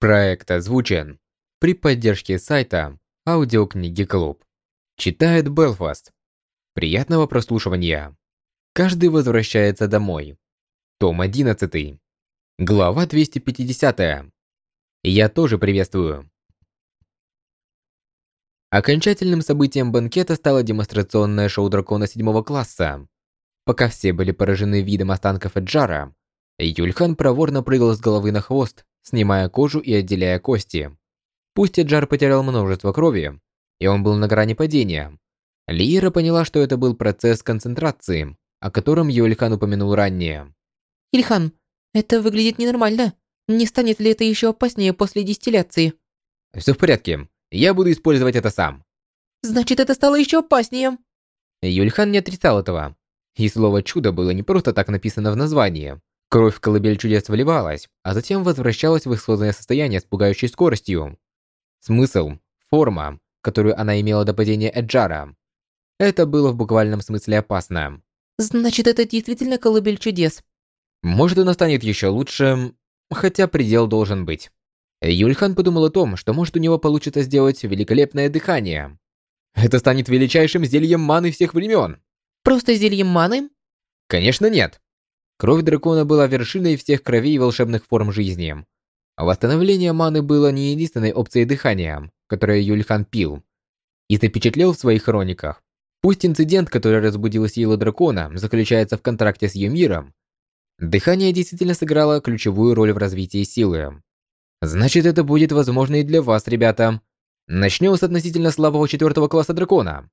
Проект озвучен при поддержке сайта Аудиокниги Клуб. Читает Белфаст. Приятного прослушивания. Каждый возвращается домой. Том 11. Глава 250. Я тоже приветствую. Окончательным событием банкета стало демонстрационное шоу дракона седьмого класса. Пока все были поражены видом останков Эджара, Юльхан проворно прыгал с головы на хвост, снимая кожу и отделяя кости. Пусть Эджар потерял множество крови, и он был на грани падения, Лиера поняла, что это был процесс концентрации, о котором Юльхан упомянул ранее. Ильхан, это выглядит ненормально. Не станет ли это еще опаснее после дистилляции? Все в порядке. Я буду использовать это сам. Значит, это стало еще опаснее. Юльхан не отрицал этого. И слово «чудо» было не просто так написано в названии. Кровь в колыбель чудес вливалась, а затем возвращалась в исходное состояние с пугающей скоростью. Смысл, форма, которую она имела до падения Эджара. Это было в буквальном смысле опасно. Значит, это действительно колыбель чудес. Может, она станет еще лучше, хотя предел должен быть. Юльхан подумал о том, что может у него получится сделать великолепное дыхание. Это станет величайшим зельем маны всех времен. Просто зельем маны? Конечно нет. Кровь дракона была вершиной всех кровей и волшебных форм жизни. Восстановление маны было не единственной опцией дыхания, которую Юльхан пил, и запечатлел в своих хрониках. Пусть инцидент, который разбудил силу дракона, заключается в контракте с ее миром, дыхание действительно сыграло ключевую роль в развитии силы. Значит, это будет возможно и для вас, ребята. Начнем с относительно слабого четвертого класса дракона.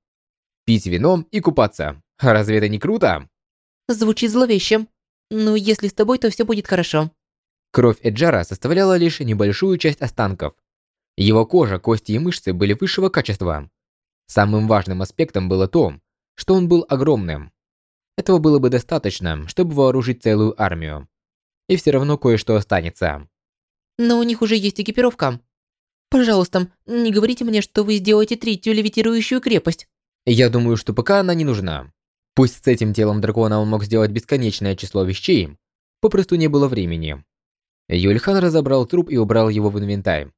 Пить вино и купаться. Разве это не круто? Звучит зловеще. Ну, если с тобой, то все будет хорошо. Кровь Эджара составляла лишь небольшую часть останков. Его кожа, кости и мышцы были высшего качества. Самым важным аспектом было то, что он был огромным. Этого было бы достаточно, чтобы вооружить целую армию. И все равно кое-что останется. Но у них уже есть экипировка. Пожалуйста, не говорите мне, что вы сделаете третью левитирующую крепость. Я думаю, что пока она не нужна. Пусть с этим телом дракона он мог сделать бесконечное число вещей, попросту не было времени. Юльхан разобрал труп и убрал его в инвентарь,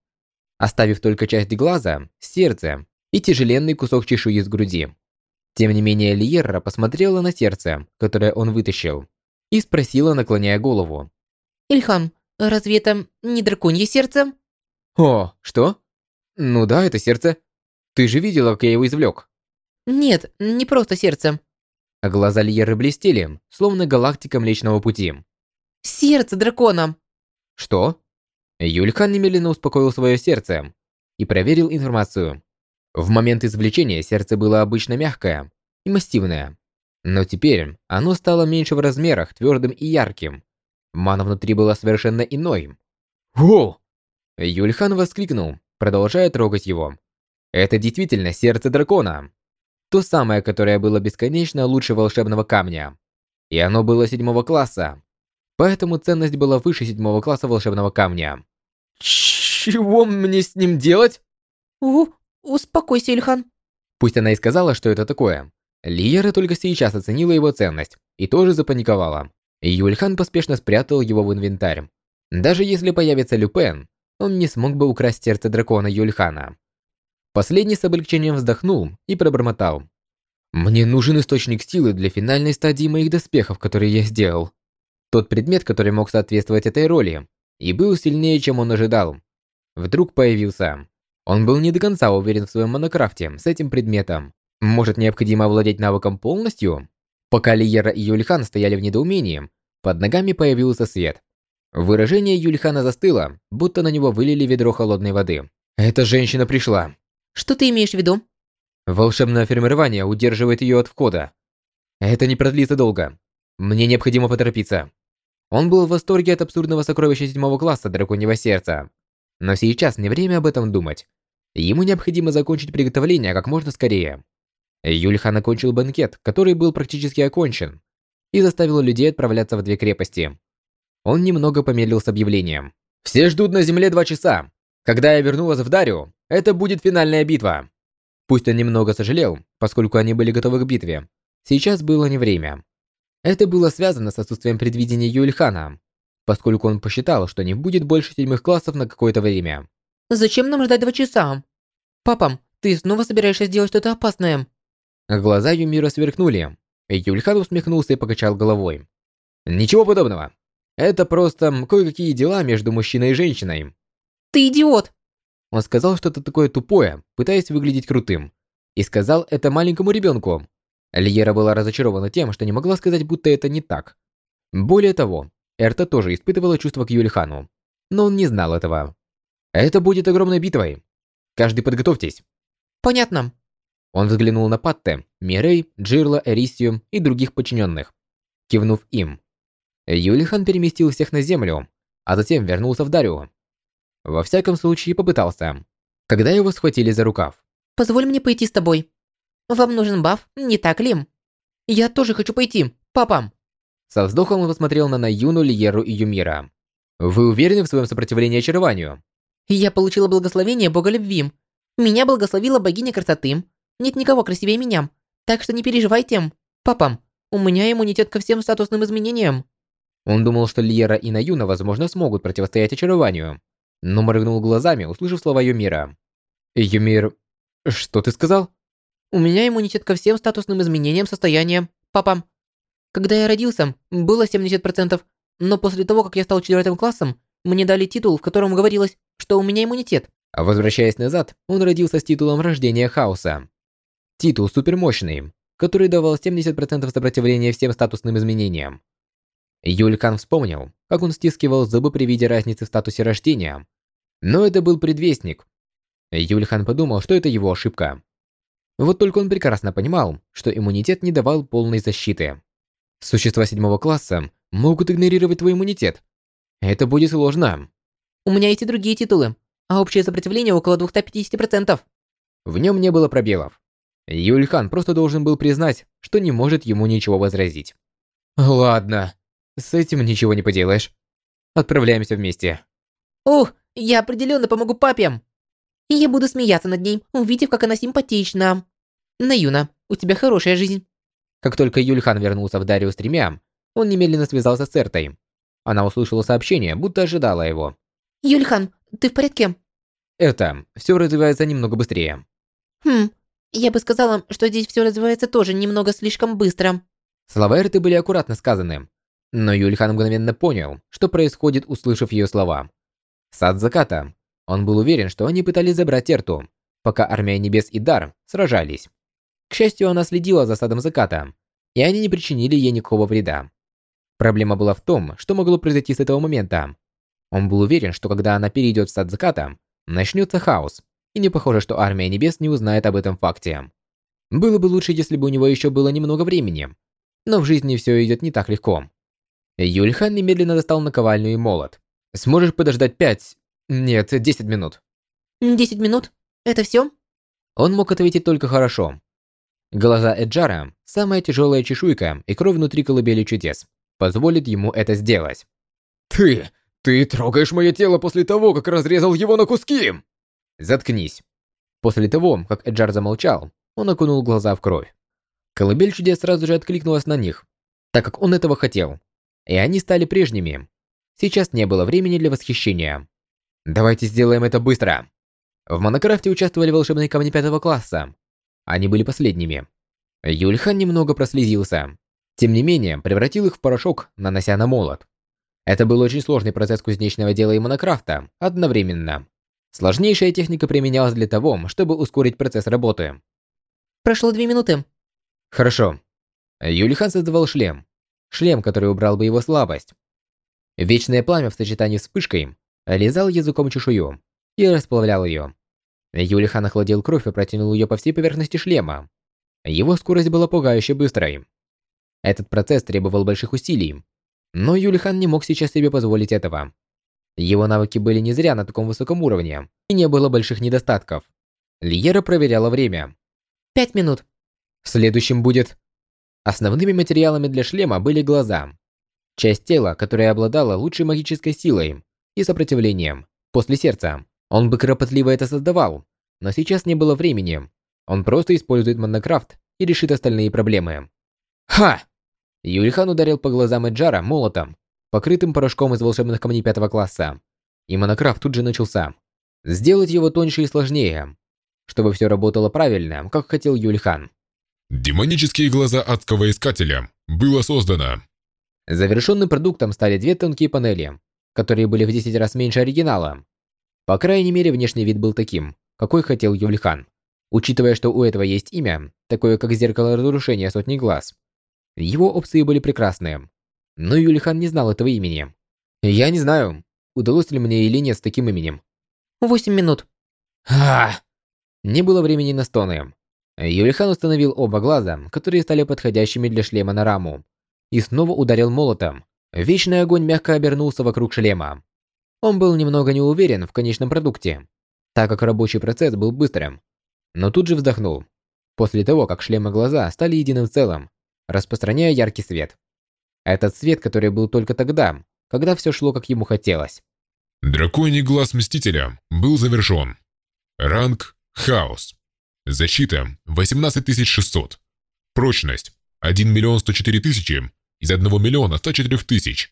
оставив только часть глаза, сердце и тяжеленный кусок чешуи с груди. Тем не менее, Лиерра посмотрела на сердце, которое он вытащил, и спросила, наклоняя голову. «Ильхан, разве это не драконье сердце?» «О, что? Ну да, это сердце. Ты же видела, как я его извлек?» «Нет, не просто сердце. А глаза Льеры блестели, словно галактика Млечного Пути. «Сердце дракона!» «Что?» Юльхан немедленно успокоил свое сердце и проверил информацию. В момент извлечения сердце было обычно мягкое и массивное, но теперь оно стало меньше в размерах, твердым и ярким. Мана внутри была совершенно иной. «О!» Юльхан воскликнул, продолжая трогать его. «Это действительно сердце дракона!» То самое, которое было бесконечно лучше волшебного камня. И оно было седьмого класса. Поэтому ценность была выше седьмого класса волшебного камня. Чего мне с ним делать? У, успокойся, Ильхан. Пусть она и сказала, что это такое. Лиера только сейчас оценила его ценность и тоже запаниковала. Юльхан поспешно спрятал его в инвентарь. Даже если появится Люпен, он не смог бы украсть сердце дракона Юльхана. Последний с облегчением вздохнул и пробормотал. «Мне нужен источник силы для финальной стадии моих доспехов, которые я сделал. Тот предмет, который мог соответствовать этой роли, и был сильнее, чем он ожидал. Вдруг появился. Он был не до конца уверен в своем монокрафте с этим предметом. Может, необходимо овладеть навыком полностью? Пока Лиера и Юльхан стояли в недоумении, под ногами появился свет. Выражение Юльхана застыло, будто на него вылили ведро холодной воды. «Эта женщина пришла!» Что ты имеешь в виду? Волшебное формирование удерживает ее от входа. Это не продлится долго. Мне необходимо поторопиться. Он был в восторге от абсурдного сокровища седьмого класса драконьего сердца. Но сейчас не время об этом думать. Ему необходимо закончить приготовление как можно скорее. Юльхан окончил банкет, который был практически окончен, и заставил людей отправляться в две крепости. Он немного помедлил с объявлением. «Все ждут на земле два часа. Когда я вернулась в Дарью, это будет финальная битва. Пусть он немного сожалел, поскольку они были готовы к битве. Сейчас было не время. Это было связано с отсутствием предвидения Юльхана. поскольку он посчитал, что не будет больше седьмых классов на какое-то время. Зачем нам ждать два часа? Папам, ты снова собираешься сделать что-то опасное? Глаза Юмира сверкнули. Юльхан усмехнулся и покачал головой. Ничего подобного. Это просто кое-какие дела между мужчиной и женщиной. Ты идиот! Он сказал что-то такое тупое, пытаясь выглядеть крутым. И сказал это маленькому ребенку. Льера была разочарована тем, что не могла сказать, будто это не так. Более того, Эрта тоже испытывала чувства к Юльхану. Но он не знал этого. Это будет огромной битвой. Каждый подготовьтесь. Понятно. Он взглянул на Патте, Мирей, Джирла, Эрисию и других подчиненных, кивнув им. Юлихан переместил всех на землю, а затем вернулся в Дарио. Во всяком случае, попытался. Когда его схватили за рукав. «Позволь мне пойти с тобой. Вам нужен баф, не так ли?» «Я тоже хочу пойти, папа!» Со вздохом он посмотрел на Наюну, Лиеру и Юмира. «Вы уверены в своем сопротивлении очарованию?» «Я получила благословение бога любви. Меня благословила богиня красоты. Нет никого красивее меня, так что не переживайте. Папа, у меня иммунитет ко всем статусным изменениям». Он думал, что Лиера и Наюна, возможно, смогут противостоять очарованию, но моргнул глазами, услышав слова Юмира. «Юмир... Что ты сказал?» «У меня иммунитет ко всем статусным изменениям состояния, папа. Когда я родился, было 70%, но после того, как я стал четвертым классом, мне дали титул, в котором говорилось, что у меня иммунитет». Возвращаясь назад, он родился с титулом рождения хаоса. Титул супермощный, который давал 70% сопротивления всем статусным изменениям. Юлькан вспомнил, как он стискивал зубы при виде разницы в статусе рождения. Но это был предвестник. Юльхан подумал, что это его ошибка. Вот только он прекрасно понимал, что иммунитет не давал полной защиты. Существа седьмого класса могут игнорировать твой иммунитет. Это будет сложно. У меня есть и другие титулы, а общее сопротивление около 250%. В нем не было пробелов. Юльхан просто должен был признать, что не может ему ничего возразить. Ладно, с этим ничего не поделаешь. Отправляемся вместе. Ух, я определенно помогу папе. И я буду смеяться над ней, увидев, как она симпатична. Наюна, у тебя хорошая жизнь. Как только Юльхан вернулся в Дарью с тремя, он немедленно связался с Эртой. Она услышала сообщение, будто ожидала его. Юльхан, ты в порядке? Это, все развивается немного быстрее. Хм, я бы сказала, что здесь все развивается тоже немного слишком быстро. Слова Эрты были аккуратно сказаны, но Юльхан мгновенно понял, что происходит, услышав ее слова. Сад заката. Он был уверен, что они пытались забрать Эрту, пока армия небес и Дар сражались. К счастью, она следила за садом заката, и они не причинили ей никакого вреда. Проблема была в том, что могло произойти с этого момента. Он был уверен, что когда она перейдет в сад заката, начнется хаос, и не похоже, что армия небес не узнает об этом факте. Было бы лучше, если бы у него еще было немного времени, но в жизни все идет не так легко. Юльхан немедленно достал наковальню и молот. «Сможешь подождать пять... Нет, десять минут». «Десять минут? Это все?» Он мог ответить только хорошо. Глаза Эджара, самая тяжелая чешуйка и кровь внутри колыбели чудес, позволит ему это сделать. «Ты! Ты трогаешь мое тело после того, как разрезал его на куски!» «Заткнись!» После того, как Эджар замолчал, он окунул глаза в кровь. Колыбель чудес сразу же откликнулась на них, так как он этого хотел. И они стали прежними. Сейчас не было времени для восхищения. Давайте сделаем это быстро. В Монокрафте участвовали волшебные камни пятого класса, они были последними. Юльхан немного прослезился. Тем не менее, превратил их в порошок, нанося на молот. Это был очень сложный процесс кузнечного дела и монокрафта одновременно. Сложнейшая техника применялась для того, чтобы ускорить процесс работы. Прошло две минуты. Хорошо. Юльхан создавал шлем. Шлем, который убрал бы его слабость. Вечное пламя в сочетании с вспышкой лизал языком чешую и расплавлял ее. Юлихан охладил кровь и протянул ее по всей поверхности шлема. Его скорость была пугающе быстрой. Этот процесс требовал больших усилий, но Юлихан не мог сейчас себе позволить этого. Его навыки были не зря на таком высоком уровне, и не было больших недостатков. Лиера проверяла время. Пять минут. Следующим будет... Основными материалами для шлема были глаза. Часть тела, которая обладала лучшей магической силой и сопротивлением, после сердца. Он бы кропотливо это создавал, но сейчас не было времени. Он просто использует монокрафт и решит остальные проблемы. Ха! Юлихан ударил по глазам Эджара молотом, покрытым порошком из волшебных камней пятого класса. И монокрафт тут же начался. Сделать его тоньше и сложнее, чтобы все работало правильно, как хотел Юльхан. Демонические глаза адского искателя было создано. Завершенным продуктом стали две тонкие панели, которые были в 10 раз меньше оригинала. По крайней мере, внешний вид был таким, какой хотел Юльхан. Учитывая, что у этого есть имя, такое как зеркало разрушения сотни глаз, его опции были прекрасные. Но Юлихан не знал этого имени. Я не знаю, удалось ли мне или нет с таким именем. Восемь минут. А! Не было времени на стоны. Юлихан установил оба глаза, которые стали подходящими для шлема на раму, и снова ударил молотом. Вечный огонь мягко обернулся вокруг шлема. Он был немного не уверен в конечном продукте, так как рабочий процесс был быстрым, но тут же вздохнул. После того, как шлем глаза стали единым целым, распространяя яркий свет. Этот свет, который был только тогда, когда все шло, как ему хотелось. Драконий глаз Мстителя был завершен. Ранг – Хаос. Защита – 18600. Прочность – 1 миллион 104 тысячи из 1 миллиона 104 тысяч.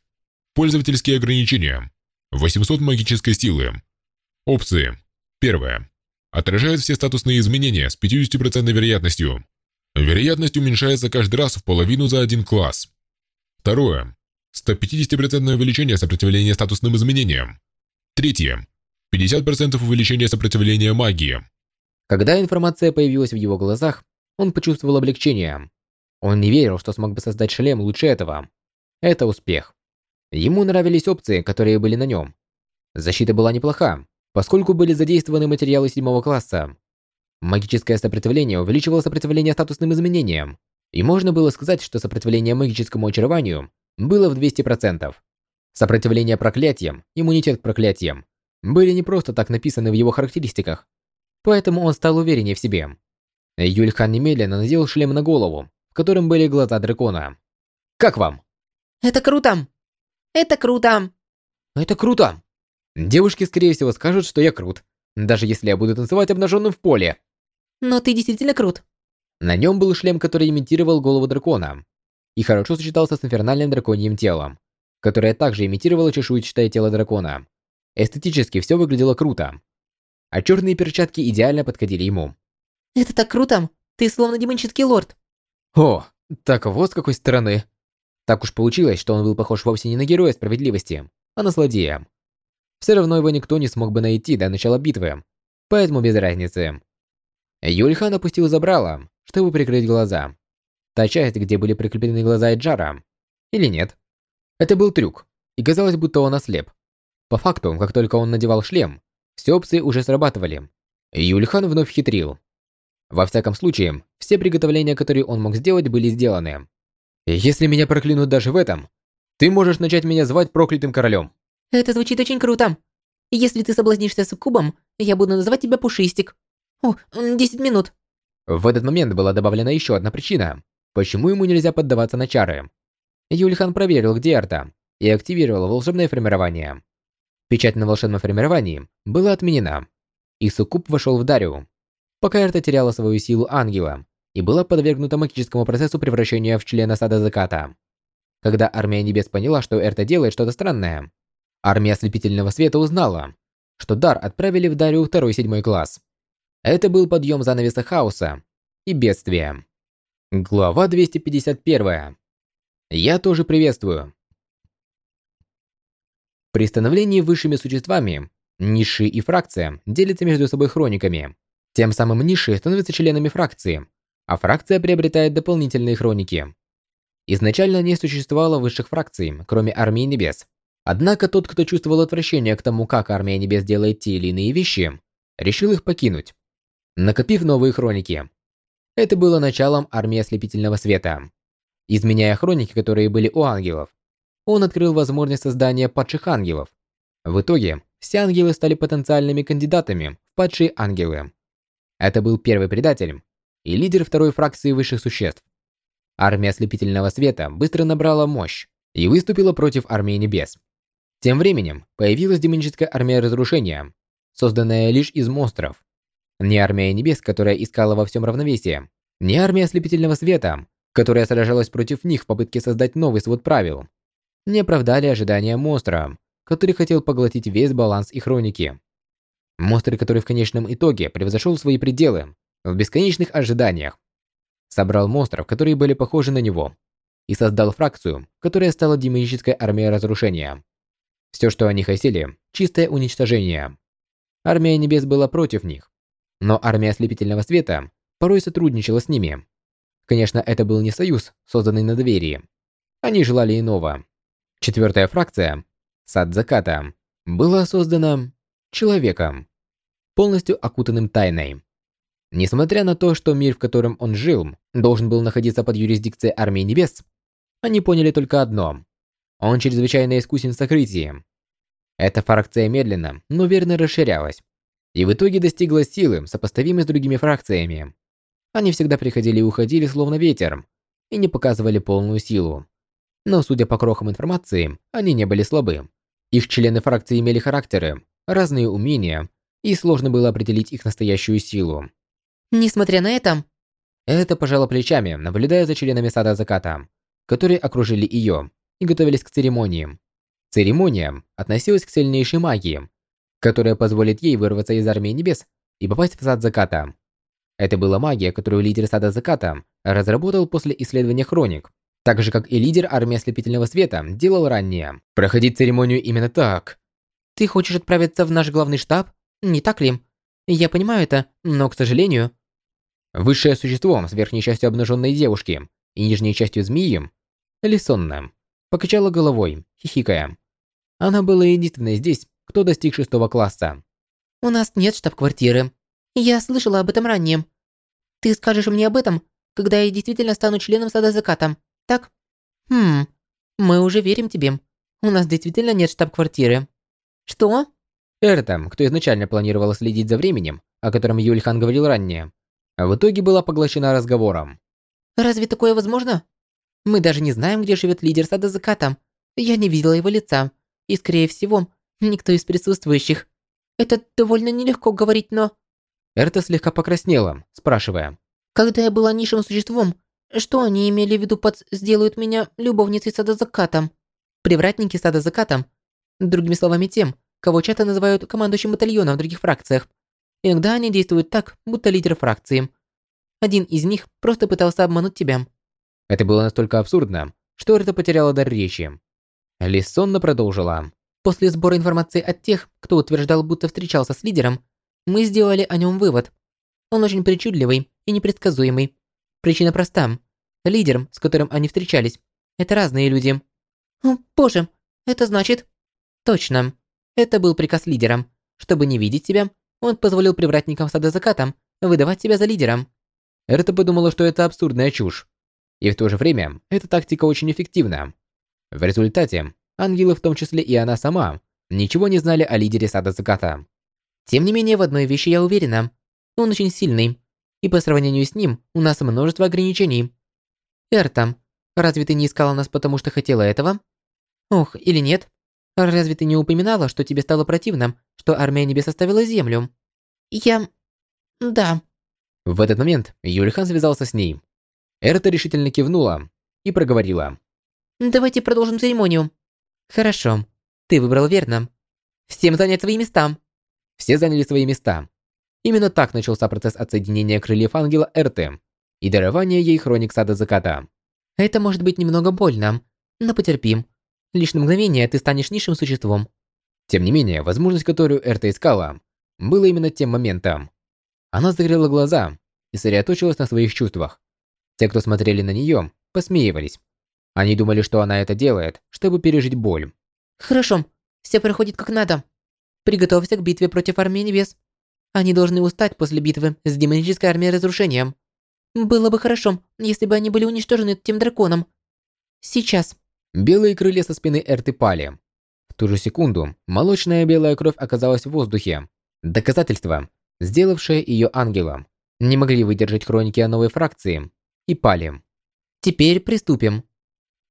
Пользовательские ограничения – 800 магической силы. Опции. Первое. Отражает все статусные изменения с 50% вероятностью. Вероятность уменьшается каждый раз в половину за один класс. Второе. 150% увеличение сопротивления статусным изменениям. Третье. 50% увеличение сопротивления магии. Когда информация появилась в его глазах, он почувствовал облегчение. Он не верил, что смог бы создать шлем лучше этого. Это успех. Ему нравились опции, которые были на нем. Защита была неплоха, поскольку были задействованы материалы седьмого класса. Магическое сопротивление увеличивало сопротивление статусным изменениям, и можно было сказать, что сопротивление магическому очарованию было в 200%. Сопротивление проклятиям, иммунитет к проклятиям были не просто так написаны в его характеристиках, поэтому он стал увереннее в себе. Юльхан немедленно надел шлем на голову, в котором были глаза дракона. «Как вам?» Это круто! Это круто! «Это круто!» Девушки, скорее всего, скажут, что я крут, даже если я буду танцевать обнаженным в поле. Но ты действительно крут. На нем был шлем, который имитировал голову дракона, и хорошо сочетался с инфернальным драконьим телом, которое также имитировало чешуйчатое тело дракона. Эстетически все выглядело круто, а черные перчатки идеально подходили ему. Это так круто! Ты словно демонический лорд. О, так вот с какой стороны. Так уж получилось, что он был похож вовсе не на героя справедливости, а на злодея. Все равно его никто не смог бы найти до начала битвы, поэтому без разницы. Юльхан опустил забрало, чтобы прикрыть глаза. Та часть, где были прикреплены глаза Эджара. Или нет? Это был трюк, и казалось, будто он ослеп. По факту, как только он надевал шлем, все опции уже срабатывали. Юльхан вновь хитрил. Во всяком случае, все приготовления, которые он мог сделать, были сделаны. Если меня проклянут даже в этом, ты можешь начать меня звать проклятым королем. Это звучит очень круто. Если ты соблазнишься с кубом, я буду называть тебя Пушистик. О, 10 минут. В этот момент была добавлена еще одна причина, почему ему нельзя поддаваться на чары. Юльхан проверил, где Арта, и активировал волшебное формирование. Печать на волшебном формировании была отменена, и Суккуб вошел в Дариу. Пока Эрта теряла свою силу ангела и была подвергнута магическому процессу превращения в члена Сада Заката. Когда Армия Небес поняла, что Эрта делает что-то странное, Армия Ослепительного Света узнала, что дар отправили в Дарью второй седьмой класс. Это был подъем занавеса хаоса и бедствия. Глава 251. Я тоже приветствую. При становлении высшими существами, ниши и фракция делятся между собой хрониками. Тем самым ниши становятся членами фракции, а фракция приобретает дополнительные хроники. Изначально не существовало высших фракций, кроме Армии Небес. Однако тот, кто чувствовал отвращение к тому, как Армия Небес делает те или иные вещи, решил их покинуть, накопив новые хроники. Это было началом Армии Ослепительного Света. Изменяя хроники, которые были у ангелов, он открыл возможность создания падших ангелов. В итоге, все ангелы стали потенциальными кандидатами в падшие ангелы. Это был первый предатель и лидер второй фракции высших существ. Армия Ослепительного Света быстро набрала мощь и выступила против Армии Небес. Тем временем появилась демоническая армия разрушения, созданная лишь из монстров. Не армия небес, которая искала во всем равновесие, не армия ослепительного света, которая сражалась против них в попытке создать новый свод правил. Не оправдали ожидания монстра, который хотел поглотить весь баланс и хроники. Монстр, который в конечном итоге превзошел свои пределы в бесконечных ожиданиях, собрал монстров, которые были похожи на него, и создал фракцию, которая стала демонической армией разрушения. Все, что они хотели – чистое уничтожение. Армия небес была против них, но армия ослепительного света порой сотрудничала с ними. Конечно, это был не союз, созданный на доверии. Они желали иного. Четвертая фракция, Сад Заката, была создана человеком, полностью окутанным тайной. Несмотря на то, что мир, в котором он жил, должен был находиться под юрисдикцией Армии Небес, они поняли только одно. Он чрезвычайно искусен в сокрытии. Эта фракция медленно, но верно расширялась, и в итоге достигла силы, сопоставимой с другими фракциями. Они всегда приходили и уходили словно ветер, и не показывали полную силу. Но судя по крохам информации, они не были слабы. Их члены фракции имели характеры, разные умения, и сложно было определить их настоящую силу. Несмотря на это... Это пожала плечами, наблюдая за членами сада заката, которые окружили ее и готовились к церемонии. Церемония относилась к сильнейшей магии, которая позволит ей вырваться из армии небес и попасть в сад заката. Это была магия, которую лидер сада заката разработал после исследования хроник, так же как и лидер армии ослепительного света делал ранее. Проходить церемонию именно так. Ты хочешь отправиться в наш главный штаб? Не так ли? Я понимаю это, но, к сожалению... Высшее существо с верхней частью обнаженной девушки и нижней частью змеи, Лисонна, покачала головой, хихикая. Она была единственной здесь, кто достиг шестого класса. «У нас нет штаб-квартиры. Я слышала об этом ранее. Ты скажешь мне об этом, когда я действительно стану членом Сада Заката, так? Хм, мы уже верим тебе. У нас действительно нет штаб-квартиры. Что? Эрта, кто изначально планировал следить за временем, о котором Юльхан говорил ранее, в итоге была поглощена разговором. Разве такое возможно? Мы даже не знаем, где живет лидер сада заката. Я не видела его лица. И, скорее всего, никто из присутствующих. Это довольно нелегко говорить, но... Эрта слегка покраснела, спрашивая. Когда я была низшим существом, что они имели в виду под «сделают меня любовницей сада заката»? Привратники сада заката. Другими словами, тем, кого часто называют командующим батальоном в других фракциях. Иногда они действуют так, будто лидер фракции. Один из них просто пытался обмануть тебя. Это было настолько абсурдно, что Эрта потеряла дар речи. Лис сонно продолжила. После сбора информации от тех, кто утверждал, будто встречался с лидером, мы сделали о нем вывод. Он очень причудливый и непредсказуемый. Причина проста. Лидер, с которым они встречались, это разные люди. О, боже, это значит... Точно. Это был приказ лидера. Чтобы не видеть тебя, он позволил привратникам сада заката выдавать себя за лидера. Эрта подумала, что это абсурдная чушь. И в то же время, эта тактика очень эффективна. В результате, ангелы, в том числе и она сама, ничего не знали о лидере сада заката. Тем не менее, в одной вещи я уверена. Он очень сильный. И по сравнению с ним, у нас множество ограничений. Эрта, разве ты не искала нас потому, что хотела этого? Ох, или нет? Разве ты не упоминала, что тебе стало противно, что армия небес оставила землю? Я... да. В этот момент Юльхан связался с ней. Эрта решительно кивнула и проговорила. Давайте продолжим церемонию. Хорошо. Ты выбрал верно. Всем занять свои места. Все заняли свои места. Именно так начался процесс отсоединения крыльев ангела Эрты и дарования ей хроник Сада Заката. Это может быть немного больно, но потерпим. Лишь на мгновение ты станешь низшим существом. Тем не менее, возможность, которую Эрта искала, была именно тем моментом. Она закрыла глаза и сосредоточилась на своих чувствах. Те, кто смотрели на нее, посмеивались. Они думали, что она это делает, чтобы пережить боль. Хорошо, все проходит как надо. Приготовься к битве против армии небес. Они должны устать после битвы с демонической армией разрушения. Было бы хорошо, если бы они были уничтожены этим драконом. Сейчас. Белые крылья со спины Эрты пали. В ту же секунду молочная белая кровь оказалась в воздухе. Доказательства, сделавшее ее ангелом, не могли выдержать хроники о новой фракции и пали. Теперь приступим.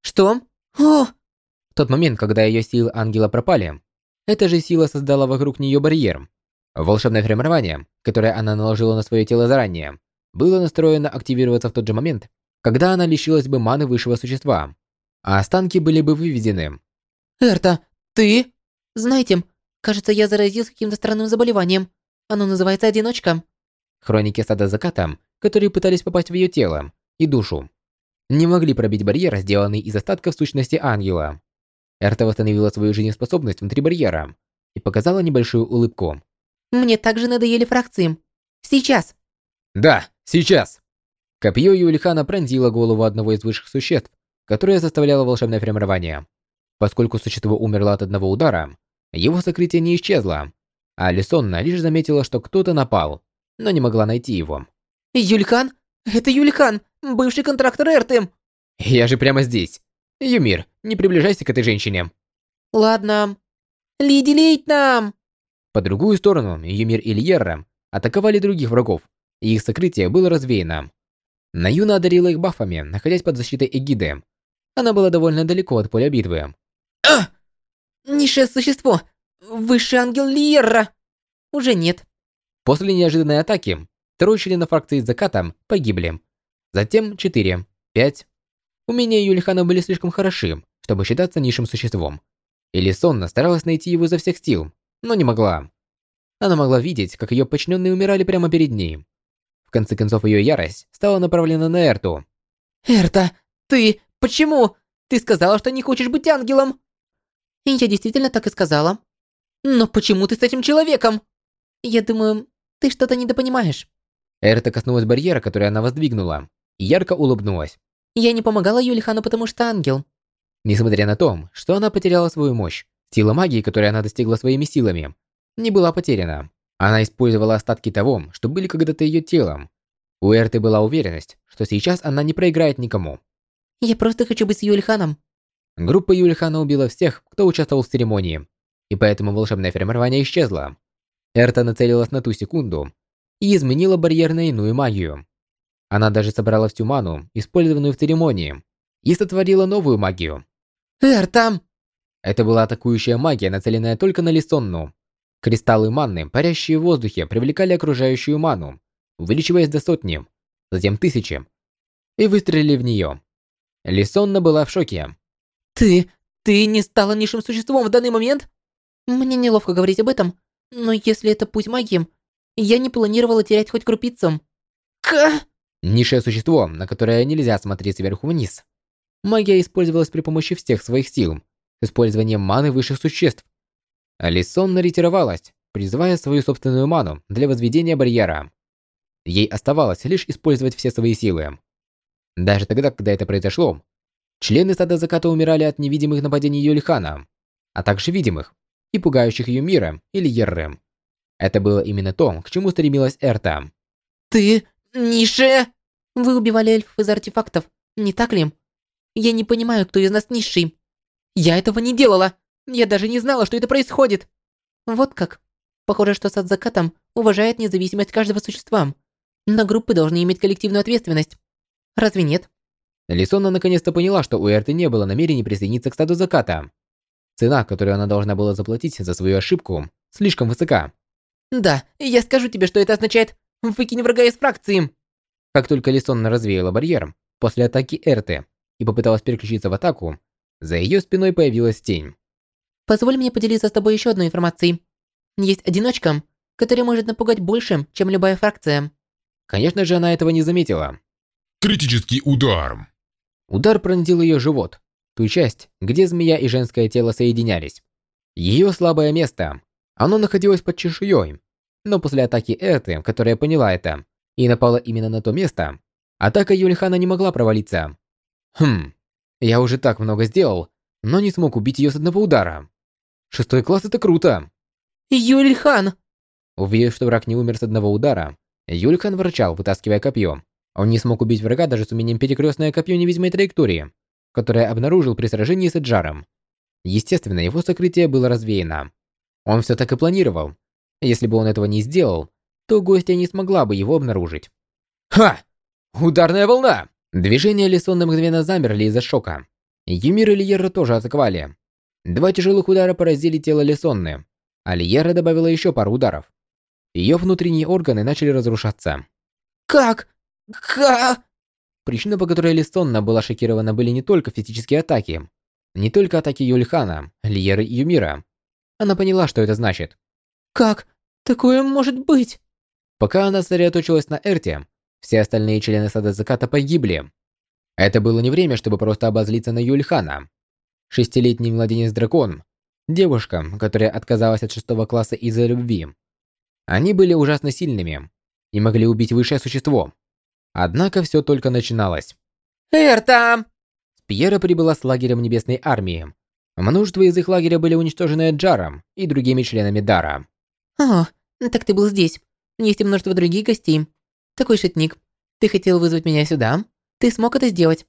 Что? О! В тот момент, когда ее силы ангела пропали, эта же сила создала вокруг нее барьер. Волшебное формирование, которое она наложила на свое тело заранее, было настроено активироваться в тот же момент, когда она лишилась бы маны высшего существа а останки были бы выведены Эрта, ты? Знаете, кажется, я заразился каким-то странным заболеванием. Оно называется одиночка. Хроники сада заката, которые пытались попасть в ее тело и душу, не могли пробить барьер, сделанный из остатков сущности ангела. Эрта восстановила свою жизнеспособность внутри барьера и показала небольшую улыбку. Мне также надоели фракции. Сейчас. Да, сейчас. Копье Юлихана пронзило голову одного из высших существ, которое заставляло волшебное формирование. Поскольку существо умерло от одного удара, его сокрытие не исчезло, а Алисонна лишь заметила, что кто-то напал, но не могла найти его. Юльхан? Это Юльхан, бывший контрактор Эрты. Я же прямо здесь. Юмир, не приближайся к этой женщине. Ладно. Лиди Лейтнам! По другую сторону, Юмир и Льерра атаковали других врагов, и их сокрытие было развеяно. Наюна одарила их бафами, находясь под защитой эгиды. Она была довольно далеко от поля битвы. А! Низшее существо! Высший ангел Льерра! Уже нет. После неожиданной атаки, трое членов фракции Заката погибли. Затем четыре, пять. Умения Юлихана были слишком хороши, чтобы считаться низшим существом. Или сонно старалась найти его изо всех сил, но не могла. Она могла видеть, как ее подчиненные умирали прямо перед ней. В конце концов, ее ярость стала направлена на Эрту. «Эрта, ты... Почему? Ты сказала, что не хочешь быть ангелом!» «Я действительно так и сказала. Но почему ты с этим человеком?» «Я думаю, ты что-то недопонимаешь». Эрта коснулась барьера, который она воздвигнула, и ярко улыбнулась. «Я не помогала Юлихану, потому что ангел». Несмотря на то, что она потеряла свою мощь, сила магии, которую она достигла своими силами, не была потеряна. Она использовала остатки того, что были когда-то ее телом. У Эрты была уверенность, что сейчас она не проиграет никому. «Я просто хочу быть с Юльханом». Группа Юльхана убила всех, кто участвовал в церемонии, и поэтому волшебное формирование исчезло. Эрта нацелилась на ту секунду и изменила барьер на иную магию. Она даже собрала всю ману, использованную в церемонии, и сотворила новую магию. «Эрта!» Это была атакующая магия, нацеленная только на Лисонну. Кристаллы манны, парящие в воздухе, привлекали окружающую ману, увеличиваясь до сотни, затем тысячи, и выстрелили в нее. Лисонна была в шоке. «Ты... ты не стала низшим существом в данный момент?» «Мне неловко говорить об этом, но если это путь магии, я не планировала терять хоть крупицу». «Ка...» Низшее существо, на которое нельзя смотреть сверху вниз. Магия использовалась при помощи всех своих сил, использованием маны высших существ. Алисон ретировалась, призывая свою собственную ману для возведения барьера. Ей оставалось лишь использовать все свои силы. Даже тогда, когда это произошло, члены стада заката умирали от невидимых нападений Юльхана, а также видимых и пугающих ее мира или Ерры. Это было именно то, к чему стремилась Эрта. «Ты... низшая?» «Вы убивали эльфов из артефактов, не так ли? Я не понимаю, кто из нас низший. Я этого не делала. Я даже не знала, что это происходит. Вот как. Похоже, что сад закатом уважает независимость каждого существа. Но группы должны иметь коллективную ответственность. Разве нет? Лисона наконец-то поняла, что у Эрты не было намерений присоединиться к стаду заката. Цена, которую она должна была заплатить за свою ошибку, слишком высока. Да, я скажу тебе, что это означает «выкинь врага из фракции». Как только Лисона развеяла барьер после атаки Эрты и попыталась переключиться в атаку, за ее спиной появилась тень. Позволь мне поделиться с тобой еще одной информацией. Есть одиночка, которая может напугать больше, чем любая фракция. Конечно же, она этого не заметила. Критический удар. Удар пронзил ее живот, ту часть, где змея и женское тело соединялись. Ее слабое место. Оно находилось под чешуей. Но после атаки Эрты, которая поняла это, и напала именно на то место, атака Юльхана не могла провалиться. Хм, я уже так много сделал, но не смог убить ее с одного удара. Шестой класс это круто. Юльхан! Увидев, что враг не умер с одного удара, Юльхан ворчал, вытаскивая копье. Он не смог убить врага даже с умением перекрестное копье невидимой траектории, которое обнаружил при сражении с Эджаром. Естественно, его сокрытие было развеяно. Он все так и планировал. Если бы он этого не сделал, то гостья не смогла бы его обнаружить. Ха! Ударная волна! Движения Лисонна мгновенно замерли из-за шока. Юмир и Льерра тоже атаковали. Два тяжелых удара поразили тело Лисонны, а Льерра добавила еще пару ударов. Ее внутренние органы начали разрушаться. Как? Ка? Причина, по которой Лисонна была шокирована, были не только физические атаки, не только атаки Юльхана, Льеры и Юмира. Она поняла, что это значит. Как? Такое может быть? Пока она сосредоточилась на Эрте, все остальные члены Сада Заката погибли. Это было не время, чтобы просто обозлиться на Юльхана. Шестилетний младенец-дракон, девушка, которая отказалась от шестого класса из-за любви. Они были ужасно сильными и могли убить высшее существо. Однако все только начиналось. Эрта! Пьера прибыла с лагерем Небесной Армии. Множество из их лагеря были уничтожены Джаром и другими членами Дара. О, так ты был здесь. Есть и множество других гостей. Такой шутник. Ты хотел вызвать меня сюда? Ты смог это сделать.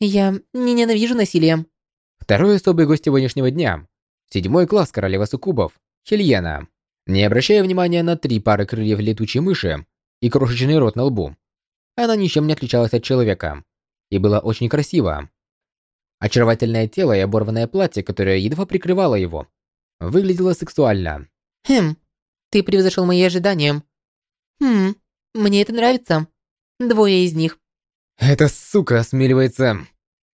Я не ненавижу насилие. Второй особый гость сегодняшнего дня. Седьмой класс Королева Суккубов, Хельена. Не обращая внимания на три пары крыльев летучей мыши и крошечный рот на лбу, она ничем не отличалась от человека и была очень красива. Очаровательное тело и оборванное платье, которое едва прикрывало его, выглядело сексуально. Хм, ты превзошел мои ожидания. Хм, мне это нравится. Двое из них. Эта сука осмеливается...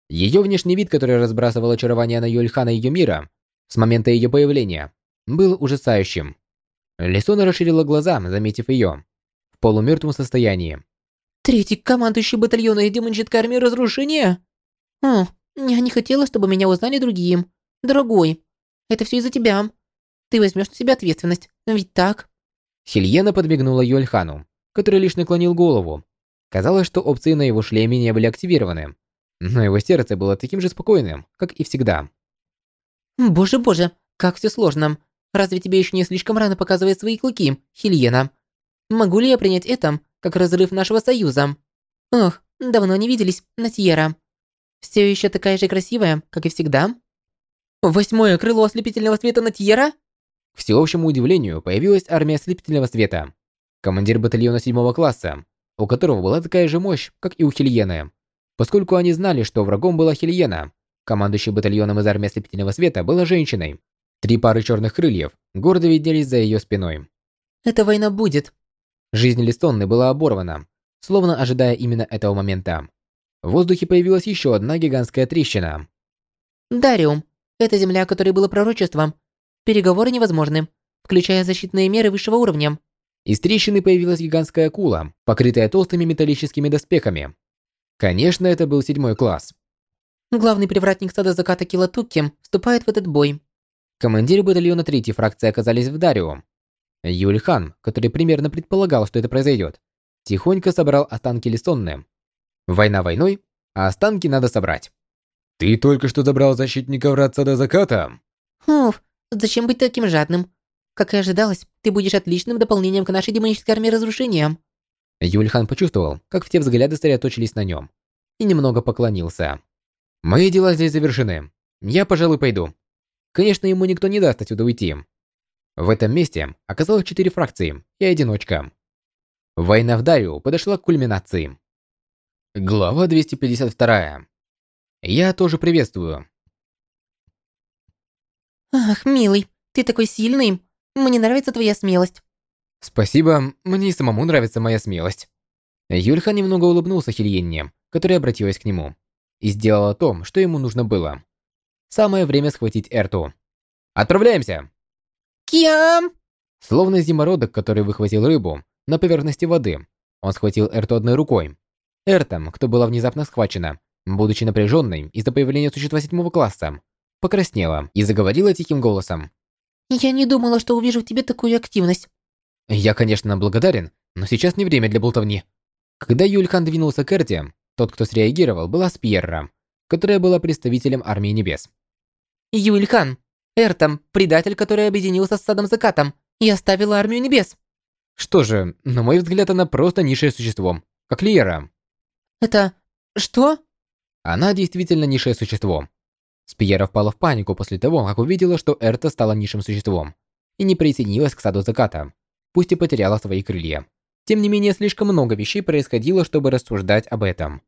Ее внешний вид, который разбрасывал очарование на Юльхана и ее мира с момента ее появления, был ужасающим. Лисона расширила глаза, заметив ее, в полумертвом состоянии. Третий командующий батальона демонической армии разрушения? О, я не хотела, чтобы меня узнали другим. Дорогой, это все из-за тебя. Ты возьмешь на себя ответственность, ведь так? Хильена подмигнула Юльхану, который лишь наклонил голову. Казалось, что опции на его шлеме не были активированы, но его сердце было таким же спокойным, как и всегда. Боже-боже, как все сложно. Разве тебе еще не слишком рано показывать свои клыки, Хильена? Могу ли я принять это как разрыв нашего союза? Ох, давно не виделись, Натьера. Все еще такая же красивая, как и всегда? Восьмое крыло ослепительного света Натьера? К всеобщему удивлению, появилась армия ослепительного света. Командир батальона седьмого класса, у которого была такая же мощь, как и у Хильены. Поскольку они знали, что врагом была Хильена, командующий батальоном из армии ослепительного света была женщиной. Три пары черных крыльев гордо виделись за ее спиной. Эта война будет. Жизнь Листонны была оборвана, словно ожидая именно этого момента. В воздухе появилась еще одна гигантская трещина. Дариум, это земля, которой было пророчеством. Переговоры невозможны, включая защитные меры высшего уровня. Из трещины появилась гигантская акула, покрытая толстыми металлическими доспехами. Конечно, это был седьмой класс. Главный привратник сада заката Килатуки вступает в этот бой. Командиры батальона третьей фракции оказались в Дарио. Юльхан, который примерно предполагал, что это произойдет, тихонько собрал останки Лисонны. Война войной, а останки надо собрать. «Ты только что забрал защитника врат сада заката?» Уф, зачем быть таким жадным? Как и ожидалось, ты будешь отличным дополнением к нашей демонической армии разрушения. Юльхан почувствовал, как все взгляды сосредоточились на нем, и немного поклонился. «Мои дела здесь завершены. Я, пожалуй, пойду. Конечно, ему никто не даст отсюда уйти». В этом месте оказалось четыре фракции и одиночка. Война в Дарью подошла к кульминации. Глава 252. Я тоже приветствую. Ах, милый, ты такой сильный. Мне нравится твоя смелость. Спасибо, мне и самому нравится моя смелость. Юльха немного улыбнулся Хильенне, которая обратилась к нему, и сделала то, что ему нужно было. Самое время схватить Эрту. Отправляемся! Кьям! Словно зимородок, который выхватил рыбу на поверхности воды, он схватил Эрту одной рукой. Эртом, кто была внезапно схвачена, будучи напряженной из-за появления существа седьмого класса, покраснела и заговорила тихим голосом. Я не думала, что увижу в тебе такую активность. Я, конечно, благодарен, но сейчас не время для болтовни. Когда Юльхан двинулся к Эрте, тот, кто среагировал, была Спьерра, которая была представителем Армии Небес. Юльхан, Эртом, предатель, который объединился с Садом Закатом и оставил Армию Небес. Что же, на мой взгляд, она просто низшее существо, как Лиера. Это... что? Она действительно низшее существо. Спьера впала в панику после того, как увидела, что Эрта стала низшим существом и не присоединилась к Саду Заката, пусть и потеряла свои крылья. Тем не менее, слишком много вещей происходило, чтобы рассуждать об этом.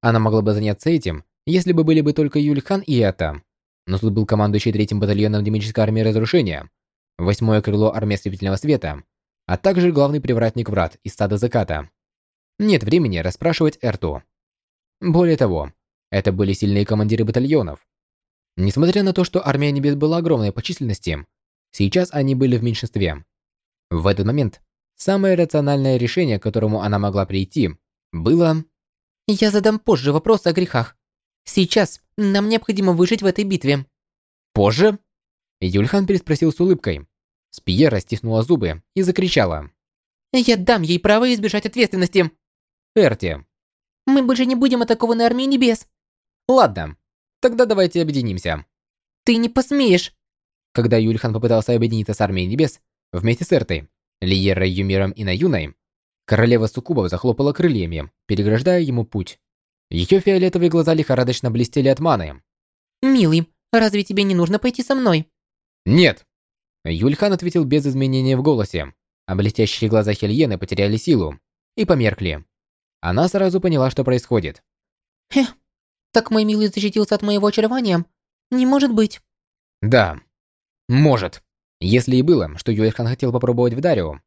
Она могла бы заняться этим, если бы были бы только Юльхан и это. Но тут был командующий третьим батальоном демонической армии разрушения, восьмое крыло армии ослепительного света, а также главный привратник врат из Сада Заката. Нет времени расспрашивать Эрту. Более того, это были сильные командиры батальонов. Несмотря на то, что армия небес была огромной по численности, сейчас они были в меньшинстве. В этот момент самое рациональное решение, к которому она могла прийти, было... Я задам позже вопрос о грехах. Сейчас нам необходимо выжить в этой битве. Позже? Юльхан переспросил с улыбкой. Спиера стиснула зубы и закричала. Я дам ей право избежать ответственности. Эрти. Мы больше не будем атакованы армией небес. Ладно, тогда давайте объединимся. Ты не посмеешь. Когда Юльхан попытался объединиться с армией небес, вместе с Эртой, Лиерой, Юмиром и Наюной, королева Сукубов захлопала крыльями, переграждая ему путь. Ее фиолетовые глаза лихорадочно блестели от маны. «Милый, разве тебе не нужно пойти со мной?» «Нет!» Юльхан ответил без изменения в голосе, а блестящие глаза Хельены потеряли силу и померкли. Она сразу поняла, что происходит. «Хех, так мой милый защитился от моего очарования? Не может быть!» «Да, может!» Если и было, что Юльхан хотел попробовать в Дарио.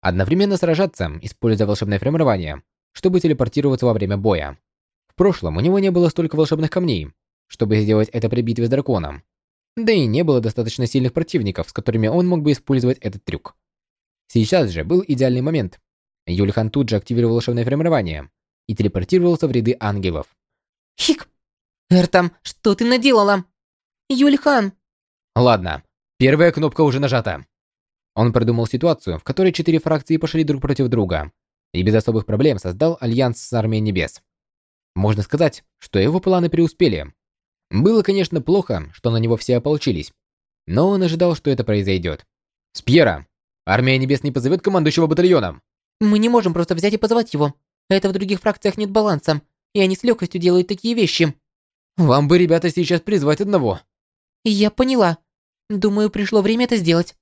Одновременно сражаться, используя волшебное формирование, чтобы телепортироваться во время боя. В прошлом у него не было столько волшебных камней, чтобы сделать это при битве с драконом. Да и не было достаточно сильных противников, с которыми он мог бы использовать этот трюк. Сейчас же был идеальный момент. Юльхан тут же активировал волшебное формирование и телепортировался в ряды ангелов. Хик! Эртам, что ты наделала? Юльхан! Ладно, Первая кнопка уже нажата. Он продумал ситуацию, в которой четыре фракции пошли друг против друга, и без особых проблем создал альянс с Армией Небес. Можно сказать, что его планы преуспели. Было, конечно, плохо, что на него все ополчились, но он ожидал, что это произойдет. Спьера, Армия Небес не позовет командующего батальоном. Мы не можем просто взять и позвать его. Это в других фракциях нет баланса, и они с легкостью делают такие вещи. Вам бы, ребята, сейчас призвать одного. Я поняла. Думаю, пришло время это сделать.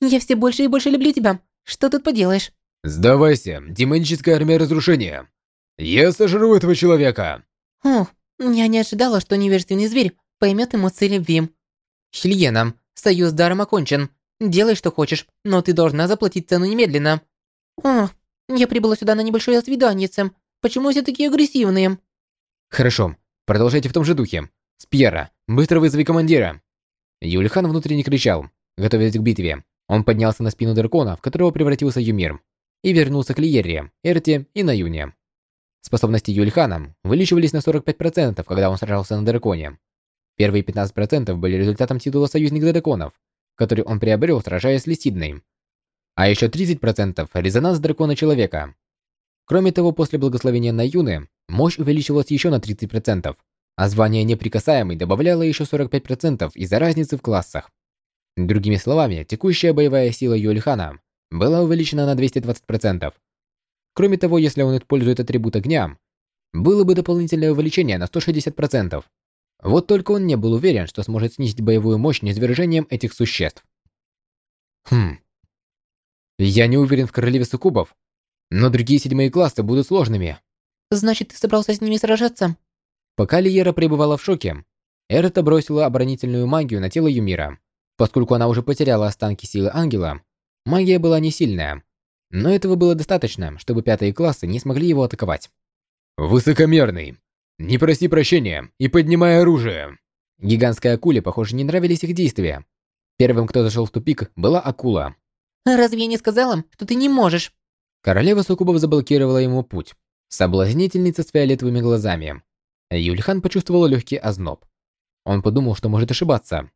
Я все больше и больше люблю тебя. Что тут поделаешь? Сдавайся, демоническая армия разрушения. Я сожру этого человека. Ох, я не ожидала, что невежественный зверь поймет эмоции любви. Хильена, союз даром окончен. Делай, что хочешь, но ты должна заплатить цену немедленно. О, я прибыла сюда на небольшое свидание. Почему все такие агрессивные? Хорошо, продолжайте в том же духе. Спьера, быстро вызови командира. Юльхан внутренне кричал, готовясь к битве. Он поднялся на спину дракона, в которого превратился Юмир, и вернулся к Лиерре, Эрте и Наюне. Способности Юльхана увеличивались на 45%, когда он сражался на драконе. Первые 15% были результатом титула союзник драконов, который он приобрел, сражаясь с Лисидной. А еще 30% – резонанс дракона-человека. Кроме того, после благословения Наюны, мощь увеличилась еще на 30%, а звание «Неприкасаемый» добавляло еще 45% из-за разницы в классах. Другими словами, текущая боевая сила Юльхана была увеличена на 220%. Кроме того, если он использует атрибут огня, было бы дополнительное увеличение на 160%. Вот только он не был уверен, что сможет снизить боевую мощь низвержением этих существ. Хм. Я не уверен в королеве суккубов, но другие седьмые классы будут сложными. Значит, ты собрался с ними сражаться? Пока Лиера пребывала в шоке, Эрта бросила оборонительную магию на тело Юмира. Поскольку она уже потеряла останки силы ангела, магия была не сильная. Но этого было достаточно, чтобы пятые классы не смогли его атаковать. «Высокомерный! Не проси прощения и поднимай оружие!» Гигантской акуле, похоже, не нравились их действия. Первым, кто зашел в тупик, была акула. «Разве я не сказала, что ты не можешь?» Королева Сукубов заблокировала ему путь. Соблазнительница с фиолетовыми глазами. Юльхан почувствовал легкий озноб. Он подумал, что может ошибаться.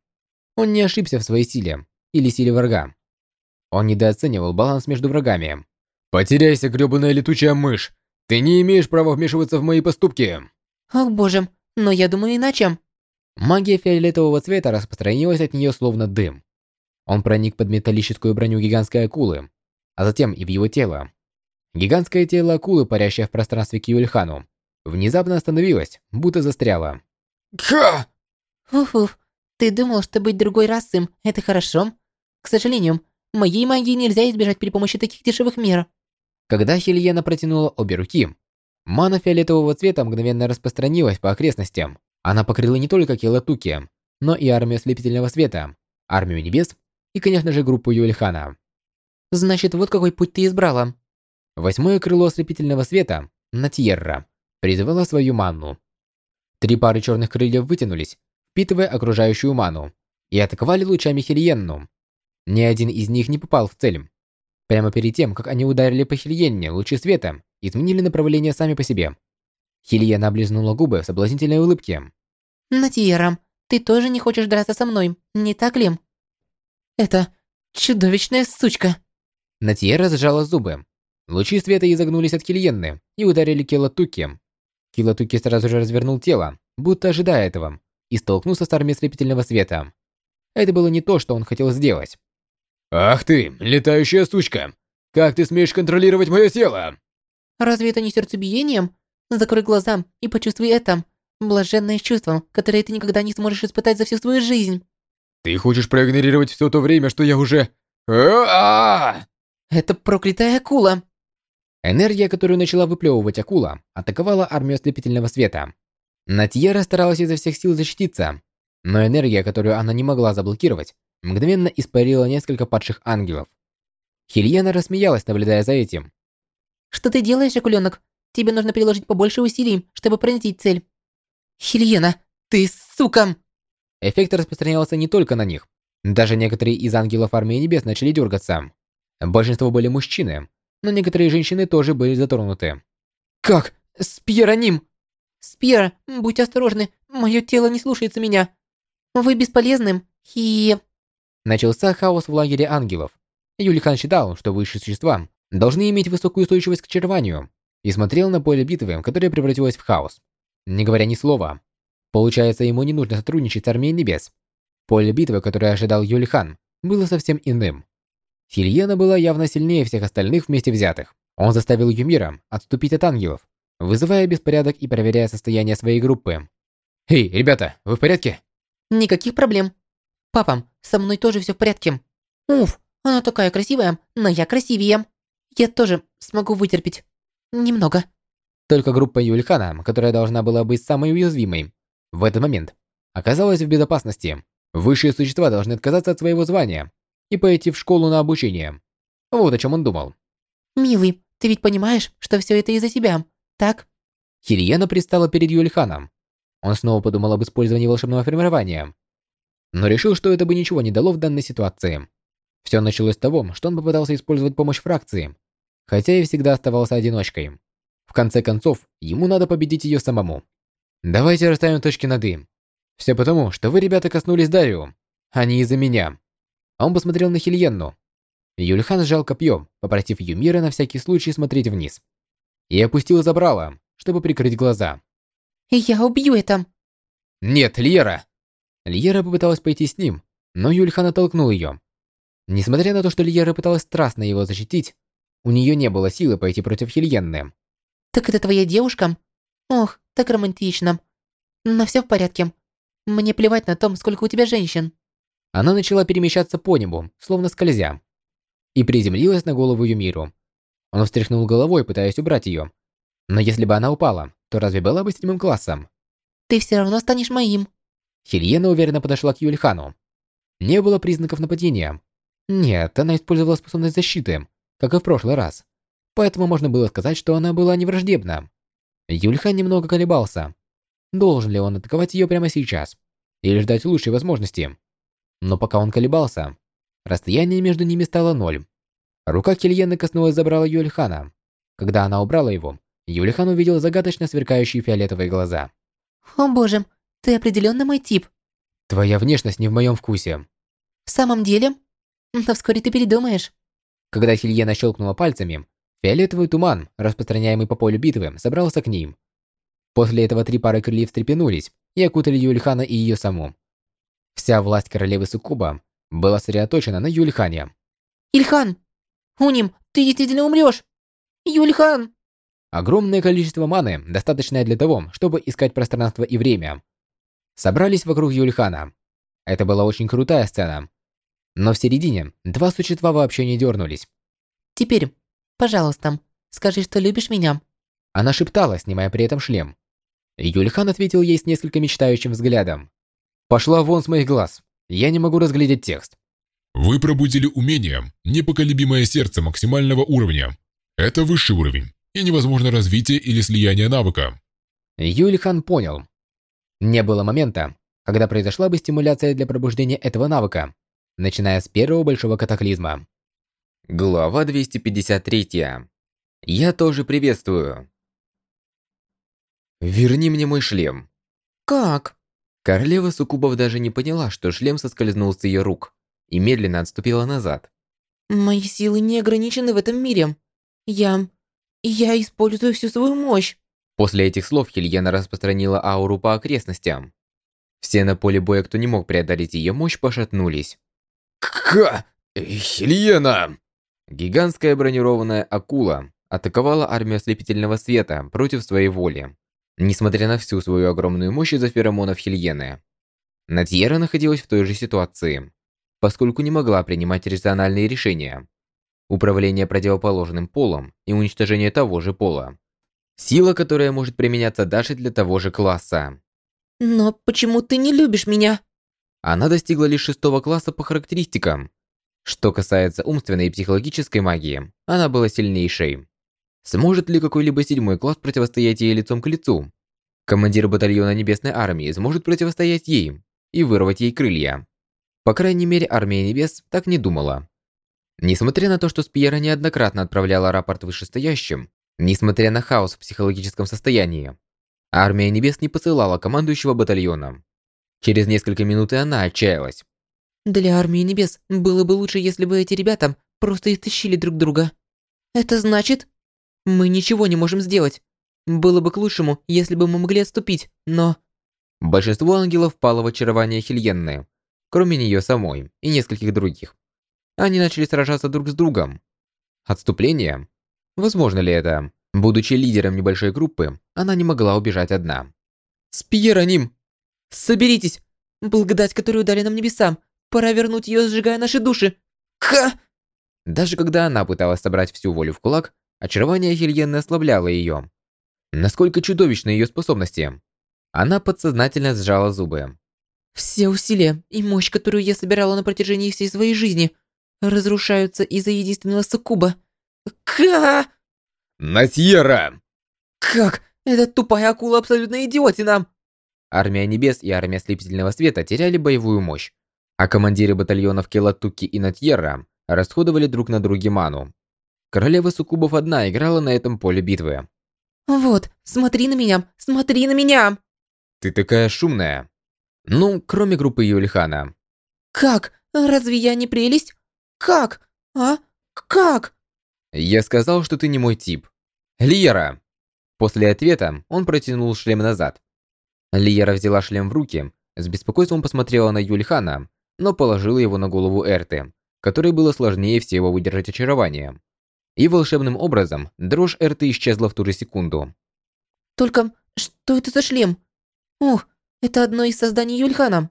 Он не ошибся в своей силе или силе врага. Он недооценивал баланс между врагами. «Потеряйся, грёбаная летучая мышь! Ты не имеешь права вмешиваться в мои поступки!» «Ох боже, но я думаю иначе!» Магия фиолетового цвета распространилась от нее словно дым. Он проник под металлическую броню гигантской акулы, а затем и в его тело. Гигантское тело акулы, парящее в пространстве к Юльхану, внезапно остановилась, будто застряла. Ха! Уф-уф, ты думал, что быть другой расой – это хорошо? К сожалению, моей магии нельзя избежать при помощи таких дешевых мер. Когда Хельена протянула обе руки, мана фиолетового цвета мгновенно распространилась по окрестностям. Она покрыла не только Келатуки, но и армию ослепительного света, армию небес и, конечно же, группу Юльхана. Значит, вот какой путь ты избрала. Восьмое крыло ослепительного света – Натьерра призвала свою манну. Три пары черных крыльев вытянулись впитывая окружающую ману, и атаковали лучами Хильенну. Ни один из них не попал в цель. Прямо перед тем, как они ударили по Хильенне, лучи света изменили направление сами по себе. Хильена облизнула губы в соблазнительной улыбке. Натиера, ты тоже не хочешь драться со мной, не так ли? Это чудовищная сучка. Натиера сжала зубы. Лучи света изогнулись от Хильенны и ударили Килотуки. Килотуки сразу же развернул тело, будто ожидая этого, и столкнулся с армией слепительного света. Это было не то, что он хотел сделать. «Ах ты, летающая сучка! Как ты смеешь контролировать мое тело?» Разве это не сердцебиением? Закрой глаза и почувствуй это. Блаженное чувство, которое ты никогда не сможешь испытать за всю свою жизнь. Ты хочешь проигнорировать все то время, что я уже... А-а-а! Это проклятая акула. Энергия, которую начала выплевывать акула, атаковала армию ослепительного света. Натьера старалась изо всех сил защититься, но энергия, которую она не могла заблокировать, мгновенно испарила несколько падших ангелов. Хильяна рассмеялась, наблюдая за этим. Что ты делаешь, акуленок? Тебе нужно приложить побольше усилий, чтобы пронзить цель. Хильена, ты сука! Эффект распространялся не только на них. Даже некоторые из ангелов Армии Небес начали дергаться. Большинство были мужчины, но некоторые женщины тоже были затронуты. «Как? Спьероним!» «Спьер, будь осторожны, мое тело не слушается меня. Вы бесполезным, и...» Начался хаос в лагере ангелов. Юлихан считал, что высшие существа должны иметь высокую устойчивость к очарованию, и смотрел на поле битвы, которое превратилось в хаос. Не говоря ни слова. Получается, ему не нужно сотрудничать с Армией Небес. Поле битвы, которое ожидал Юлихан, было совсем иным. Хильена была явно сильнее всех остальных вместе взятых. Он заставил Юмира отступить от ангелов, вызывая беспорядок и проверяя состояние своей группы. «Эй, ребята, вы в порядке?» «Никаких проблем. Папа, со мной тоже все в порядке. Уф, она такая красивая, но я красивее. Я тоже смогу вытерпеть. Немного». Только группа Юльхана, которая должна была быть самой уязвимой, в этот момент оказалась в безопасности. Высшие существа должны отказаться от своего звания и пойти в школу на обучение. Вот о чем он думал. «Милый, ты ведь понимаешь, что все это из-за тебя, так?» Хильена пристала перед Юльханом. Он снова подумал об использовании волшебного формирования, но решил, что это бы ничего не дало в данной ситуации. Все началось с того, что он попытался использовать помощь фракции, хотя и всегда оставался одиночкой. В конце концов, ему надо победить ее самому. Давайте расставим точки над «и». Все потому, что вы, ребята, коснулись Дарио, а не из-за меня. Он посмотрел на Хильенну. Юльхан сжал копье, попросив Юмира на всякий случай смотреть вниз. И опустил забрало, чтобы прикрыть глаза. «Я убью это!» «Нет, Льера!» Льера попыталась пойти с ним, но Юльхан оттолкнул ее. Несмотря на то, что Льера пыталась страстно его защитить, у нее не было силы пойти против Хильенны. «Так это твоя девушка? Ох, так романтично. Но все в порядке. Мне плевать на том, сколько у тебя женщин». Она начала перемещаться по небу, словно скользя, и приземлилась на голову Юмиру. Он встряхнул головой, пытаясь убрать ее. Но если бы она упала, то разве была бы седьмым классом? «Ты все равно станешь моим». Хельена уверенно подошла к Юльхану. Не было признаков нападения. Нет, она использовала способность защиты, как и в прошлый раз поэтому можно было сказать, что она была невраждебна. Юльхан немного колебался. Должен ли он атаковать ее прямо сейчас? Или ждать лучшей возможности? Но пока он колебался, расстояние между ними стало ноль. Рука Кельены коснулась забрала Юльхана. Когда она убрала его, Юльхан увидел загадочно сверкающие фиолетовые глаза. «О боже, ты определенно мой тип». «Твоя внешность не в моем вкусе». «В самом деле? Но вскоре ты передумаешь». Когда Хильена щелкнула пальцами, Фиолетовый туман, распространяемый по полю битвы, собрался к ним. После этого три пары крыльев встрепенулись и окутали Юльхана и ее саму. Вся власть королевы Суккуба была сосредоточена на Юльхане. «Ильхан! Уним, ты действительно умрешь! Юльхан!» Огромное количество маны, достаточное для того, чтобы искать пространство и время, собрались вокруг Юльхана. Это была очень крутая сцена. Но в середине два существа вообще не дернулись. «Теперь Пожалуйста, скажи, что любишь меня». Она шептала, снимая при этом шлем. Юльхан ответил ей с несколько мечтающим взглядом. «Пошла вон с моих глаз. Я не могу разглядеть текст». Вы пробудили умение «Непоколебимое сердце максимального уровня». Это высший уровень, и невозможно развитие или слияние навыка. Юльхан понял. Не было момента, когда произошла бы стимуляция для пробуждения этого навыка, начиная с первого большого катаклизма. Глава 253. Я тоже приветствую. Верни мне мой шлем. Как? Королева Сукубов даже не поняла, что шлем соскользнул с ее рук и медленно отступила назад. Мои силы не ограничены в этом мире. Я... я использую всю свою мощь. После этих слов Хельена распространила ауру по окрестностям. Все на поле боя, кто не мог преодолеть ее мощь, пошатнулись. «Ка! Хельена!» Гигантская бронированная акула атаковала армию ослепительного света против своей воли. Несмотря на всю свою огромную мощь из-за феромонов Хельены. Натьера находилась в той же ситуации, поскольку не могла принимать рациональные решения. Управление противоположным полом и уничтожение того же пола. Сила, которая может применяться даже для того же класса. Но почему ты не любишь меня? Она достигла лишь шестого класса по характеристикам. Что касается умственной и психологической магии, она была сильнейшей. Сможет ли какой-либо седьмой класс противостоять ей лицом к лицу? Командир батальона Небесной Армии сможет противостоять ей и вырвать ей крылья. По крайней мере, Армия Небес так не думала. Несмотря на то, что Спьера неоднократно отправляла рапорт вышестоящим, несмотря на хаос в психологическом состоянии, Армия Небес не посылала командующего батальоном. Через несколько минут и она отчаялась. Для Армии Небес было бы лучше, если бы эти ребята просто истощили друг друга. Это значит, мы ничего не можем сделать. Было бы к лучшему, если бы мы могли отступить, но... Большинство ангелов впало в очарование Хельенны, кроме нее самой и нескольких других. Они начали сражаться друг с другом. Отступление? Возможно ли это? Будучи лидером небольшой группы, она не могла убежать одна. Спиероним! Соберитесь! Благодать, которую дали нам небесам! Пора вернуть ее, сжигая наши души! Ха! Даже когда она пыталась собрать всю волю в кулак, очарование Хельены ослабляло ее. Насколько чудовищны ее способности. Она подсознательно сжала зубы. Все усилия и мощь, которую я собирала на протяжении всей своей жизни, разрушаются из-за единственного суккуба. Ка! Натьера! Как? Эта тупая акула абсолютно идиотина! Армия Небес и Армия Слепительного Света теряли боевую мощь, а командиры батальонов Келатуки и Натьера расходовали друг на друге ману. Королева Суккубов одна играла на этом поле битвы. Вот, смотри на меня, смотри на меня! Ты такая шумная. Ну, кроме группы Юлихана. Как? Разве я не прелесть? Как? А? Как? Я сказал, что ты не мой тип. Лиера! После ответа он протянул шлем назад. Лиера взяла шлем в руки, с беспокойством посмотрела на Юльхана, но положила его на голову Эрты, которой было сложнее всего выдержать очарование. И волшебным образом дрожь Эрты исчезла в ту же секунду. Только что это за шлем? Ух, это одно из созданий Юльхана.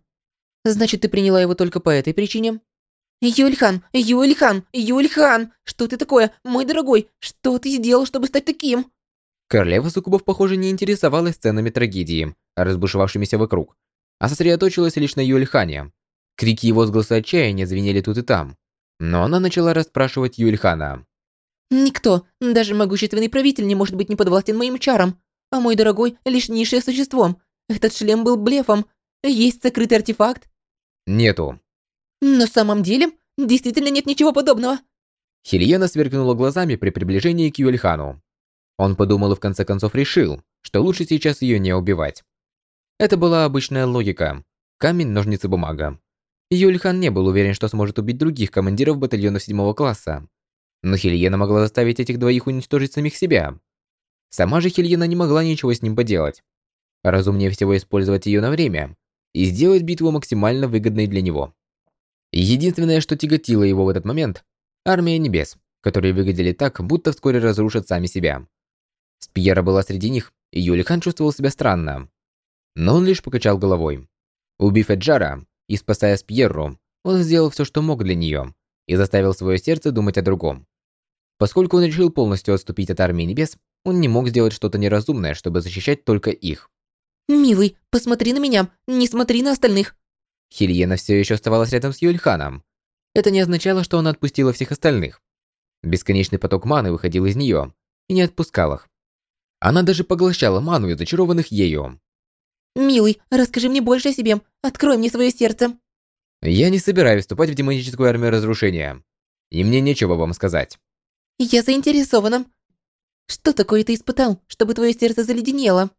Значит, ты приняла его только по этой причине? Юльхан, Юльхан, Юльхан, что ты такое, мой дорогой? Что ты сделал, чтобы стать таким? Королева Сукубов, похоже, не интересовалась сценами трагедии, разбушевавшимися вокруг, а сосредоточилась лишь на Юльхане. Крики и возгласы отчаяния звенели тут и там, но она начала расспрашивать Юльхана. Никто, даже могущественный правитель не может быть неподвластен моим чарам, а мой дорогой лишь низшее существо. Этот шлем был блефом. Есть сокрытый артефакт? Нету. На самом деле, действительно нет ничего подобного. Хельена сверкнула глазами при приближении к Юльхану. Он подумал и в конце концов решил, что лучше сейчас ее не убивать. Это была обычная логика. Камень, ножницы, бумага. Юльхан не был уверен, что сможет убить других командиров батальонов седьмого класса. Но Хельена могла заставить этих двоих уничтожить самих себя. Сама же Хельена не могла ничего с ним поделать. Разумнее всего использовать ее на время и сделать битву максимально выгодной для него. Единственное, что тяготило его в этот момент – армия небес, которые выглядели так, будто вскоре разрушат сами себя. Спьера была среди них, и Юлихан чувствовал себя странно. Но он лишь покачал головой. Убив Эджара и спасая Спьерру, он сделал все, что мог для нее, и заставил свое сердце думать о другом. Поскольку он решил полностью отступить от армии небес, он не мог сделать что-то неразумное, чтобы защищать только их. «Милый, посмотри на меня, не смотри на остальных!» Хильена все еще оставалась рядом с Юльханом. Это не означало, что она отпустила всех остальных. Бесконечный поток маны выходил из нее и не отпускал их. Она даже поглощала ману из зачарованных ею. Милый, расскажи мне больше о себе. Открой мне свое сердце. Я не собираюсь вступать в демоническую армию разрушения. И мне нечего вам сказать. Я заинтересована. Что такое ты испытал, чтобы твое сердце заледенело?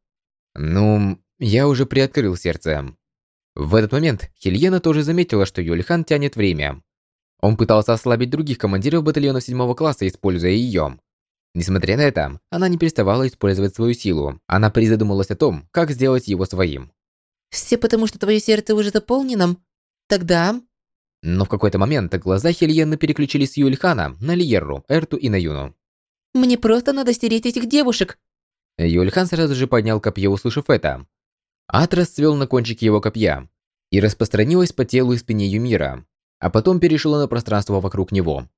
Ну, я уже приоткрыл сердце. В этот момент Хельена тоже заметила, что Юльхан тянет время. Он пытался ослабить других командиров батальонов седьмого класса, используя ее. Несмотря на это, она не переставала использовать свою силу. Она призадумалась о том, как сделать его своим. Все потому, что твое сердце уже заполнено? Тогда... Но в какой-то момент глаза Хельены переключились с Юльхана на Лиерру, Эрту и Наюну. Мне просто надо стереть этих девушек. Юльхан сразу же поднял копье, услышав это. Ад расцвел на кончике его копья и распространилось по телу и спине Юмира, а потом перешло на пространство вокруг него.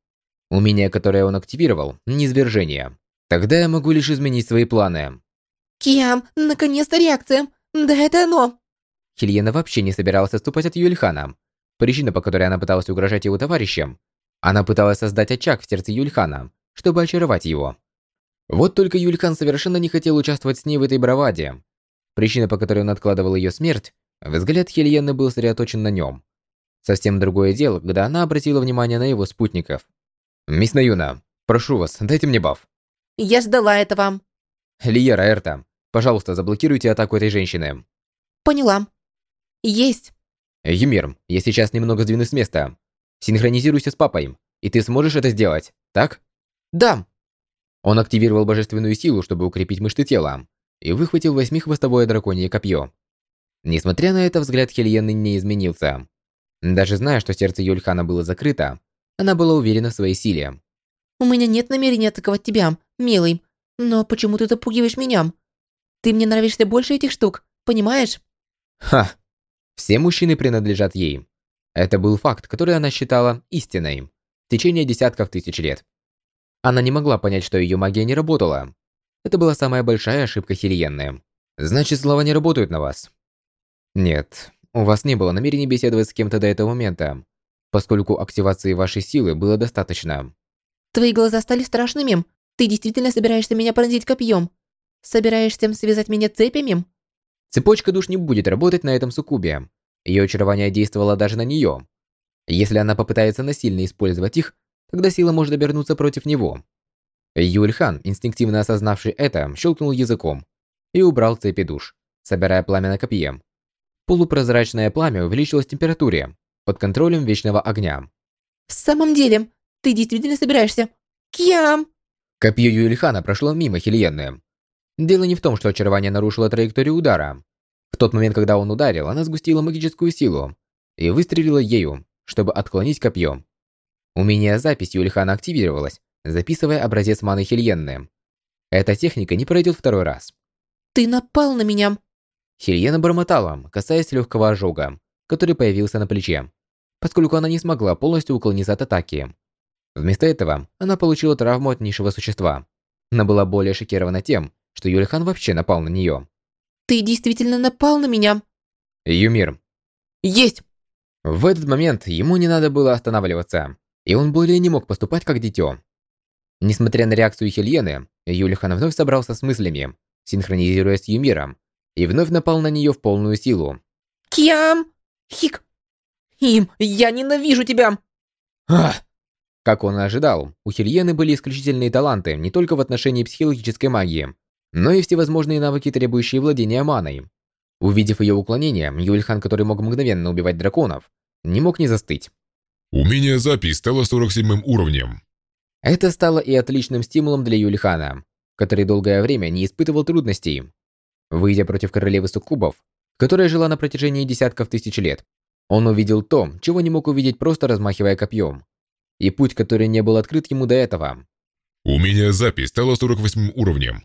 Умение, которое он активировал – низвержение. Тогда я могу лишь изменить свои планы. Киам, наконец-то реакция. Да это оно. Хельена вообще не собиралась отступать от Юльхана. Причина, по которой она пыталась угрожать его товарищам, она пыталась создать очаг в сердце Юльхана, чтобы очаровать его. Вот только Юльхан совершенно не хотел участвовать с ней в этой браваде. Причина, по которой он откладывал ее смерть, взгляд Хельены был сосредоточен на нем. Совсем другое дело, когда она обратила внимание на его спутников. «Мисс Наюна, прошу вас, дайте мне баф». Я ждала этого. Лиера Эрта, пожалуйста, заблокируйте атаку этой женщины. Поняла. Есть. Юмир, я сейчас немного сдвинусь с места. Синхронизируйся с папой, и ты сможешь это сделать, так? Да. Он активировал божественную силу, чтобы укрепить мышцы тела, и выхватил восьмихвостовое драконье копье. Несмотря на это, взгляд Хельены не изменился. Даже зная, что сердце Юльхана было закрыто, она была уверена в своей силе. У меня нет намерения атаковать тебя, милый. Но почему ты запугиваешь меня? Ты мне нравишься больше этих штук, понимаешь? Ха! Все мужчины принадлежат ей. Это был факт, который она считала истиной в течение десятков тысяч лет. Она не могла понять, что ее магия не работала. Это была самая большая ошибка Хириенны. Значит, слова не работают на вас. Нет, у вас не было намерения беседовать с кем-то до этого момента, поскольку активации вашей силы было достаточно. Твои глаза стали страшными. Ты действительно собираешься меня пронзить копьем? Собираешься связать меня цепями? Цепочка душ не будет работать на этом суккубе. Ее очарование действовало даже на нее. Если она попытается насильно использовать их, тогда сила может обернуться против него. Юльхан, инстинктивно осознавший это, щелкнул языком и убрал цепи душ, собирая пламя на копье. Полупрозрачное пламя увеличилось в температуре, под контролем вечного огня. В самом деле, ты действительно собираешься? Кьям! Копье Юльхана прошло мимо Хельенны, Дело не в том, что очарование нарушило траекторию удара. В тот момент, когда он ударил, она сгустила магическую силу и выстрелила ею, чтобы отклонить копье. Умение записи Ульхана активировалось, записывая образец маны Хельенны. Эта техника не пройдет второй раз. «Ты напал на меня!» Хельена бормотала, касаясь легкого ожога, который появился на плече, поскольку она не смогла полностью уклониться от атаки. Вместо этого она получила травму от низшего существа. Она была более шокирована тем, что Юлихан вообще напал на нее. «Ты действительно напал на меня?» «Юмир». «Есть!» В этот момент ему не надо было останавливаться, и он более не мог поступать как дитё. Несмотря на реакцию Хельены, Юлихан вновь собрался с мыслями, синхронизируясь с Юмиром, и вновь напал на нее в полную силу. «Кьям! Хик! Им, я ненавижу тебя!» Ах! Как он и ожидал, у Хельены были исключительные таланты не только в отношении психологической магии, но и всевозможные навыки, требующие владения маной. Увидев ее уклонение, Юльхан, который мог мгновенно убивать драконов, не мог не застыть. Умение запись стало 47 уровнем. Это стало и отличным стимулом для Юльхана, который долгое время не испытывал трудностей. Выйдя против королевы суккубов, которая жила на протяжении десятков тысяч лет, он увидел то, чего не мог увидеть просто размахивая копьем. И путь, который не был открыт ему до этого. Умение запись стало 48 уровнем.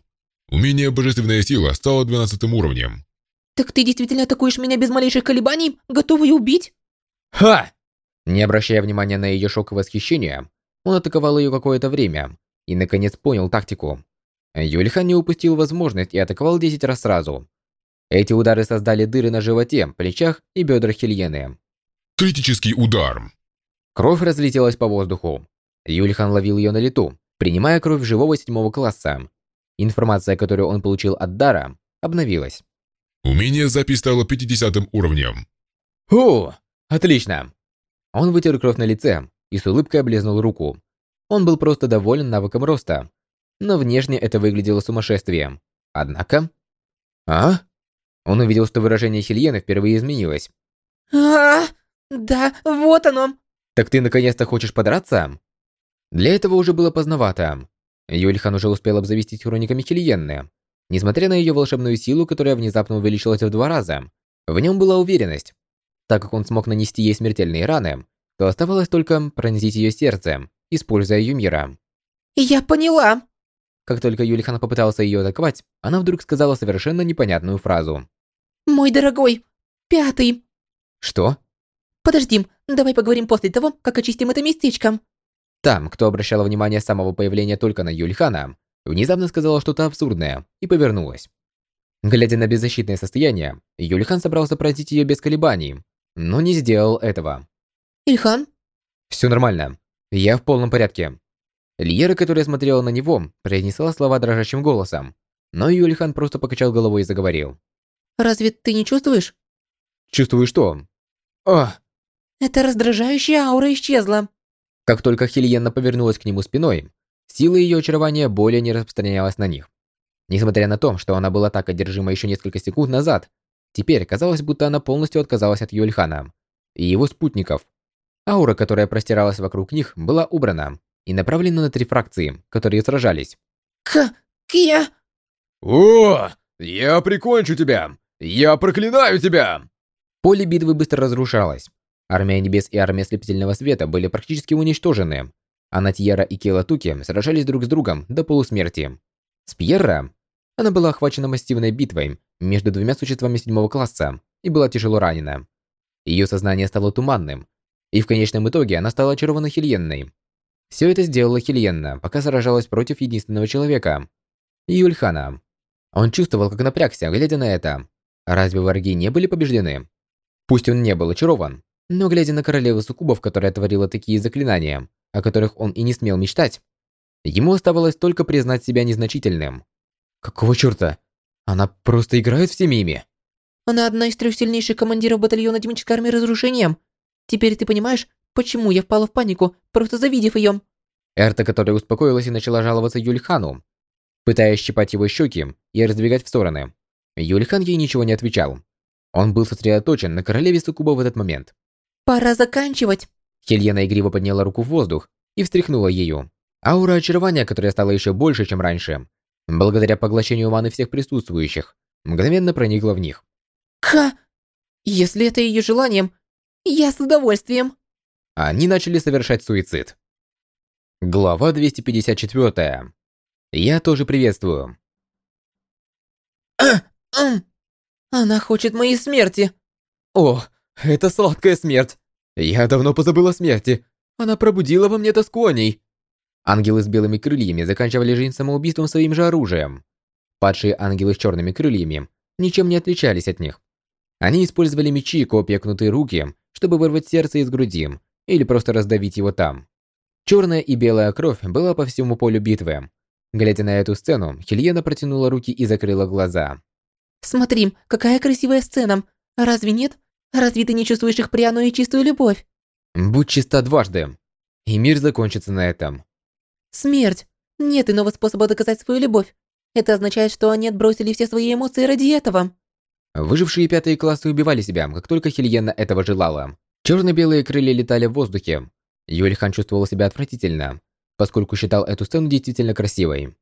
Умение «Божественная сила» стало 12 уровнем. Так ты действительно атакуешь меня без малейших колебаний, готовый убить? Ха! Не обращая внимания на ее шок и восхищение, он атаковал ее какое-то время и, наконец, понял тактику. Юльхан не упустил возможность и атаковал 10 раз сразу. Эти удары создали дыры на животе, плечах и бедрах Хельены. Критический удар. Кровь разлетелась по воздуху. Юльхан ловил ее на лету, принимая кровь живого седьмого класса Информация, которую он получил от Дара, обновилась. Умение запись стало 50 уровнем. О, отлично. Он вытер кровь на лице и с улыбкой облизнул руку. Он был просто доволен навыком роста, но внешне это выглядело сумасшествием. Однако... А? Он увидел, что выражение Хельены впервые изменилось. А, да, вот оно. Так ты наконец-то хочешь подраться? Для этого уже было поздновато. Юльхан уже успел обзавестись хрониками Хельенны. Несмотря на ее волшебную силу, которая внезапно увеличилась в два раза, в нем была уверенность. Так как он смог нанести ей смертельные раны, то оставалось только пронзить ее сердце, используя ее мира. Я поняла. Как только Юлихан попытался ее атаковать, она вдруг сказала совершенно непонятную фразу. Мой дорогой, пятый. Что? Подожди, давай поговорим после того, как очистим это местечко. Там, кто обращал внимание с самого появления только на Юльхана, внезапно сказала что-то абсурдное и повернулась. Глядя на беззащитное состояние, Юльхан собрался поразить ее без колебаний, но не сделал этого. Ильхан? Все нормально. Я в полном порядке. Льера, которая смотрела на него, произнесла слова дрожащим голосом, но Юльхан просто покачал головой и заговорил. Разве ты не чувствуешь? Чувствую что? О! Эта раздражающая аура исчезла. Как только Хильенна повернулась к нему спиной, сила ее очарования более не распространялась на них. Несмотря на то, что она была так одержима еще несколько секунд назад, теперь казалось, будто она полностью отказалась от Юльхана и его спутников. Аура, которая простиралась вокруг них, была убрана и направлена на три фракции, которые сражались. К... Кия... О, я прикончу тебя! Я проклинаю тебя! Поле битвы быстро разрушалось. Армия Небес и Армия Слепительного Света были практически уничтожены, а Натьера и Келатуки сражались друг с другом до полусмерти. Спьерра, она была охвачена массивной битвой между двумя существами седьмого класса и была тяжело ранена. Ее сознание стало туманным, и в конечном итоге она стала очарована Хильенной. Все это сделала Хильенна, пока сражалась против единственного человека – Юльхана. Он чувствовал, как напрягся, глядя на это. Разве враги не были побеждены? Пусть он не был очарован, но глядя на королеву суккубов, которая творила такие заклинания, о которых он и не смел мечтать, ему оставалось только признать себя незначительным. Какого чёрта? Она просто играет всеми ими? Она одна из трех сильнейших командиров батальона демонической армии разрушением. Теперь ты понимаешь, почему я впала в панику, просто завидев ее. Эрта, которая успокоилась и начала жаловаться Юльхану, пытаясь щипать его щеки и раздвигать в стороны. Юльхан ей ничего не отвечал. Он был сосредоточен на королеве Суккуба в этот момент. Пора заканчивать. Хельена игриво подняла руку в воздух и встряхнула ею. Аура очарования, которая стала еще больше, чем раньше, благодаря поглощению маны всех присутствующих, мгновенно проникла в них. Ха! Если это ее желанием, я с удовольствием. Они начали совершать суицид. Глава 254. Я тоже приветствую. Она хочет моей смерти. О, это сладкая смерть. Я давно позабыл о смерти. Она пробудила во мне тоску о ней. Ангелы с белыми крыльями заканчивали жизнь самоубийством своим же оружием. Падшие ангелы с черными крыльями ничем не отличались от них. Они использовали мечи и копья кнутые руки, чтобы вырвать сердце из груди или просто раздавить его там. Черная и белая кровь была по всему полю битвы. Глядя на эту сцену, Хельена протянула руки и закрыла глаза. «Смотри, какая красивая сцена! Разве нет? Разве ты не чувствуешь их пряную и чистую любовь? Будь чиста дважды, и мир закончится на этом. Смерть. Нет иного способа доказать свою любовь. Это означает, что они отбросили все свои эмоции ради этого. Выжившие пятые классы убивали себя, как только Хельена этого желала. Черно-белые крылья летали в воздухе. Юльхан чувствовал себя отвратительно, поскольку считал эту сцену действительно красивой.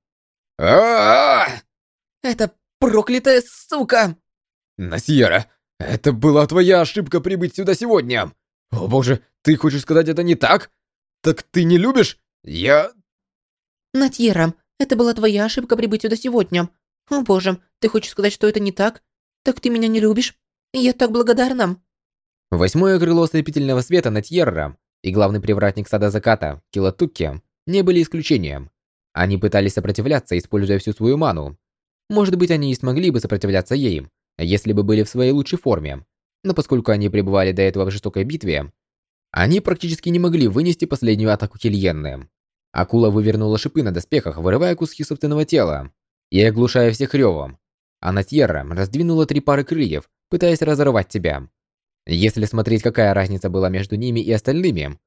а Это проклятая сука! Насьера, это была твоя ошибка прибыть сюда сегодня. О боже, ты хочешь сказать это не так? Так ты не любишь? Я... Натьера, это была твоя ошибка прибыть сюда сегодня. О боже, ты хочешь сказать, что это не так? Так ты меня не любишь? Я так благодарна. Восьмое крыло слепительного света Натьерра и главный привратник Сада Заката, Килатукки, не были исключением. Они пытались сопротивляться, используя всю свою ману. Может быть, они и смогли бы сопротивляться ей, если бы были в своей лучшей форме. Но поскольку они пребывали до этого в жестокой битве, они практически не могли вынести последнюю атаку Хельенны. Акула вывернула шипы на доспехах, вырывая куски собственного тела и оглушая всех ревом. а Натьерра раздвинула три пары крыльев, пытаясь разорвать тебя. Если смотреть, какая разница была между ними и остальными,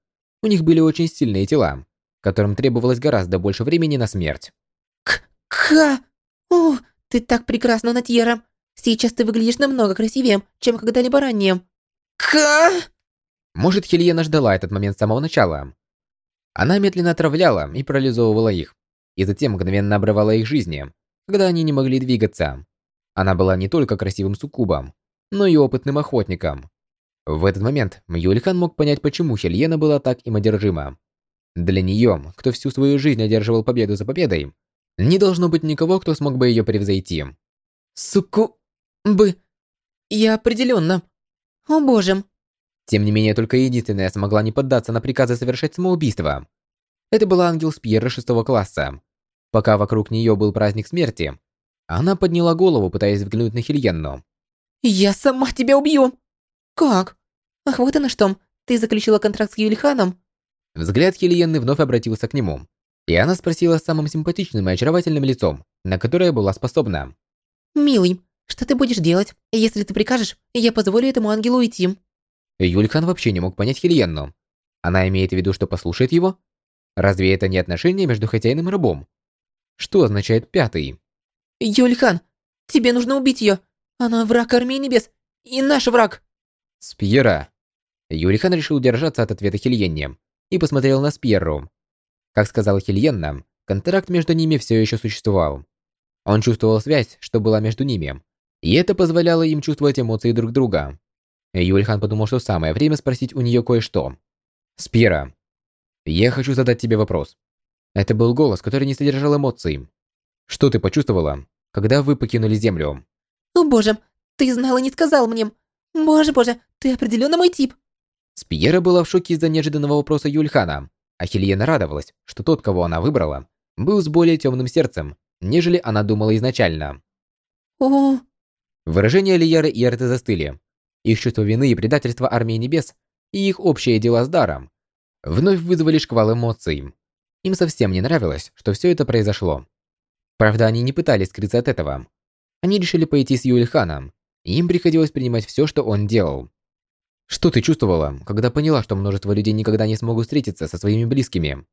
у них были очень сильные тела, которым требовалось гораздо больше времени на смерть. К-ка! О, ты так прекрасна, Натьера! Сейчас ты выглядишь намного красивее, чем когда-либо ранее. Ка! Может, Хельена ждала этот момент с самого начала. Она медленно отравляла и парализовывала их, и затем мгновенно обрывала их жизни, когда они не могли двигаться. Она была не только красивым суккубом, но и опытным охотником. В этот момент Мюльхан мог понять, почему Хельена была так им одержима. Для нее, кто всю свою жизнь одерживал победу за победой, не должно быть никого, кто смог бы ее превзойти. Суку... бы... Я определенно. О боже. Тем не менее, только единственная смогла не поддаться на приказы совершать самоубийство. Это была ангел Спьера шестого класса. Пока вокруг нее был праздник смерти, она подняла голову, пытаясь взглянуть на Хельенну. «Я сама тебя убью!» «Как? Ах, вот оно что, ты заключила контракт с Юльханом?» Взгляд Хельенны вновь обратился к нему, и она спросила самым симпатичным и очаровательным лицом, на которое была способна. «Милый, что ты будешь делать? Если ты прикажешь, я позволю этому ангелу уйти». Юльхан вообще не мог понять Хельенну. Она имеет в виду, что послушает его? Разве это не отношение между хозяином и рабом? Что означает пятый? Юльхан, тебе нужно убить ее. Она враг армии небес и наш враг. Спьера. Юльхан решил держаться от ответа Хельенне и посмотрел на Спьеру. Как сказала Хельенна, контракт между ними все еще существовал. Он чувствовал связь, что была между ними, и это позволяло им чувствовать эмоции друг друга. Юльхан подумал, что самое время спросить у нее кое-что. «Спира, я хочу задать тебе вопрос». Это был голос, который не содержал эмоций. Что ты почувствовала, когда вы покинули Землю? «О боже, ты знал и не сказал мне. Боже, боже, ты определенно мой тип». Спиера была в шоке из-за неожиданного вопроса Юльхана, а Хельена радовалась, что тот, кого она выбрала, был с более темным сердцем, нежели она думала изначально. О. Выражения Лияры и Арты застыли. Их чувство вины и предательства Армии Небес и их общие дела с даром вновь вызвали шквал эмоций. Им совсем не нравилось, что все это произошло. Правда, они не пытались скрыться от этого. Они решили пойти с Юльханом, и им приходилось принимать все, что он делал. Что ты чувствовала, когда поняла, что множество людей никогда не смогут встретиться со своими близкими?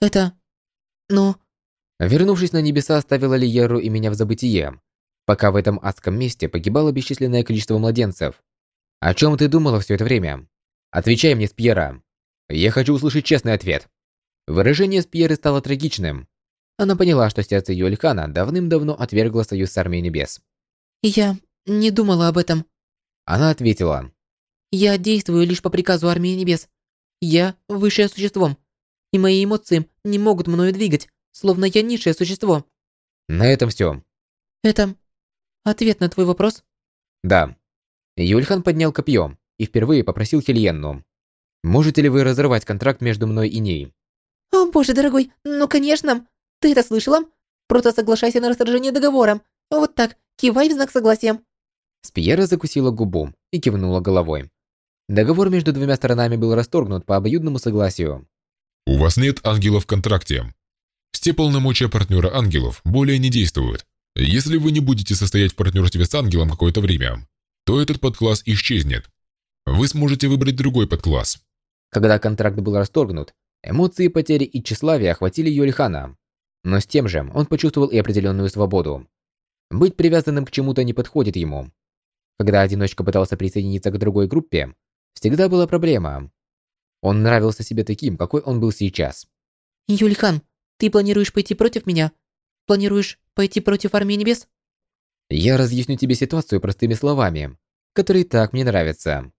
Это... ну... Вернувшись на небеса, оставила Лиеру и меня в забытие, пока в этом адском месте погибало бесчисленное количество младенцев. О чем ты думала все это время? Отвечай мне, Спьера. Я хочу услышать честный ответ. Выражение Спьеры стало трагичным. Она поняла, что сердце Юльхана давным-давно отвергло союз с Армией Небес. Я не думала об этом. Она ответила. Я действую лишь по приказу Армии Небес. Я высшее существо, и мои эмоции не могут мною двигать словно я низшее существо. На этом все. Это ответ на твой вопрос? Да. Юльхан поднял копье и впервые попросил Хельенну. Можете ли вы разорвать контракт между мной и ней? О боже, дорогой, ну конечно. Ты это слышала? Просто соглашайся на расторжение договора. Вот так, кивай в знак согласия. Спиера закусила губу и кивнула головой. Договор между двумя сторонами был расторгнут по обоюдному согласию. У вас нет ангелов в контракте. Все полномочия партнера ангелов более не действуют. Если вы не будете состоять в партнерстве с ангелом какое-то время, то этот подкласс исчезнет. Вы сможете выбрать другой подкласс. Когда контракт был расторгнут, эмоции потери и тщеславия охватили Юльхана. Но с тем же он почувствовал и определенную свободу. Быть привязанным к чему-то не подходит ему. Когда одиночка пытался присоединиться к другой группе, всегда была проблема. Он нравился себе таким, какой он был сейчас. Юльхан, ты планируешь пойти против меня? Планируешь пойти против Армии Небес? Я разъясню тебе ситуацию простыми словами, которые так мне нравятся.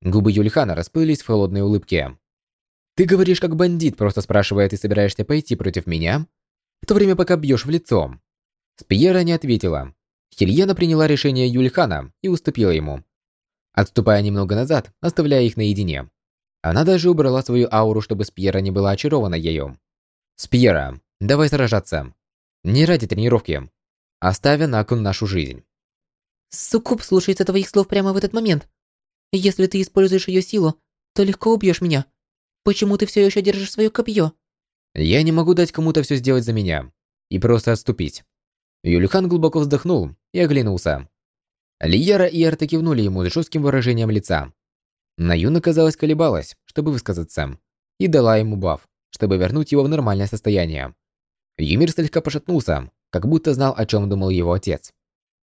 Губы Юльхана расплылись в холодной улыбке. Ты говоришь как бандит, просто спрашивая, ты собираешься пойти против меня? В то время пока бьешь в лицо. Спиера не ответила. Хельена приняла решение Юльхана и уступила ему. Отступая немного назад, оставляя их наедине. Она даже убрала свою ауру, чтобы Спьера не была очарована ею. Спьера, давай сражаться. Не ради тренировки, оставя на кон нашу жизнь. Суккуб слушается твоих слов прямо в этот момент. Если ты используешь ее силу, то легко убьешь меня. Почему ты все еще держишь свое копье? Я не могу дать кому-то все сделать за меня и просто отступить. Юльхан глубоко вздохнул и оглянулся. Лияра и Эрта кивнули ему с жестким выражением лица. Наюна, казалось, колебалась, чтобы высказаться, и дала ему баф, чтобы вернуть его в нормальное состояние. Юмир слегка пошатнулся, как будто знал, о чем думал его отец.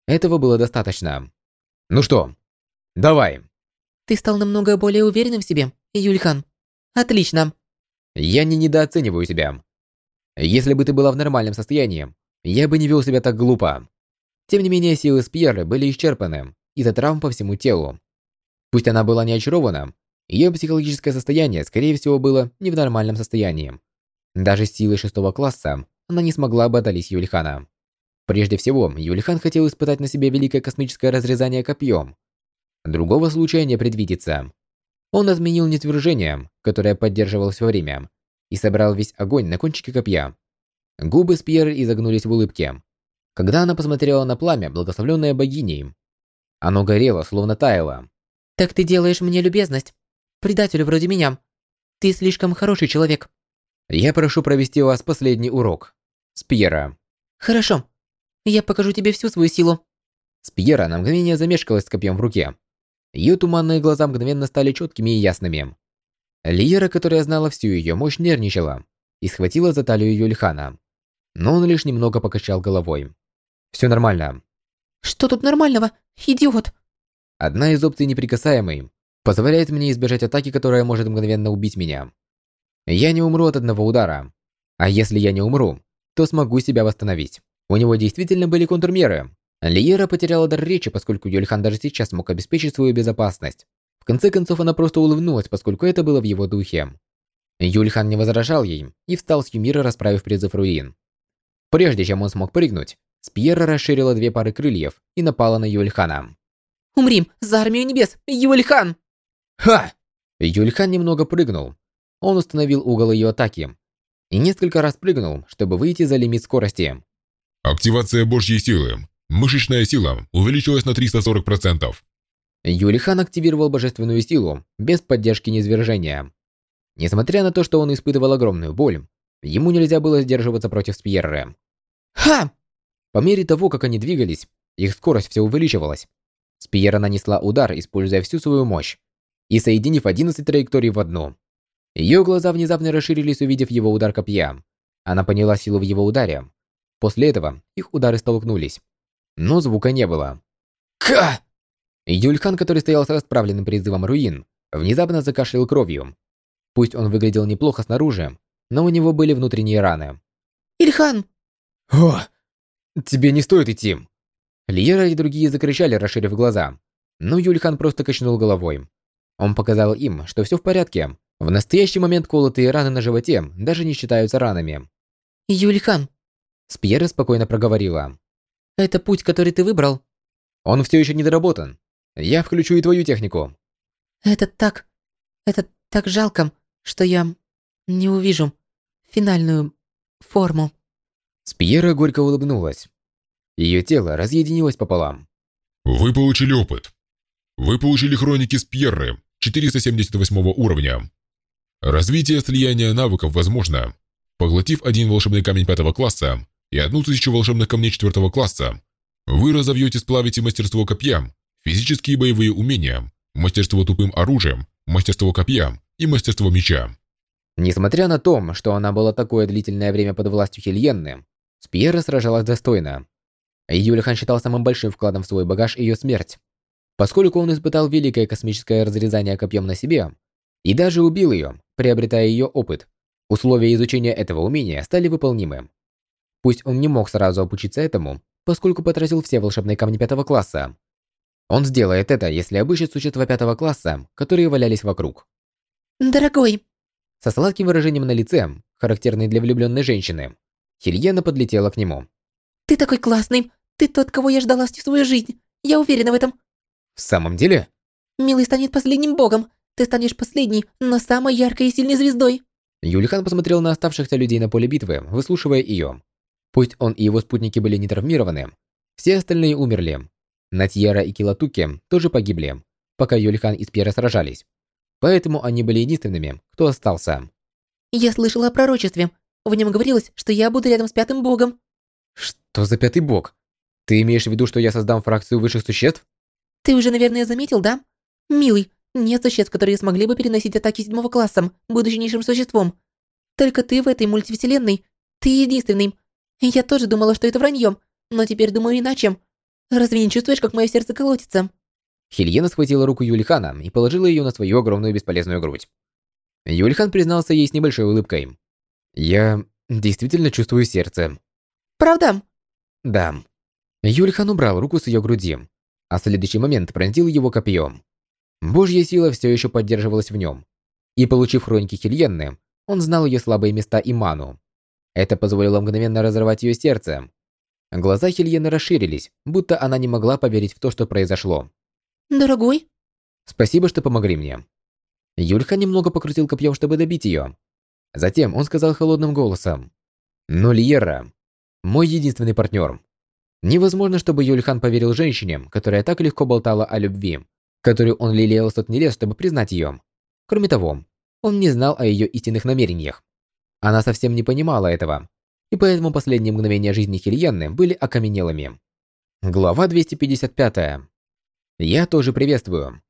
Этого было достаточно. «Ну что, давай!» Ты стал намного более уверенным в себе, Юльхан. Отлично. Я не недооцениваю себя. Если бы ты была в нормальном состоянии, я бы не вел себя так глупо. Тем не менее, силы Спьеры были исчерпаны из-за травм по всему телу. Пусть она была не очарована, ее психологическое состояние, скорее всего, было не в нормальном состоянии. Даже с силой шестого класса она не смогла бы одолеть Юльхана. Прежде всего, Юльхан хотел испытать на себе великое космическое разрезание копьем. Другого случая не предвидится. Он отменил низвержение, которое поддерживал все время, и собрал весь огонь на кончике копья. Губы Спьеры изогнулись в улыбке. Когда она посмотрела на пламя, благословленное богиней, оно горело, словно таяло. «Так ты делаешь мне любезность. Предателю вроде меня. Ты слишком хороший человек». «Я прошу провести у вас последний урок. Спьера». «Хорошо. Я покажу тебе всю свою силу». Спьера на мгновение замешкалась с копьем в руке. Ее туманные глаза мгновенно стали четкими и ясными. Лиера, которая знала всю ее мощь, нервничала и схватила за талию Юльхана. Но он лишь немного покачал головой. «Все нормально». «Что тут нормального? Идиот!» Одна из опций неприкасаемой позволяет мне избежать атаки, которая может мгновенно убить меня. Я не умру от одного удара. А если я не умру, то смогу себя восстановить. У него действительно были контрмеры. Лиера потеряла дар речи, поскольку Юльхан даже сейчас мог обеспечить свою безопасность. В конце концов, она просто улыбнулась, поскольку это было в его духе. Юльхан не возражал ей и встал с Юмира, расправив призыв руин. Прежде чем он смог прыгнуть, Спьера расширила две пары крыльев и напала на Юльхана. «Умрим! За армию небес! Юльхан!» «Ха!» Юльхан немного прыгнул. Он установил угол ее атаки и несколько раз прыгнул, чтобы выйти за лимит скорости. Активация божьей силы. Мышечная сила увеличилась на 340%. Юлихан активировал божественную силу без поддержки низвержения. Несмотря на то, что он испытывал огромную боль, ему нельзя было сдерживаться против Спьерры. «Ха!» По мере того, как они двигались, их скорость все увеличивалась. Спьера нанесла удар, используя всю свою мощь, и соединив 11 траекторий в одну. Ее глаза внезапно расширились, увидев его удар копья. Она поняла силу в его ударе. После этого их удары столкнулись. Но звука не было. «Ка!» Юльхан, который стоял с расправленным призывом руин, внезапно закашлял кровью. Пусть он выглядел неплохо снаружи, но у него были внутренние раны. «Ильхан!» «О! Тебе не стоит идти!» Лиера и другие закричали, расширив глаза. Но Юльхан просто качнул головой. Он показал им, что все в порядке. В настоящий момент колотые раны на животе даже не считаются ранами. «Юльхан!» Спьера спокойно проговорила. «Это путь, который ты выбрал?» «Он все еще не доработан. Я включу и твою технику». «Это так... Это так жалко, что я не увижу финальную форму». Спьера горько улыбнулась. Ее тело разъединилось пополам. Вы получили опыт. Вы получили хроники Спьерры 478 уровня. Развитие слияния навыков возможно. Поглотив один волшебный камень пятого класса и одну тысячу волшебных камней четвертого класса, вы разовьете сплавите мастерство копья, физические боевые умения, мастерство тупым оружием, мастерство копья и мастерство меча. Несмотря на то, что она была такое длительное время под властью Хельенны, Спьера сражалась достойно. Юлихан считал самым большим вкладом в свой багаж ее смерть. Поскольку он испытал великое космическое разрезание копьем на себе и даже убил ее, приобретая ее опыт, условия изучения этого умения стали выполнимы. Пусть он не мог сразу обучиться этому, поскольку потратил все волшебные камни пятого класса. Он сделает это, если обыщет существа пятого класса, которые валялись вокруг. «Дорогой!» Со сладким выражением на лице, характерной для влюбленной женщины, Хельена подлетела к нему. «Ты такой классный! Ты тот, кого я ждала всю свою жизнь! Я уверена в этом!» «В самом деле?» «Милый станет последним богом! Ты станешь последней, но самой яркой и сильной звездой!» Юлихан посмотрел на оставшихся людей на поле битвы, выслушивая ее. Пусть он и его спутники были не травмированы, все остальные умерли. Натьера и Килатуки тоже погибли, пока Юлихан и Спьера сражались. Поэтому они были единственными, кто остался. «Я слышала о пророчестве. В нем говорилось, что я буду рядом с пятым богом». Что за пятый бог? Ты имеешь в виду, что я создам фракцию высших существ? Ты уже, наверное, заметил, да? Милый, нет существ, которые смогли бы переносить атаки седьмого класса, будучи низшим существом. Только ты в этой мультивселенной. Ты единственный. Я тоже думала, что это вранье, но теперь думаю иначе. Разве не чувствуешь, как мое сердце колотится? Хельена схватила руку Юлихана и положила ее на свою огромную бесполезную грудь. Юлихан признался ей с небольшой улыбкой. «Я действительно чувствую сердце». «Правда?» «Да». Юлихан убрал руку с ее груди, а в следующий момент пронзил его копьем. Божья сила все еще поддерживалась в нем. И получив хроники Хельенны, он знал ее слабые места и ману. Это позволило мгновенно разорвать ее сердце. Глаза Хельены расширились, будто она не могла поверить в то, что произошло. «Дорогой?» «Спасибо, что помогли мне». Юльха немного покрутил копьем, чтобы добить ее. Затем он сказал холодным голосом. «Но Льерра, мой единственный партнер. Невозможно, чтобы Юльхан поверил женщине, которая так легко болтала о любви, которую он лелеял сотни лет, чтобы признать ее. Кроме того, он не знал о ее истинных намерениях. Она совсем не понимала этого, и поэтому последние мгновения жизни Хельенны были окаменелыми. Глава 255. Я тоже приветствую.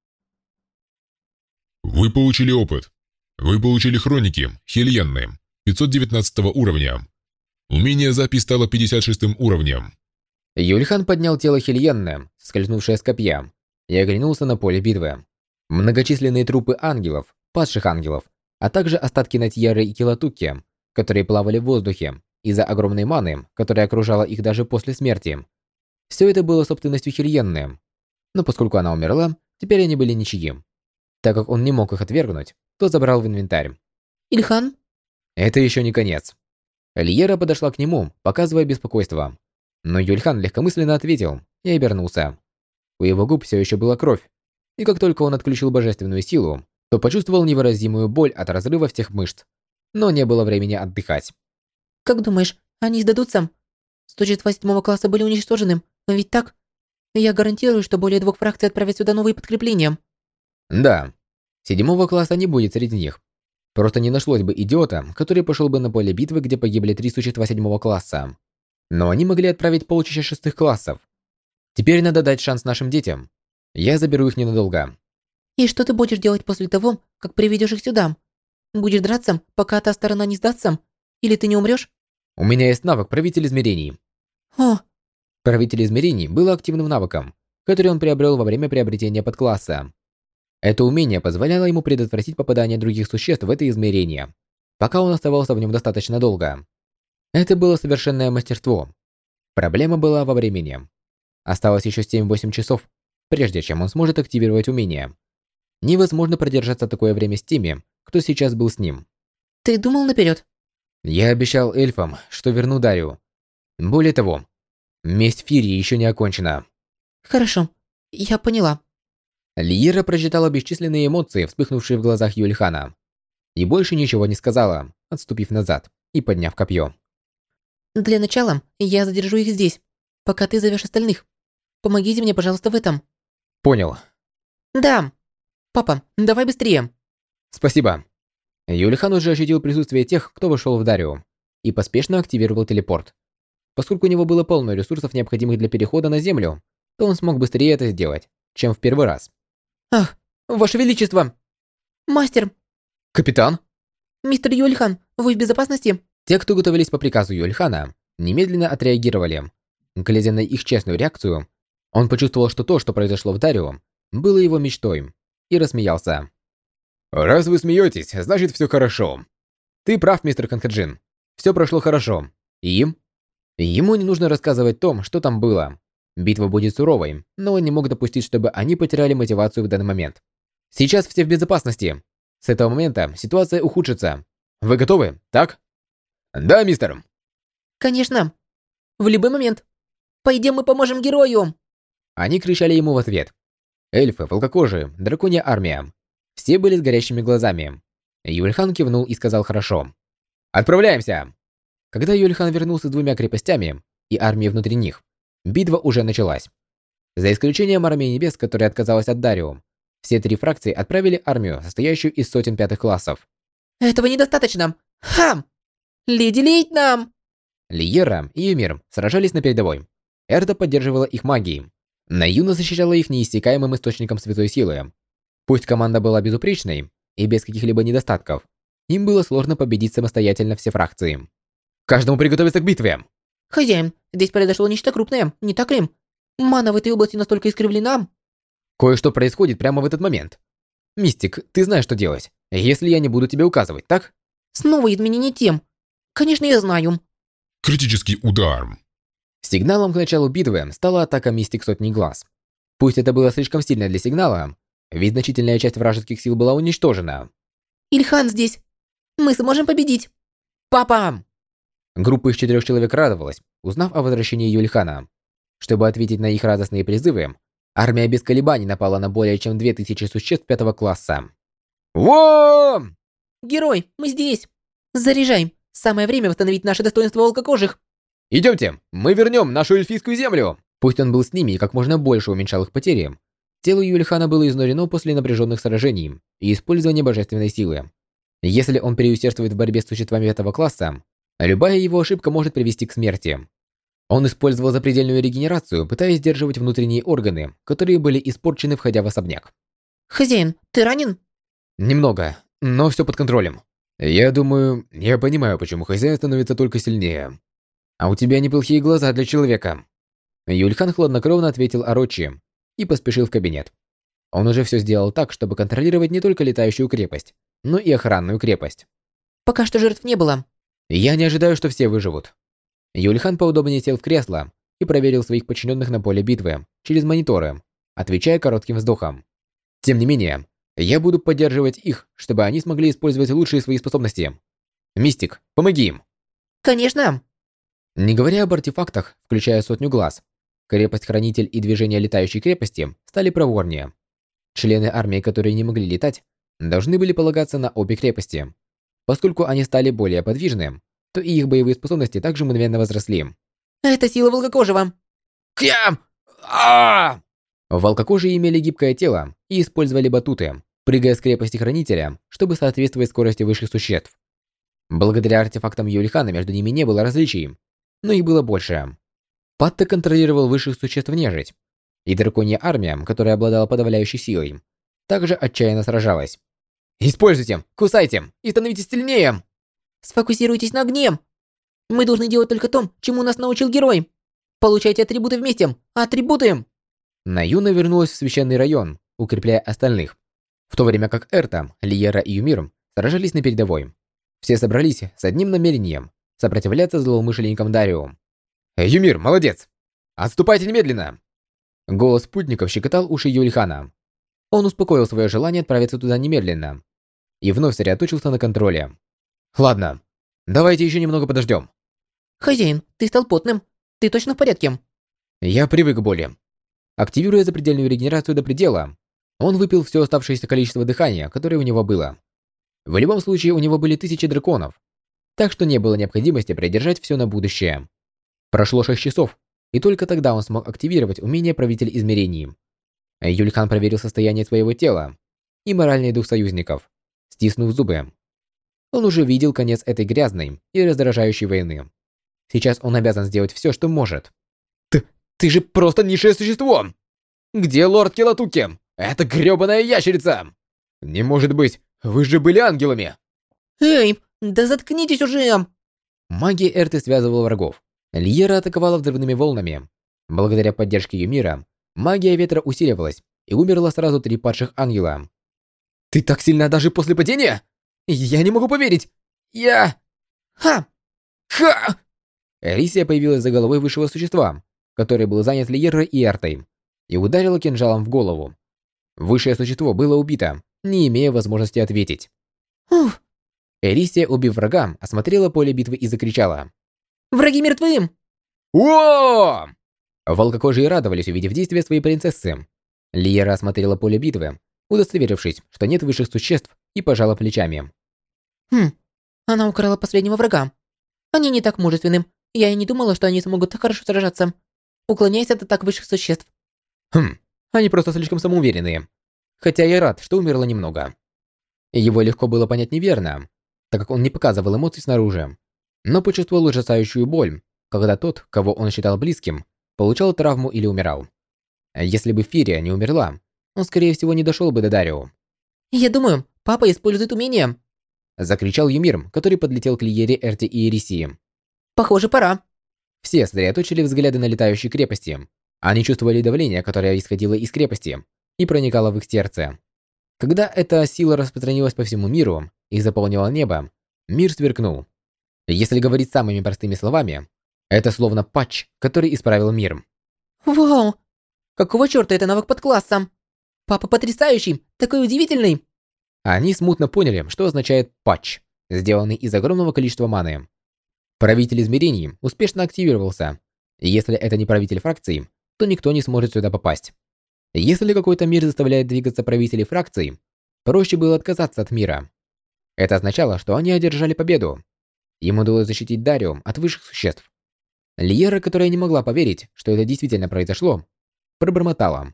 Вы получили опыт. Вы получили хроники Хельенны 519 уровня. Умение запись стало 56 уровнем. Юльхан поднял тело Хельенны, скользнувшее с копья, и оглянулся на поле битвы. Многочисленные трупы ангелов, падших ангелов, а также остатки Натьеры и Килатуки, которые плавали в воздухе из-за огромной маны, которая окружала их даже после смерти. Все это было собственностью Хельенны. Но поскольку она умерла, теперь они были ничьи. Так как он не мог их отвергнуть, то забрал в инвентарь. «Ильхан?» Это еще не конец. Льера подошла к нему, показывая беспокойство. Но Юльхан легкомысленно ответил и обернулся. У его губ все еще была кровь, и как только он отключил божественную силу, то почувствовал невыразимую боль от разрыва всех мышц, но не было времени отдыхать. «Как думаешь, они сдадутся? Существа седьмого класса были уничтожены, но ведь так? Я гарантирую, что более двух фракций отправят сюда новые подкрепления». Да, седьмого класса не будет среди них. Просто не нашлось бы идиота, который пошел бы на поле битвы, где погибли три существа седьмого класса. Но они могли отправить полчища шестых классов, Теперь надо дать шанс нашим детям. Я заберу их ненадолго. И что ты будешь делать после того, как приведешь их сюда? Будешь драться, пока та сторона не сдастся? Или ты не умрешь? У меня есть навык правитель измерений. О! Правитель измерений был активным навыком, который он приобрел во время приобретения подкласса. Это умение позволяло ему предотвратить попадание других существ в это измерение, пока он оставался в нем достаточно долго. Это было совершенное мастерство. Проблема была во времени. Осталось еще 7-8 часов, прежде чем он сможет активировать умение. Невозможно продержаться такое время с теми, кто сейчас был с ним. Ты думал наперед? Я обещал эльфам, что верну Дарью. Более того, месть Фири еще не окончена. Хорошо, я поняла. Лиера прочитала бесчисленные эмоции, вспыхнувшие в глазах Юльхана. И больше ничего не сказала, отступив назад и подняв копье. Для начала я задержу их здесь, пока ты зовешь остальных. Помогите мне, пожалуйста, в этом. Понял. Да. Папа, давай быстрее. Спасибо. Юлихан уже ощутил присутствие тех, кто вошел в Дарио, и поспешно активировал телепорт. Поскольку у него было полно ресурсов, необходимых для перехода на Землю, то он смог быстрее это сделать, чем в первый раз. Ах, Ваше Величество! Мастер! Капитан? Мистер Юльхан, вы в безопасности? Те, кто готовились по приказу Юльхана, немедленно отреагировали. Глядя на их честную реакцию, он почувствовал, что то, что произошло в Дарио, было его мечтой, и рассмеялся. «Раз вы смеетесь, значит все хорошо. Ты прав, мистер Канкаджин. Все прошло хорошо. И? Ему не нужно рассказывать том, что там было. Битва будет суровой, но он не мог допустить, чтобы они потеряли мотивацию в данный момент. Сейчас все в безопасности. С этого момента ситуация ухудшится. Вы готовы, так? Да, мистер. Конечно. В любой момент. Пойдем мы поможем герою. Они кричали ему в ответ. Эльфы, волкокожие, драконья армия. Все были с горящими глазами. Юльхан кивнул и сказал «хорошо». «Отправляемся!» Когда Юльхан вернулся с двумя крепостями и армией внутри них, битва уже началась. За исключением армии небес, которая отказалась от Дарио, все три фракции отправили армию, состоящую из сотен пятых классов. «Этого недостаточно! Хам! Леди Лейтнам!» Лиера и Юмир сражались на передовой. Эрда поддерживала их магией. Наюна защищала их неиссякаемым источником святой силы. Пусть команда была безупречной и без каких-либо недостатков, им было сложно победить самостоятельно все фракции. Каждому приготовиться к битве! Хозяин, здесь произошло нечто крупное, не так ли? Мана в этой области настолько искривлена. Кое-что происходит прямо в этот момент. Мистик, ты знаешь, что делать, если я не буду тебе указывать, так? Снова изменение тем. Конечно, я знаю. Критический удар. Сигналом к началу битвы стала атака Мистик Сотни Глаз. Пусть это было слишком сильно для сигнала, ведь значительная часть вражеских сил была уничтожена. Ильхан здесь. Мы сможем победить. Папа! Группа из четырех человек радовалась, узнав о возвращении Юльхана. Чтобы ответить на их радостные призывы, армия без колебаний напала на более чем 2000 существ пятого класса. Во! Герой, мы здесь. Заряжаем. Самое время восстановить наше достоинство волкокожих. Идемте, мы вернем нашу эльфийскую землю. Пусть он был с ними и как можно больше уменьшал их потери, тело Юльхана было изнурено после напряженных сражений и использования божественной силы. Если он переусердствует в борьбе с существами этого класса, любая его ошибка может привести к смерти. Он использовал запредельную регенерацию, пытаясь сдерживать внутренние органы, которые были испорчены, входя в особняк. Хозяин, ты ранен? Немного, но все под контролем. Я думаю, я понимаю, почему хозяин становится только сильнее. А у тебя неплохие глаза для человека. Юльхан хладнокровно ответил Орочи и поспешил в кабинет. Он уже все сделал так, чтобы контролировать не только летающую крепость, но и охранную крепость. Пока что жертв не было. Я не ожидаю, что все выживут. Юльхан поудобнее сел в кресло и проверил своих подчиненных на поле битвы через мониторы, отвечая коротким вздохом. Тем не менее, я буду поддерживать их, чтобы они смогли использовать лучшие свои способности. Мистик, помоги им. Конечно. Не говоря об артефактах, включая сотню глаз, крепость-хранитель и движение летающей крепости стали проворнее. Члены армии, которые не могли летать, должны были полагаться на обе крепости. Поскольку они стали более подвижны, то и их боевые способности также мгновенно возросли. Это сила волкокожего. Кьям! а Волкокожие имели гибкое тело и использовали батуты, прыгая с крепости хранителя, чтобы соответствовать скорости высших существ. Благодаря артефактам Юльхана между ними не было различий, но их было больше. Патта контролировал высших существ нежить, и драконья армия, которая обладала подавляющей силой, также отчаянно сражалась. «Используйте! Кусайте! И становитесь сильнее!» «Сфокусируйтесь на огне! Мы должны делать только то, чему нас научил герой! Получайте атрибуты вместе! Атрибуты!» Наюна вернулась в священный район, укрепляя остальных, в то время как Эрта, Лиера и Юмир сражались на передовой. Все собрались с одним намерением – сопротивляться злоумышленникам Дарио. «Юмир, молодец! Отступайте немедленно!» Голос спутников щекотал уши Юльхана. Он успокоил свое желание отправиться туда немедленно и вновь сосредоточился на контроле. «Ладно, давайте еще немного подождем». «Хозяин, ты стал потным. Ты точно в порядке?» Я привык к боли. Активируя запредельную регенерацию до предела, он выпил все оставшееся количество дыхания, которое у него было. В любом случае, у него были тысячи драконов, так что не было необходимости придержать все на будущее. Прошло 6 часов, и только тогда он смог активировать умение правитель измерений. Юльхан проверил состояние своего тела и моральный дух союзников, стиснув зубы. Он уже видел конец этой грязной и раздражающей войны. Сейчас он обязан сделать все, что может. Ты, ты же просто низшее существо! Где лорд Келатуки? Это грёбаная ящерица! Не может быть, вы же были ангелами! Эй, да заткнитесь уже! Магия Эрты связывала врагов. Льера атаковала взрывными волнами. Благодаря поддержке Юмира, магия ветра усиливалась, и умерло сразу три падших ангела. «Ты так сильна даже после падения? Я не могу поверить! Я... Ха! Ха!» Элисия появилась за головой высшего существа, который был занят Лиерой и Артой, и ударила кинжалом в голову. Высшее существо было убито, не имея возможности ответить. Уф! Элисия, убив врага, осмотрела поле битвы и закричала. Враги мертвы! О! Волкокожие радовались, увидев действия своей принцессы. Лиера осмотрела поле битвы, удостоверившись, что нет высших существ, и пожала плечами. Хм, она украла последнего врага. Они не так мужественны. Я и не думала, что они смогут так хорошо сражаться. Уклоняясь от атак высших существ. Хм, они просто слишком самоуверенные. Хотя я рад, что умерло немного. Его легко было понять неверно, так как он не показывал эмоций снаружи но почувствовал ужасающую боль когда тот, кого он считал близким, получал травму или умирал. Если бы Фирия не умерла, он, скорее всего, не дошел бы до Дарио. «Я думаю, папа использует умение!» Закричал Юмир, который подлетел к Лиере, Эрте и Эрисии. «Похоже, пора!» Все сосредоточили взгляды на летающие крепости. Они чувствовали давление, которое исходило из крепости и проникало в их сердце. Когда эта сила распространилась по всему миру и заполнила небо, мир сверкнул. Если говорить самыми простыми словами, это словно патч, который исправил мир. «Вау! Какого черта это навык под классом? Папа потрясающий, такой удивительный!» Они смутно поняли, что означает патч, сделанный из огромного количества маны. Правитель измерений успешно активировался. Если это не правитель фракции, то никто не сможет сюда попасть. Если какой-то мир заставляет двигаться правителей фракций, проще было отказаться от мира. Это означало, что они одержали победу. Им удалось защитить Дариум от высших существ. Лиера, которая не могла поверить, что это действительно произошло, пробормотала.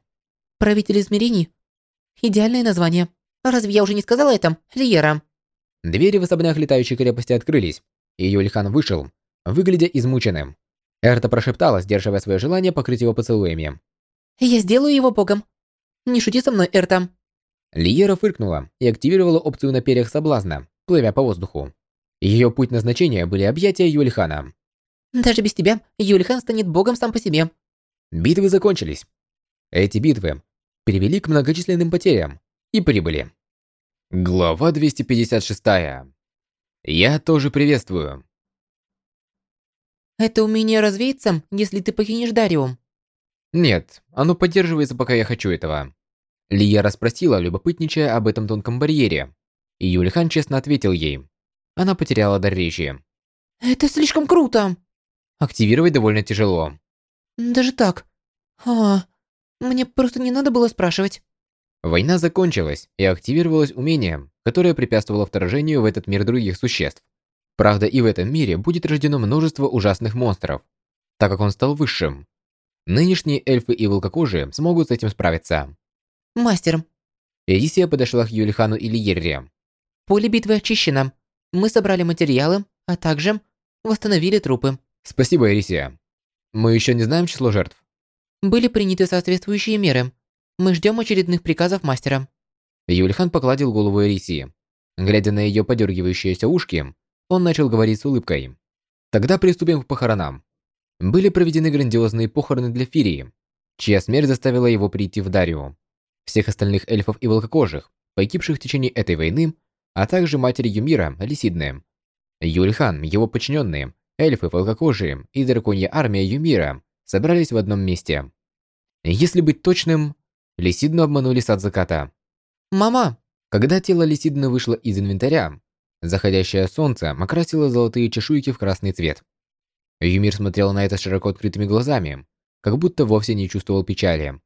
«Правитель измерений? Идеальное название. Разве я уже не сказала это, Лиера?» Двери в особнях летающей крепости открылись, и Юльхан вышел, выглядя измученным. Эрта прошептала, сдерживая свое желание покрыть его поцелуями. «Я сделаю его богом. Не шути со мной, Эрта». Лиера фыркнула и активировала опцию на перьях соблазна, плывя по воздуху. Ее путь назначения были объятия Юльхана. «Даже без тебя Юльхан станет богом сам по себе». Битвы закончились. Эти битвы привели к многочисленным потерям и прибыли. Глава 256. Я тоже приветствую. Это умение развеется, если ты покинешь Дариум. Нет, оно поддерживается, пока я хочу этого. Лия расспросила, любопытничая об этом тонком барьере. И Юльхан честно ответил ей. Она потеряла дар речи. Это слишком круто. Активировать довольно тяжело. Даже так? А, мне просто не надо было спрашивать. Война закончилась, и активировалось умение, которое препятствовало вторжению в этот мир других существ. Правда, и в этом мире будет рождено множество ужасных монстров, так как он стал высшим. Нынешние эльфы и волкокожие смогут с этим справиться. Мастер. Элисия подошла к Юлихану и Лиерре. Поле битвы очищено. Мы собрали материалы, а также восстановили трупы. Спасибо, Элисия. Мы еще не знаем число жертв. Были приняты соответствующие меры. Мы ждем очередных приказов мастера. Юлихан погладил голову Элисии. Глядя на ее подергивающиеся ушки, он начал говорить с улыбкой. Тогда приступим к похоронам. Были проведены грандиозные похороны для Фирии, чья смерть заставила его прийти в Дарио. Всех остальных эльфов и волкокожих, погибших в течение этой войны, а также матери Юмира, Лисидны. Юльхан, его подчиненные, эльфы, волкокожие и драконья армия Юмира собрались в одном месте. Если быть точным, Лисидну обманули сад заката. «Мама!» Когда тело Лисидны вышло из инвентаря, Заходящее солнце окрасило золотые чешуйки в красный цвет. Юмир смотрел на это широко открытыми глазами, как будто вовсе не чувствовал печали,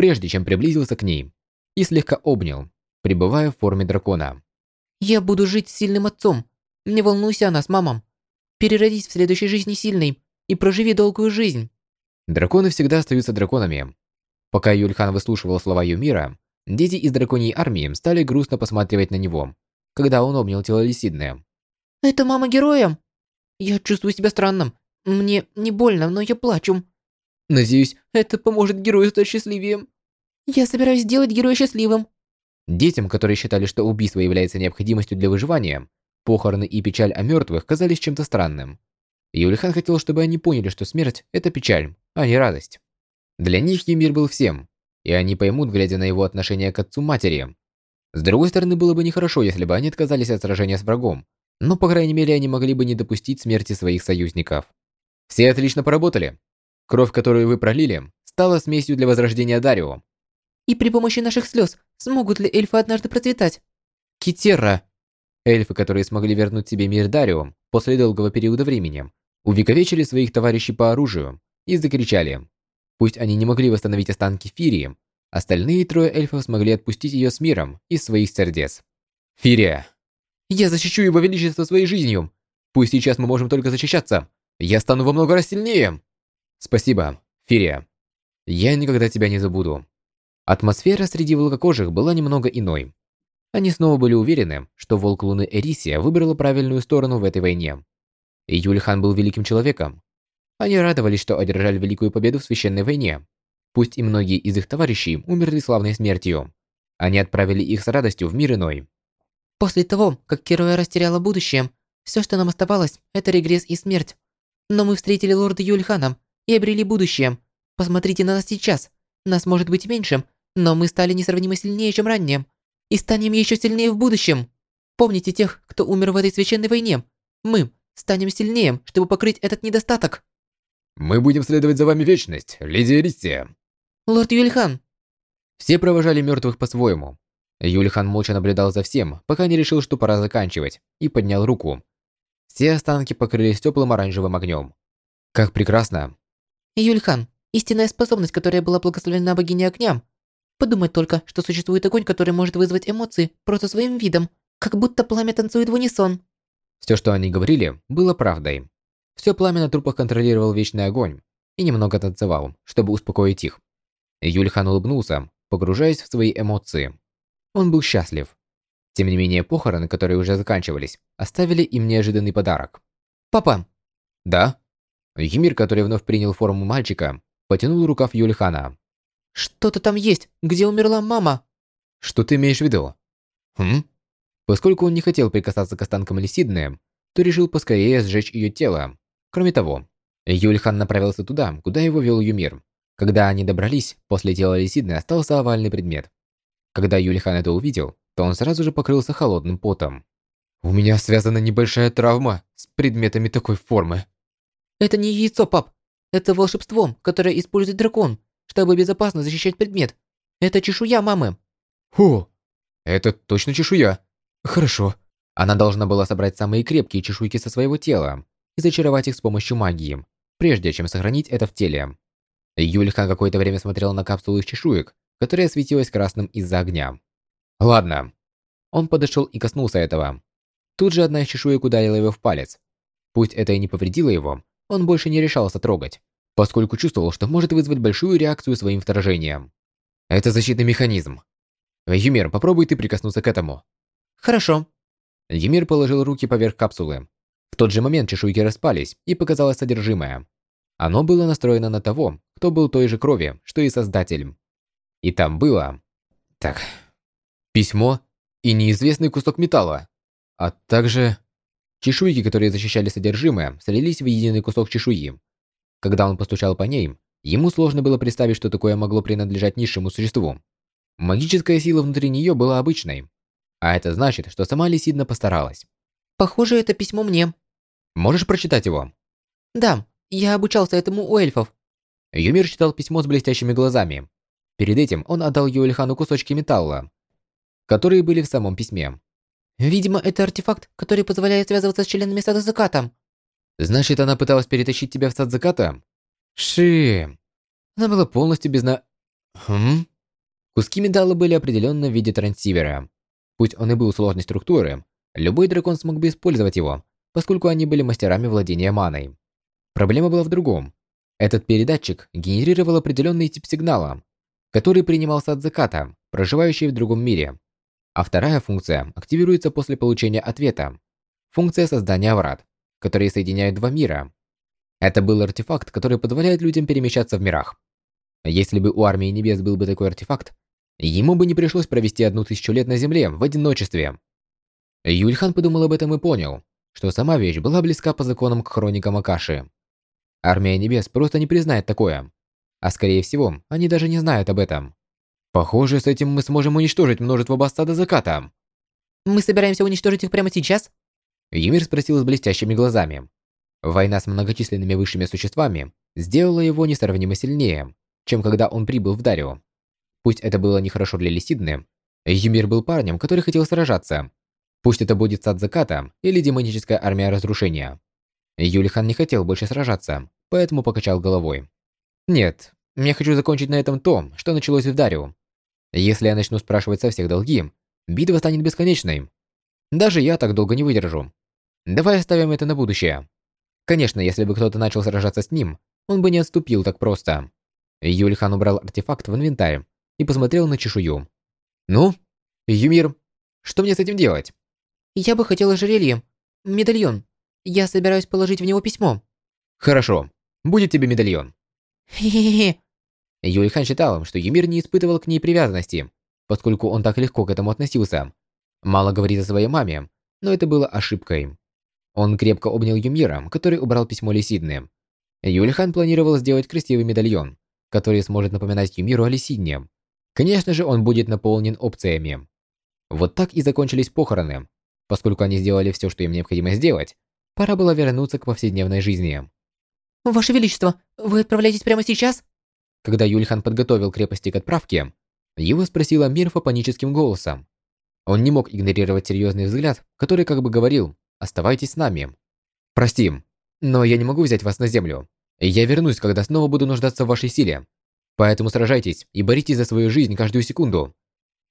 прежде чем приблизился к ней и слегка обнял, пребывая в форме дракона. «Я буду жить с сильным отцом. Не волнуйся о нас, мамам. Переродись в следующей жизни сильной и проживи долгую жизнь». Драконы всегда остаются драконами. Пока Юльхан выслушивал слова Юмира, дети из драконьей армии стали грустно посматривать на него когда он обнял тело Лисидны. «Это мама героя? Я чувствую себя странным. Мне не больно, но я плачу. Надеюсь, это поможет герою стать счастливее. Я собираюсь сделать героя счастливым». Детям, которые считали, что убийство является необходимостью для выживания, похороны и печаль о мертвых казались чем-то странным. Юлихан хотел, чтобы они поняли, что смерть – это печаль, а не радость. Для них Емир был всем, и они поймут, глядя на его отношение к отцу-матери, с другой стороны, было бы нехорошо, если бы они отказались от сражения с врагом, но, по крайней мере, они могли бы не допустить смерти своих союзников. Все отлично поработали. Кровь, которую вы пролили, стала смесью для возрождения Дарио. И при помощи наших слез смогут ли эльфы однажды процветать? Китерра! Эльфы, которые смогли вернуть себе мир Дарио после долгого периода времени, увековечили своих товарищей по оружию и закричали. Пусть они не могли восстановить останки Фирии, Остальные трое эльфов смогли отпустить ее с миром из своих сердец. Фирия. Я защищу его величество своей жизнью. Пусть сейчас мы можем только защищаться. Я стану во много раз сильнее. Спасибо, Фирия. Я никогда тебя не забуду. Атмосфера среди волкокожих была немного иной. Они снова были уверены, что волк Луны Эрисия выбрала правильную сторону в этой войне. И Юльхан был великим человеком. Они радовались, что одержали великую победу в священной войне. Пусть и многие из их товарищей умерли славной смертью. Они отправили их с радостью в мир иной. После того, как Кероя растеряла будущее, все, что нам оставалось, это регресс и смерть. Но мы встретили лорда Юльхана и обрели будущее. Посмотрите на нас сейчас. Нас может быть меньше, но мы стали несравнимо сильнее, чем ранее. И станем еще сильнее в будущем. Помните тех, кто умер в этой священной войне. Мы станем сильнее, чтобы покрыть этот недостаток. Мы будем следовать за вами вечность, леди Эристия. Лорд Юльхан. Все провожали мертвых по-своему. Юльхан молча наблюдал за всем, пока не решил, что пора заканчивать, и поднял руку. Все останки покрылись теплым оранжевым огнем. Как прекрасно. Юльхан, истинная способность, которая была благословена богиней огня. Подумать только, что существует огонь, который может вызвать эмоции просто своим видом, как будто пламя танцует в унисон. Все, что они говорили, было правдой. Все пламя на трупах контролировал вечный огонь и немного танцевал, чтобы успокоить их. Юльхан улыбнулся, погружаясь в свои эмоции. Он был счастлив. Тем не менее, похороны, которые уже заканчивались, оставили им неожиданный подарок. «Папа!» «Да?» Емир, который вновь принял форму мальчика, потянул рукав Юльхана. «Что-то там есть, где умерла мама!» «Что ты имеешь в виду?» «Хм?» Поскольку он не хотел прикасаться к останкам Лисидны, то решил поскорее сжечь ее тело. Кроме того, Юльхан направился туда, куда его вел Юмир. Когда они добрались, после тела Лисидны остался овальный предмет. Когда Юльхан это увидел, то он сразу же покрылся холодным потом. «У меня связана небольшая травма с предметами такой формы». «Это не яйцо, пап. Это волшебство, которое использует дракон, чтобы безопасно защищать предмет. Это чешуя мамы». «О, это точно чешуя. Хорошо». Она должна была собрать самые крепкие чешуйки со своего тела и зачаровать их с помощью магии, прежде чем сохранить это в теле. Юльхан какое-то время смотрел на капсулу из чешуек, которая светилась красным из-за огня. Ладно. Он подошел и коснулся этого. Тут же одна из чешуек ударила его в палец. Пусть это и не повредило его, он больше не решался трогать, поскольку чувствовал, что может вызвать большую реакцию своим вторжением. Это защитный механизм. Юмир, попробуй ты прикоснуться к этому. Хорошо. Юмир положил руки поверх капсулы. В тот же момент чешуйки распались, и показалось содержимое. Оно было настроено на того, кто был той же крови, что и Создатель. И там было... Так... Письмо и неизвестный кусок металла. А также... Чешуйки, которые защищали содержимое, слились в единый кусок чешуи. Когда он постучал по ней, ему сложно было представить, что такое могло принадлежать низшему существу. Магическая сила внутри нее была обычной. А это значит, что сама Лисидна постаралась. Похоже, это письмо мне. Можешь прочитать его? Да, я обучался этому у эльфов. Юмир читал письмо с блестящими глазами. Перед этим он отдал Юэльхану кусочки металла, которые были в самом письме. Видимо, это артефакт, который позволяет связываться с членами сада заката. Значит, она пыталась перетащить тебя в сад заката? Ши. Она была полностью без на... Хм? Куски металла были определенно в виде трансивера. Пусть он и был сложной структуры, любой дракон смог бы использовать его, поскольку они были мастерами владения маной. Проблема была в другом. Этот передатчик генерировал определенный тип сигнала, который принимался от заката, проживающей в другом мире. А вторая функция активируется после получения ответа. Функция создания врат, которые соединяют два мира. Это был артефакт, который позволяет людям перемещаться в мирах. Если бы у Армии Небес был бы такой артефакт, ему бы не пришлось провести одну тысячу лет на Земле в одиночестве. Юльхан подумал об этом и понял, что сама вещь была близка по законам к хроникам Акаши. Армия Небес просто не признает такое. А скорее всего, они даже не знают об этом. Похоже, с этим мы сможем уничтожить множество баста до заката. Мы собираемся уничтожить их прямо сейчас? Юмир спросил с блестящими глазами. Война с многочисленными высшими существами сделала его несравнимо сильнее, чем когда он прибыл в Дарио. Пусть это было нехорошо для Лисидны, Юмир был парнем, который хотел сражаться. Пусть это будет сад заката или демоническая армия разрушения. Юлихан не хотел больше сражаться, поэтому покачал головой. Нет, я хочу закончить на этом то, что началось в Дарио. Если я начну спрашивать со всех долги, битва станет бесконечной. Даже я так долго не выдержу. Давай оставим это на будущее. Конечно, если бы кто-то начал сражаться с ним, он бы не отступил так просто. Юльхан убрал артефакт в инвентарь и посмотрел на чешую. Ну, Юмир, что мне с этим делать? Я бы хотел ожерелье, медальон. Я собираюсь положить в него письмо. Хорошо. будет тебе медальон. Хе-хе-хе. Юльхан считал, что Юмир не испытывал к ней привязанности, поскольку он так легко к этому относился. Мало говорит о своей маме, но это было ошибкой. Он крепко обнял Юмира, который убрал письмо Лисидны. Юльхан планировал сделать красивый медальон, который сможет напоминать Юмиру о Лисидне. Конечно же, он будет наполнен опциями. Вот так и закончились похороны. Поскольку они сделали все, что им необходимо сделать, пора было вернуться к повседневной жизни. Ваше Величество, вы отправляетесь прямо сейчас? Когда Юльхан подготовил крепости к отправке, его спросила Мирфа паническим голосом. Он не мог игнорировать серьезный взгляд, который как бы говорил «Оставайтесь с нами». «Прости, но я не могу взять вас на землю. Я вернусь, когда снова буду нуждаться в вашей силе. Поэтому сражайтесь и боритесь за свою жизнь каждую секунду.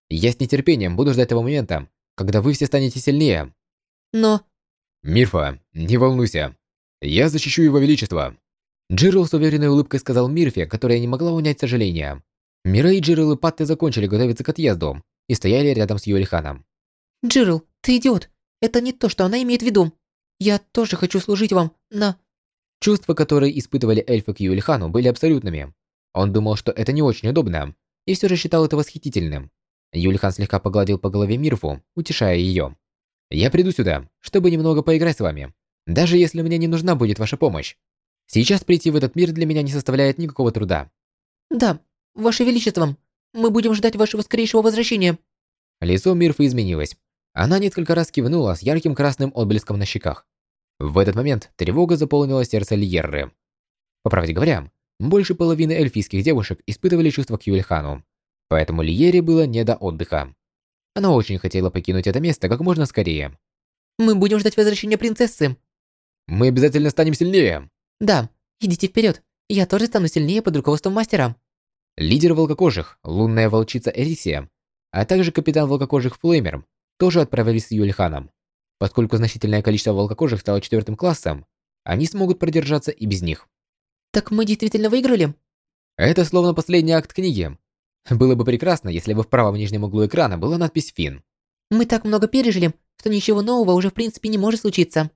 Я с нетерпением буду ждать того момента, когда вы все станете сильнее». Но... «Мирфа, не волнуйся. Я защищу его величество». Джирл с уверенной улыбкой сказал Мирфе, которая не могла унять сожаления. Мира и Джирл и Патты закончили готовиться к отъезду и стояли рядом с Юэльханом. Джирл, ты идиот. Это не то, что она имеет в виду. Я тоже хочу служить вам, на... Чувства, которые испытывали эльфы к Юэльхану, были абсолютными. Он думал, что это не очень удобно, и все же считал это восхитительным. Юльхан слегка погладил по голове Мирфу, утешая ее. «Я приду сюда, чтобы немного поиграть с вами, даже если мне не нужна будет ваша помощь. Сейчас прийти в этот мир для меня не составляет никакого труда». Да, Ваше Величество, мы будем ждать вашего скорейшего возвращения. Лицо Мирфы изменилось. Она несколько раз кивнула с ярким красным отблеском на щеках. В этот момент тревога заполнила сердце Льерры. По правде говоря, больше половины эльфийских девушек испытывали чувства к Юльхану, поэтому Льере было не до отдыха. Она очень хотела покинуть это место как можно скорее. Мы будем ждать возвращения принцессы. Мы обязательно станем сильнее. Да, идите вперед. Я тоже стану сильнее под руководством мастера. Лидер волкокожих, лунная волчица Эрисия, а также капитан волкокожих Флеймер тоже отправились с Юльханом. Поскольку значительное количество волкокожих стало четвертым классом, они смогут продержаться и без них. Так мы действительно выиграли? Это словно последний акт книги. Было бы прекрасно, если бы в правом нижнем углу экрана была надпись «Фин». Мы так много пережили, что ничего нового уже в принципе не может случиться.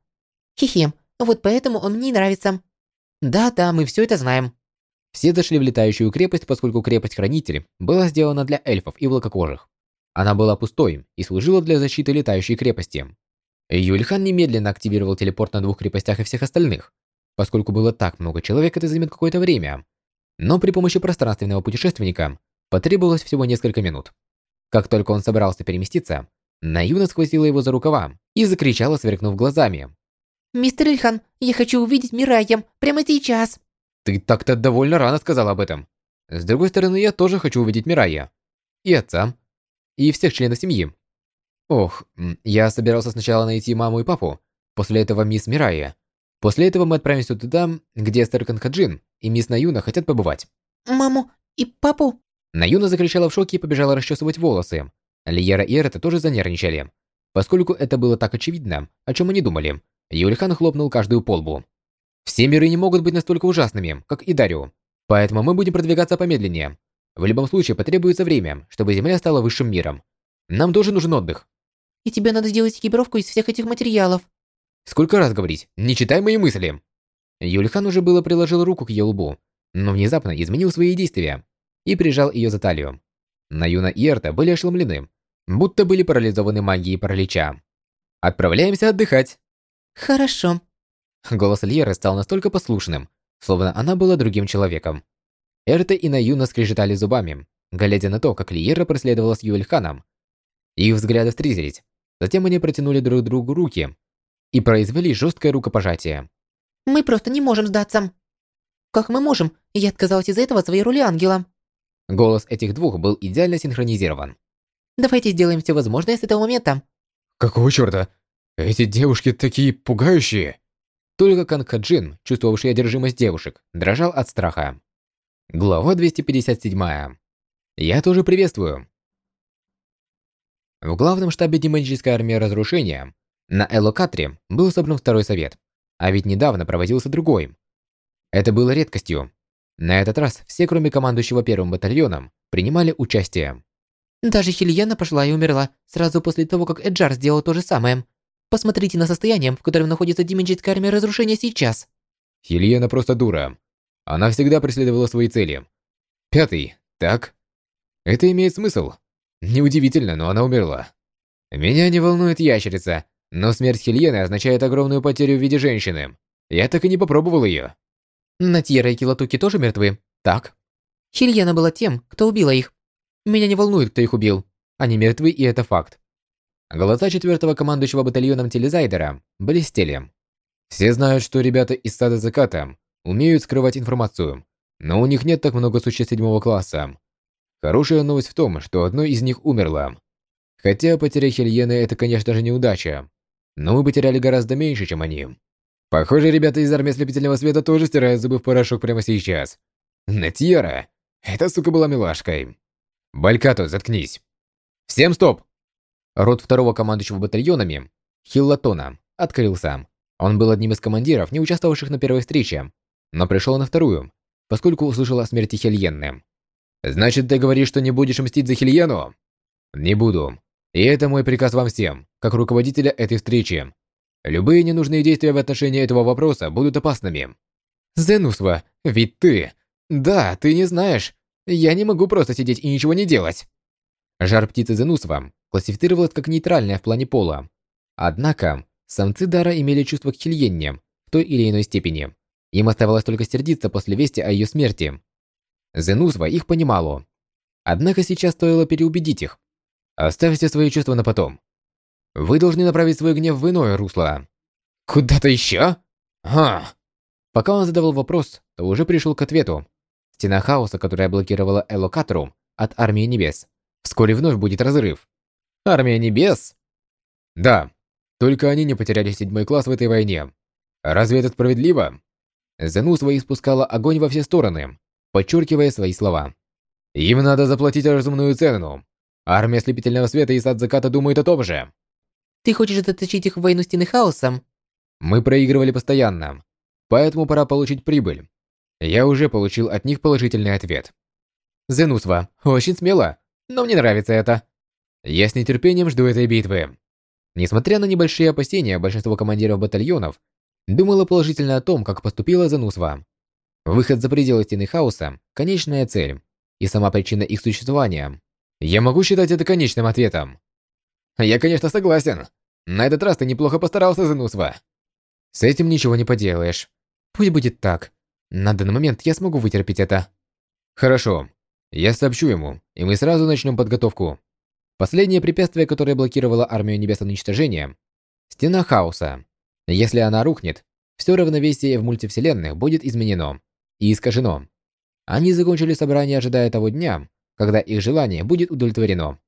Хихи, вот поэтому он мне и нравится. Да-да, мы все это знаем. Все зашли в летающую крепость, поскольку крепость-хранитель была сделана для эльфов и волкокожих. Она была пустой и служила для защиты летающей крепости. Юльхан немедленно активировал телепорт на двух крепостях и всех остальных, поскольку было так много человек, это займет какое-то время. Но при помощи пространственного путешественника потребовалось всего несколько минут. Как только он собрался переместиться, Наюна схватила его за рукава и закричала, сверкнув глазами. «Мистер Ильхан, я хочу увидеть Мирая прямо сейчас!» Ты так-то довольно рано сказал об этом. С другой стороны, я тоже хочу увидеть Мирая. И отца. И всех членов семьи. Ох, я собирался сначала найти маму и папу, после этого мисс Мирая. После этого мы отправимся туда, где Старкан Хаджин и мисс Наюна хотят побывать. Маму и папу? Наюна закричала в шоке и побежала расчесывать волосы. Лиера и Эрта тоже занервничали. Поскольку это было так очевидно, о чем они думали, Юльхан хлопнул каждую полбу. Все миры не могут быть настолько ужасными, как и Дарио. Поэтому мы будем продвигаться помедленнее. В любом случае потребуется время, чтобы Земля стала высшим миром. Нам тоже нужен отдых. И тебе надо сделать экипировку из всех этих материалов. Сколько раз говорить? Не читай мои мысли. Юльхан уже было приложил руку к ее лбу, но внезапно изменил свои действия и прижал ее за талию. Наюна и Эрта были ошеломлены, будто были парализованы магией паралича. Отправляемся отдыхать. Хорошо. Голос Льеры стал настолько послушным, словно она была другим человеком. Эрта и Наюна скрежетали зубами, глядя на то, как Льера преследовала с Юэльханом. Их взгляды встретились, затем они протянули друг другу руки и произвели жесткое рукопожатие. «Мы просто не можем сдаться!» «Как мы можем? Я отказалась из-за этого от своей роли ангела!» Голос этих двух был идеально синхронизирован. «Давайте сделаем все возможное с этого момента!» «Какого чёрта? Эти девушки такие пугающие!» Только Канкаджин, чувствовавший одержимость девушек, дрожал от страха. Глава 257. Я тоже приветствую. В главном штабе демонической армии разрушения на Элокатре был собран второй совет, а ведь недавно проводился другой. Это было редкостью. На этот раз все, кроме командующего первым батальоном, принимали участие. Даже Хильена пошла и умерла сразу после того, как Эджар сделал то же самое. Посмотрите на состояние, в котором находится демоническая армия разрушения сейчас. Хильена просто дура. Она всегда преследовала свои цели. Пятый. Так? Это имеет смысл. Неудивительно, но она умерла. Меня не волнует ящерица, но смерть Хельены означает огромную потерю в виде женщины. Я так и не попробовал ее. Натьера и Килатуки тоже мертвы? Так. Хельена была тем, кто убила их. Меня не волнует, кто их убил. Они мертвы, и это факт. Глаза четвертого командующего батальоном Телезайдера блестели. Все знают, что ребята из сада заката умеют скрывать информацию, но у них нет так много существ седьмого класса. Хорошая новость в том, что одно из них умерло. Хотя потеря Хельены это, конечно же, неудача, но мы потеряли гораздо меньше, чем они. Похоже, ребята из армии ослепительного света тоже стирают зубы в порошок прямо сейчас. Натьера, эта сука была милашкой. Балькато, заткнись. Всем стоп! Рот второго командующего батальонами, Хиллатона, открылся. Он был одним из командиров, не участвовавших на первой встрече, но пришел на вторую, поскольку услышал о смерти Хельенны. «Значит, ты говоришь, что не будешь мстить за Хельену?» «Не буду. И это мой приказ вам всем, как руководителя этой встречи. Любые ненужные действия в отношении этого вопроса будут опасными». «Зенусва, ведь ты... Да, ты не знаешь. Я не могу просто сидеть и ничего не делать». Жар птицы Зенусва классифицировалась как нейтральная в плане пола. Однако, самцы Дара имели чувство к Хильенне в той или иной степени. Им оставалось только сердиться после вести о ее смерти. Зенусва их понимала. Однако сейчас стоило переубедить их. Оставьте свои чувства на потом. Вы должны направить свой гнев в иное русло. Куда-то еще? А. Пока он задавал вопрос, то уже пришел к ответу. Стена хаоса, которая блокировала Элокатру от Армии Небес. Вскоре вновь будет разрыв. Армия Небес? Да, только они не потеряли седьмой класс в этой войне. Разве это справедливо? Зену свои спускала огонь во все стороны, подчеркивая свои слова. Им надо заплатить разумную цену. Армия Слепительного Света и Сад Заката думают о том же. Ты хочешь заточить их в войну Стены Хаоса? Мы проигрывали постоянно, поэтому пора получить прибыль. Я уже получил от них положительный ответ. Зенусва, очень смело, но мне нравится это. Я с нетерпением жду этой битвы. Несмотря на небольшие опасения, большинство командиров батальонов думало положительно о том, как поступила Занусва. Выход за пределы стены хаоса – конечная цель, и сама причина их существования. Я могу считать это конечным ответом. Я, конечно, согласен. На этот раз ты неплохо постарался, Занусва. С этим ничего не поделаешь. Пусть будет так. На данный момент я смогу вытерпеть это. Хорошо. Я сообщу ему, и мы сразу начнем подготовку. Последнее препятствие, которое блокировало армию небесного уничтожения – стена хаоса. Если она рухнет, все равновесие в мультивселенных будет изменено и искажено. Они закончили собрание, ожидая того дня, когда их желание будет удовлетворено.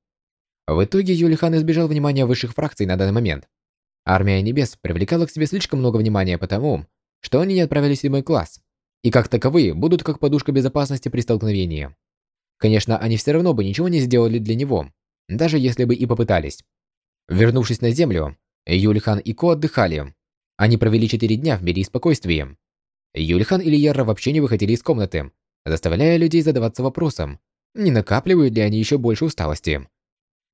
В итоге Юлихан избежал внимания высших фракций на данный момент. Армия Небес привлекала к себе слишком много внимания потому, что они не отправились в седьмой класс, и как таковые будут как подушка безопасности при столкновении. Конечно, они все равно бы ничего не сделали для него, даже если бы и попытались. Вернувшись на землю, Юльхан и Ко отдыхали. Они провели четыре дня в мире и спокойствии. Юльхан и Лиера вообще не выходили из комнаты, заставляя людей задаваться вопросом, не накапливают ли они еще больше усталости.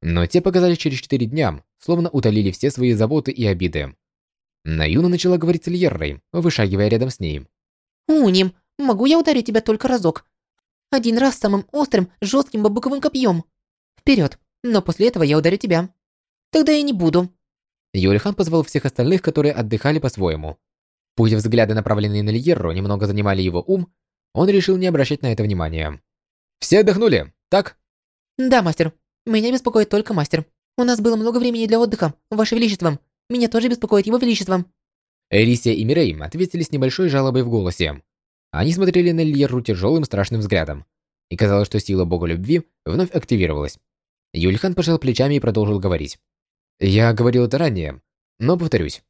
Но те показались через четыре дня, словно утолили все свои заботы и обиды. Наюна начала говорить с Льеррой, вышагивая рядом с ней. «Уним, могу я ударить тебя только разок? Один раз самым острым, жестким бабуковым копьем. Вперед, но после этого я ударю тебя. Тогда я не буду. Юлихан позвал всех остальных, которые отдыхали по-своему. Пусть взгляды, направленные на Лиерру, немного занимали его ум, он решил не обращать на это внимания. «Все отдохнули, так?» «Да, мастер. Меня беспокоит только мастер. У нас было много времени для отдыха, Ваше Величество. Меня тоже беспокоит Его Величество». Эрисия и Мирей ответили с небольшой жалобой в голосе. Они смотрели на Лиерру тяжелым страшным взглядом. И казалось, что сила бога любви вновь активировалась. Юльхан пожал плечами и продолжил говорить. «Я говорил это ранее, но повторюсь.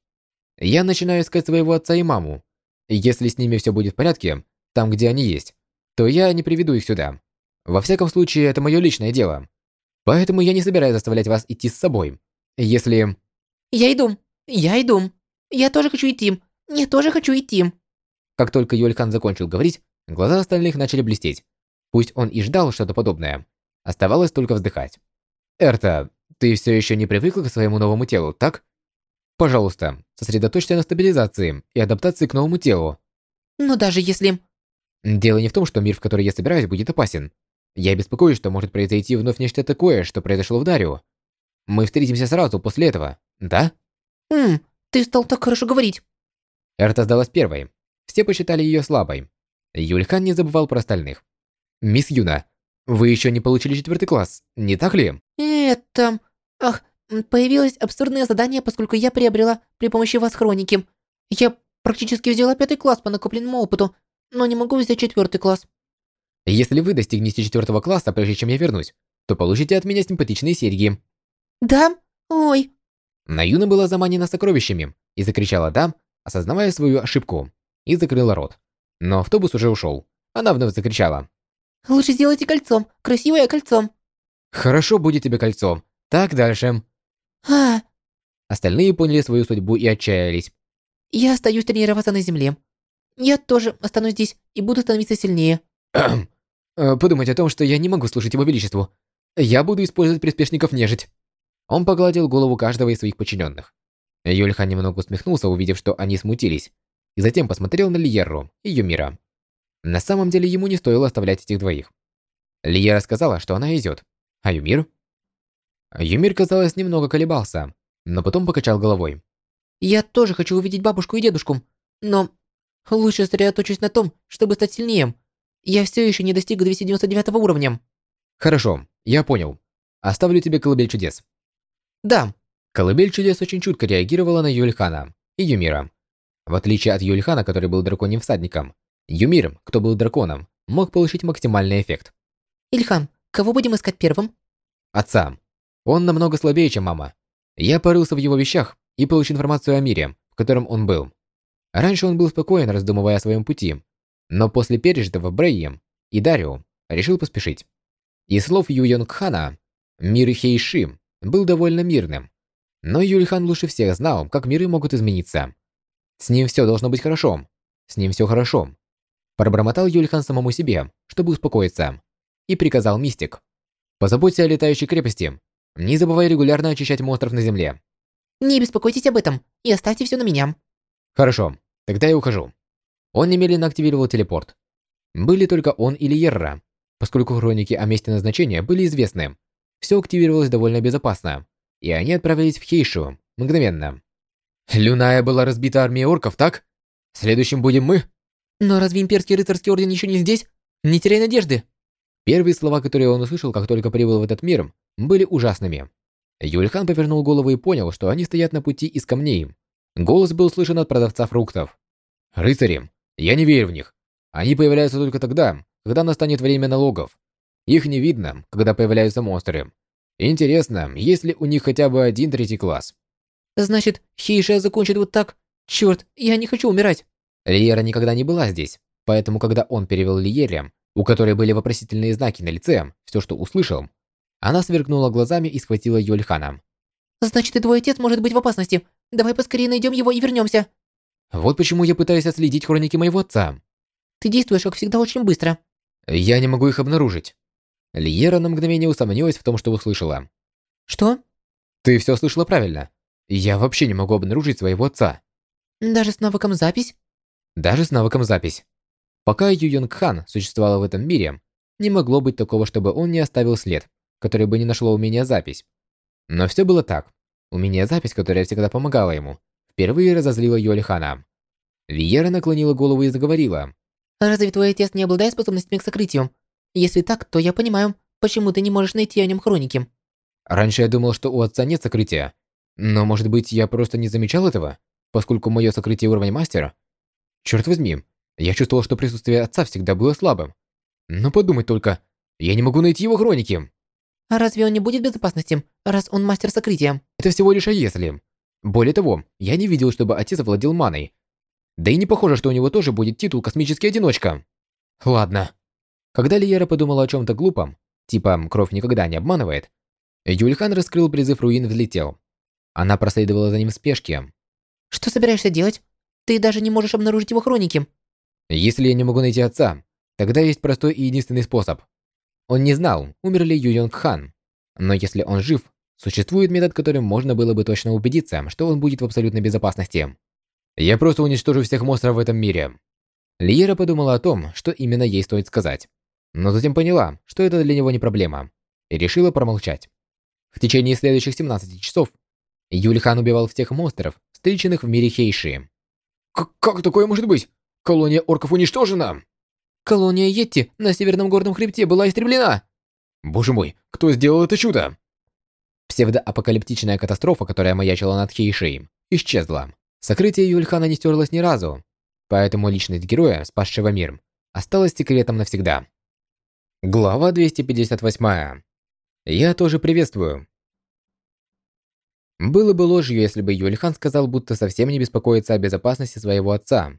Я начинаю искать своего отца и маму. Если с ними все будет в порядке, там, где они есть, то я не приведу их сюда. Во всяком случае, это мое личное дело. Поэтому я не собираюсь заставлять вас идти с собой. Если... Я иду. Я иду. Я тоже хочу идти. Я тоже хочу идти. Как только Юльхан закончил говорить, глаза остальных начали блестеть. Пусть он и ждал что-то подобное. Оставалось только вздыхать. Эрта, ты все еще не привыкла к своему новому телу, так? Пожалуйста, сосредоточься на стабилизации и адаптации к новому телу. Но даже если... Дело не в том, что мир, в который я собираюсь, будет опасен. Я беспокоюсь, что может произойти вновь нечто такое, что произошло в Дарио. Мы встретимся сразу после этого, да? Хм, ты стал так хорошо говорить. Эрта сдалась первой. Все посчитали ее слабой. Юльхан не забывал про остальных. «Мисс Юна, вы еще не получили четвертый класс, не так ли?» Это... Ах, появилось абсурдное задание, поскольку я приобрела при помощи вас хроники. Я практически взяла пятый класс по накопленному опыту, но не могу взять четвертый класс. Если вы достигнете четвертого класса, прежде чем я вернусь, то получите от меня симпатичные серьги. Да? Ой. Наюна была заманена сокровищами и закричала «да», осознавая свою ошибку, и закрыла рот. Но автобус уже ушел. Она вновь закричала. «Лучше сделайте кольцом, красивое кольцом». «Хорошо будет тебе кольцо. Так дальше». А, Остальные поняли свою судьбу и отчаялись. я остаюсь тренироваться на земле. Я тоже останусь здесь и буду становиться сильнее. Э, Подумать о том, что я не могу служить его величеству. Я буду использовать приспешников нежить. Он погладил голову каждого из своих подчиненных. Юльхан немного усмехнулся, увидев, что они смутились, и затем посмотрел на Лиерру и Юмира. На самом деле ему не стоило оставлять этих двоих. Лиера сказала, что она идет, а Юмир? Юмир, казалось, немного колебался, но потом покачал головой. Я тоже хочу увидеть бабушку и дедушку, но лучше сосредоточусь на том, чтобы стать сильнее. Я все еще не достиг 299 уровня. Хорошо, я понял. Оставлю тебе колыбель чудес. Да, Колыбель чудес очень чутко реагировала на Юльхана и Юмира. В отличие от Юльхана, который был драконьим всадником, Юмир, кто был драконом, мог получить максимальный эффект. Ильхан, кого будем искать первым? Отца. Он намного слабее, чем мама. Я порылся в его вещах и получил информацию о мире, в котором он был. Раньше он был спокоен, раздумывая о своем пути, но после пережитого Брейем и Дарио решил поспешить. Из слов Ю Йонг Хана, мир Хейши был довольно мирным, но Юльхан лучше всех знал, как миры могут измениться. С ним все должно быть хорошо. С ним все хорошо. Пробормотал Юльхан самому себе, чтобы успокоиться. И приказал Мистик. Позаботься о летающей крепости. Не забывай регулярно очищать монстров на земле. Не беспокойтесь об этом и оставьте все на меня. Хорошо, тогда я ухожу. Он немедленно активировал телепорт. Были только он или Ерра. Поскольку хроники о месте назначения были известны, все активировалось довольно безопасно и они отправились в Хейшу, мгновенно. Люная была разбита армией орков, так? Следующим будем мы? Но разве имперский рыцарский орден еще не здесь? Не теряй надежды. Первые слова, которые он услышал, как только прибыл в этот мир, были ужасными. Юльхан повернул голову и понял, что они стоят на пути из камней. Голос был слышен от продавца фруктов. «Рыцари, я не верю в них. Они появляются только тогда, когда настанет время налогов. Их не видно, когда появляются монстры. Интересно, есть ли у них хотя бы один третий класс? Значит, Хейша закончит вот так? Черт, я не хочу умирать. Лиера никогда не была здесь, поэтому когда он перевел Лиере, у которой были вопросительные знаки на лице, все, что услышал, она сверкнула глазами и схватила Йольхана. Значит, и твой отец может быть в опасности. Давай поскорее найдем его и вернемся. Вот почему я пытаюсь отследить хроники моего отца. Ты действуешь, как всегда, очень быстро. Я не могу их обнаружить. Лиера на мгновение усомнилась в том, что услышала. Что? Ты все слышала правильно. Я вообще не могу обнаружить своего отца. Даже с навыком запись? Даже с навыком запись. Пока Ю Йонг Хан существовала в этом мире, не могло быть такого, чтобы он не оставил след, который бы не нашло умение запись. Но все было так. Умение запись, которая всегда помогала ему, впервые разозлила Юэль Хана. Лиера наклонила голову и заговорила. Разве твой отец не обладает способностями к сокрытию? Если так, то я понимаю, почему ты не можешь найти о нем хроники. Раньше я думал, что у отца нет сокрытия. Но, может быть, я просто не замечал этого, поскольку мое сокрытие уровня мастера... Черт возьми, я чувствовал, что присутствие отца всегда было слабым. Но подумать только, я не могу найти его хроники. А разве он не будет в безопасности, раз он мастер сокрытия? Это всего лишь если. Более того, я не видел, чтобы отец владел маной. Да и не похоже, что у него тоже будет титул «Космический одиночка». Ладно. Когда Лиера подумала о чем-то глупом, типа «кровь никогда не обманывает», Юльхан раскрыл призыв руин взлетел. Она проследовала за ним в спешке. Что собираешься делать? Ты даже не можешь обнаружить его хроники. Если я не могу найти отца, тогда есть простой и единственный способ. Он не знал, умер ли Ю Йонг Хан. Но если он жив, существует метод, которым можно было бы точно убедиться, что он будет в абсолютной безопасности. Я просто уничтожу всех монстров в этом мире. Лиера подумала о том, что именно ей стоит сказать. Но затем поняла, что это для него не проблема, и решила промолчать. В течение следующих 17 часов Юльхан убивал всех монстров, встреченных в мире Хейши. К как такое может быть? Колония орков уничтожена? Колония Йетти на Северном горном хребте была истреблена. Боже мой, кто сделал это чудо? Псевдоапокалиптичная катастрофа, которая маячила над Хейшей, исчезла. Сокрытие Юльхана не стерлось ни разу, поэтому личность героя, спасшего мир, осталась секретом навсегда. Глава 258. Я тоже приветствую. Было бы ложью, если бы Юльхан сказал, будто совсем не беспокоится о безопасности своего отца.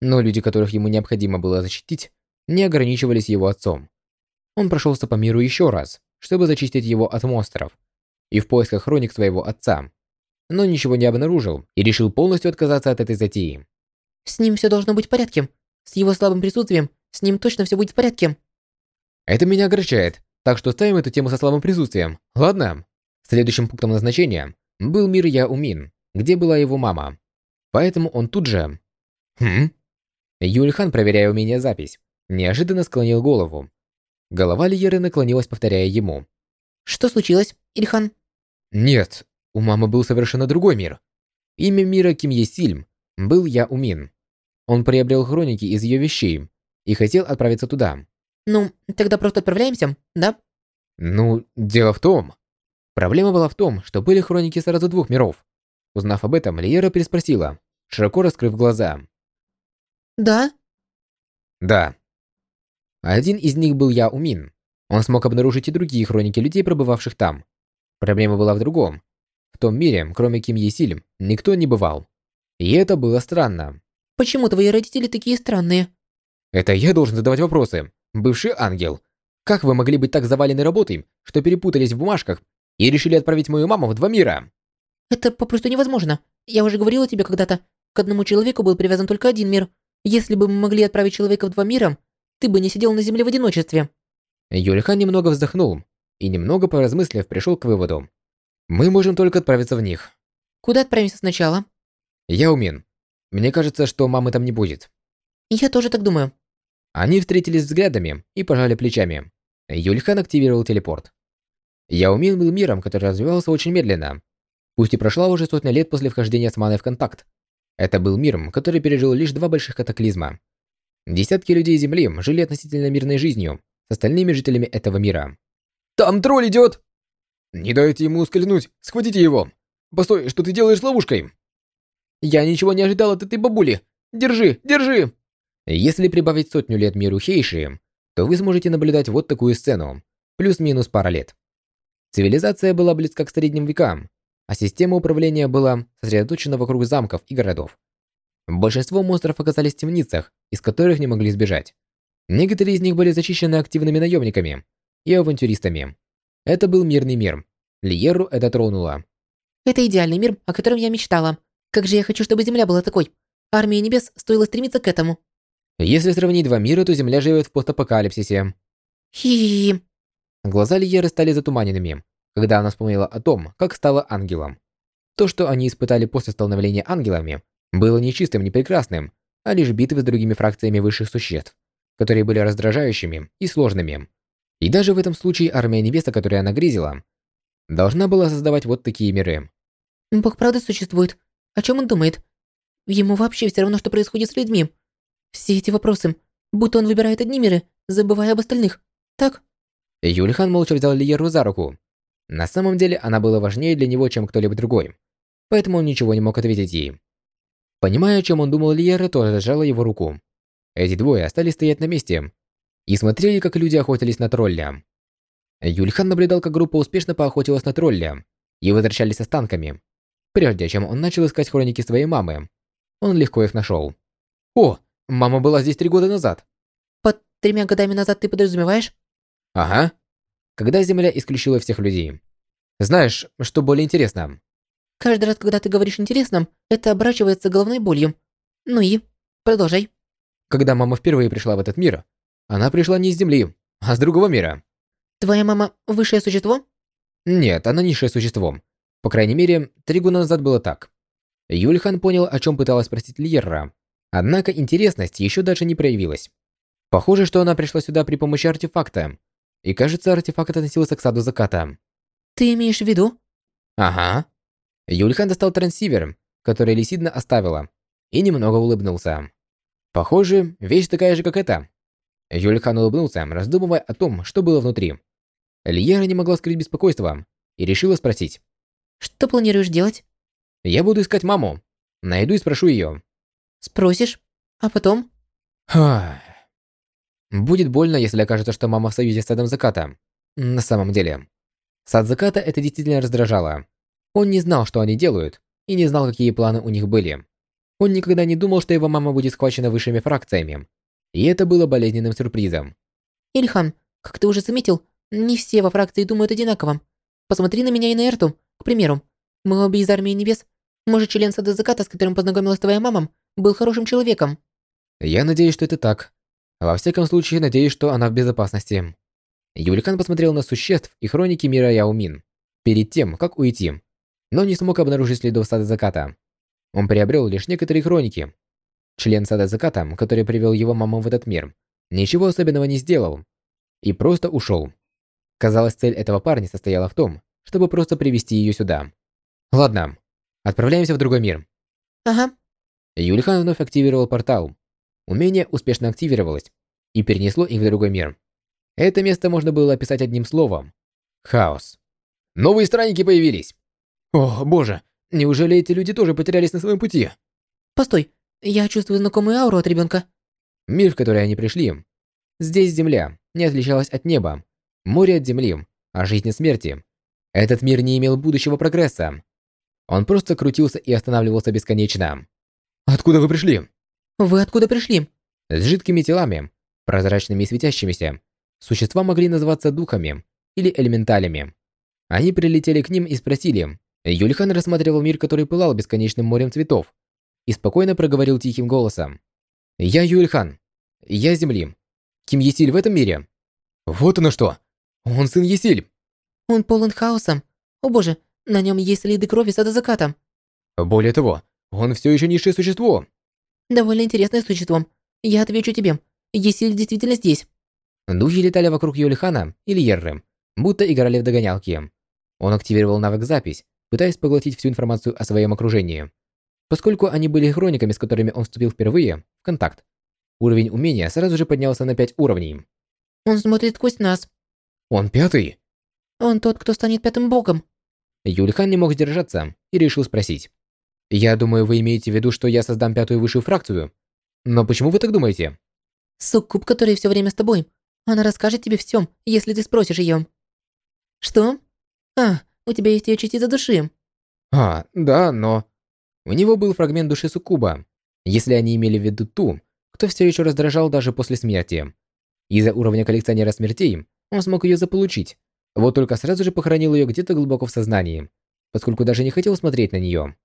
Но люди, которых ему необходимо было защитить, не ограничивались его отцом. Он прошелся по миру еще раз, чтобы зачистить его от монстров, и в поисках хроник своего отца, но ничего не обнаружил и решил полностью отказаться от этой затеи. С ним все должно быть в порядке. С его слабым присутствием с ним точно все будет в порядке. Это меня огорчает, так что ставим эту тему со слабым присутствием, ладно? Следующим пунктом назначения был мир Яумин, где была его мама. Поэтому он тут же... Хм? Юльхан, проверяя умение запись, неожиданно склонил голову. Голова Лиеры наклонилась, повторяя ему. Что случилось, Ильхан? Нет, у мамы был совершенно другой мир. Имя мира Ким Есильм был Яумин. Он приобрел хроники из ее вещей и хотел отправиться туда. Ну, тогда просто отправляемся, да? Ну, дело в том... Проблема была в том, что были хроники сразу двух миров. Узнав об этом, Лиера переспросила, широко раскрыв глаза. Да? Да. Один из них был Я Умин. Он смог обнаружить и другие хроники людей, пробывавших там. Проблема была в другом. В том мире, кроме Ким Есиль, никто не бывал. И это было странно. Почему твои родители такие странные? Это я должен задавать вопросы. Бывший ангел, как вы могли быть так завалены работой, что перепутались в бумажках и решили отправить мою маму в два мира? Это попросту невозможно. Я уже говорила тебе когда-то, к одному человеку был привязан только один мир. Если бы мы могли отправить человека в два мира, ты бы не сидел на земле в одиночестве. Юльхан немного вздохнул и, немного поразмыслив, пришел к выводу. Мы можем только отправиться в них. Куда отправимся сначала? Я умен. Мне кажется, что мамы там не будет. Я тоже так думаю. Они встретились взглядами и пожали плечами. Юльхан активировал телепорт. Яумин был миром, который развивался очень медленно. Пусть и прошла уже сотня лет после вхождения с маной в контакт. Это был мир, который пережил лишь два больших катаклизма. Десятки людей Земли жили относительно мирной жизнью с остальными жителями этого мира. «Там тролль идет!» «Не дайте ему ускользнуть! Схватите его! Постой, что ты делаешь с ловушкой?» «Я ничего не ожидал от этой бабули! Держи, держи!» Если прибавить сотню лет миру Хейши, то вы сможете наблюдать вот такую сцену, плюс-минус пара лет. Цивилизация была близка к средним векам, а система управления была сосредоточена вокруг замков и городов. Большинство монстров оказались в темницах, из которых не могли сбежать. Некоторые из них были зачищены активными наемниками и авантюристами. Это был мирный мир. Лиеру это тронуло. Это идеальный мир, о котором я мечтала. Как же я хочу, чтобы Земля была такой. Армия Небес стоило стремиться к этому. Если сравнить два мира, то Земля живет в постапокалипсисе. Хи. Глаза Лиеры стали затуманенными, когда она вспомнила о том, как стала ангелом. То, что они испытали после становления ангелами, было не чистым, не прекрасным, а лишь битвы с другими фракциями высших существ, которые были раздражающими и сложными. И даже в этом случае армия небеса, которую она грезила, должна была создавать вот такие миры. Бог правда существует. О чем он думает? Ему вообще все равно, что происходит с людьми. Все эти вопросы, будто он выбирает одни миры, забывая об остальных. Так? Юльхан молча взял Лиеру за руку. На самом деле она была важнее для него, чем кто-либо другой. Поэтому он ничего не мог ответить ей. Понимая, о чем он думал, Лиера тоже сжала его руку. Эти двое остались стоять на месте и смотрели, как люди охотились на тролля. Юльхан наблюдал, как группа успешно поохотилась на тролля и возвращались с останками. Прежде чем он начал искать хроники своей мамы, он легко их нашел. «О, Мама была здесь три года назад. Под тремя годами назад ты подразумеваешь? Ага. Когда Земля исключила всех людей. Знаешь, что более интересно? Каждый раз, когда ты говоришь интересно, это оборачивается головной болью. Ну и, продолжай. Когда мама впервые пришла в этот мир, она пришла не из Земли, а с другого мира. Твоя мама высшее существо? Нет, она низшее существо. По крайней мере, три года назад было так. Юльхан понял, о чем пыталась спросить Льерра, Однако интересность еще даже не проявилась. Похоже, что она пришла сюда при помощи артефакта. И кажется, артефакт относился к саду заката. Ты имеешь в виду? Ага. Юльхан достал трансивер, который Лисидна оставила, и немного улыбнулся. Похоже, вещь такая же, как эта. Юльхан улыбнулся, раздумывая о том, что было внутри. Лиера не могла скрыть беспокойство и решила спросить. Что планируешь делать? Я буду искать маму. Найду и спрошу ее. Спросишь? А потом? Ха. Будет больно, если окажется, что мама в союзе с садом заката. На самом деле. Сад заката это действительно раздражало. Он не знал, что они делают, и не знал, какие планы у них были. Он никогда не думал, что его мама будет схвачена высшими фракциями. И это было болезненным сюрпризом. Ильхан, как ты уже заметил, не все во фракции думают одинаково. Посмотри на меня и на Эрту, к примеру. Мы обе из Армии Небес. Может, член Сада Заката, с которым познакомилась твоя мама, был хорошим человеком? Я надеюсь, что это так. Во всяком случае, надеюсь, что она в безопасности. Юликан посмотрел на существ и хроники мира Яумин перед тем, как уйти, но не смог обнаружить следов Сада Заката. Он приобрел лишь некоторые хроники. Член Сада Заката, который привел его маму в этот мир, ничего особенного не сделал и просто ушел. Казалось, цель этого парня состояла в том, чтобы просто привести ее сюда. Ладно, отправляемся в другой мир. Ага. Юлихан вновь активировал портал, Умение успешно активировалось и перенесло их в другой мир. Это место можно было описать одним словом. Хаос. Новые странники появились. О, боже, неужели эти люди тоже потерялись на своем пути? Постой, я чувствую знакомую ауру от ребенка. Мир, в который они пришли. Здесь земля не отличалась от неба, море от земли, а жизнь от смерти. Этот мир не имел будущего прогресса. Он просто крутился и останавливался бесконечно. Откуда вы пришли? Вы откуда пришли? С жидкими телами, прозрачными и светящимися. Существа могли называться духами или элементалями. Они прилетели к ним и спросили. Юльхан рассматривал мир, который пылал бесконечным морем цветов, и спокойно проговорил тихим голосом. «Я Юльхан. Я Земли. Ким Есиль в этом мире?» «Вот оно что! Он сын Есиль!» «Он полон хаосом. О боже, на нем есть следы крови сада заката». «Более того, он все еще низшее существо. Довольно интересное существо. Я отвечу тебе. Есиль действительно здесь. Духи летали вокруг Юлихана или Ерры, будто играли в догонялки. Он активировал навык запись, пытаясь поглотить всю информацию о своем окружении. Поскольку они были хрониками, с которыми он вступил впервые в контакт, уровень умения сразу же поднялся на 5 уровней. Он смотрит сквозь нас. Он пятый? Он тот, кто станет пятым богом. Юлихан не мог сдержаться и решил спросить. Я думаю, вы имеете в виду, что я создам пятую высшую фракцию. Но почему вы так думаете? Суккуб, который все время с тобой. Она расскажет тебе все, если ты спросишь ее. Что? А, у тебя есть ее частица души. А, да, но... У него был фрагмент души Суккуба, если они имели в виду ту, кто все еще раздражал даже после смерти. Из-за уровня коллекционера смертей он смог ее заполучить, вот только сразу же похоронил ее где-то глубоко в сознании, поскольку даже не хотел смотреть на нее.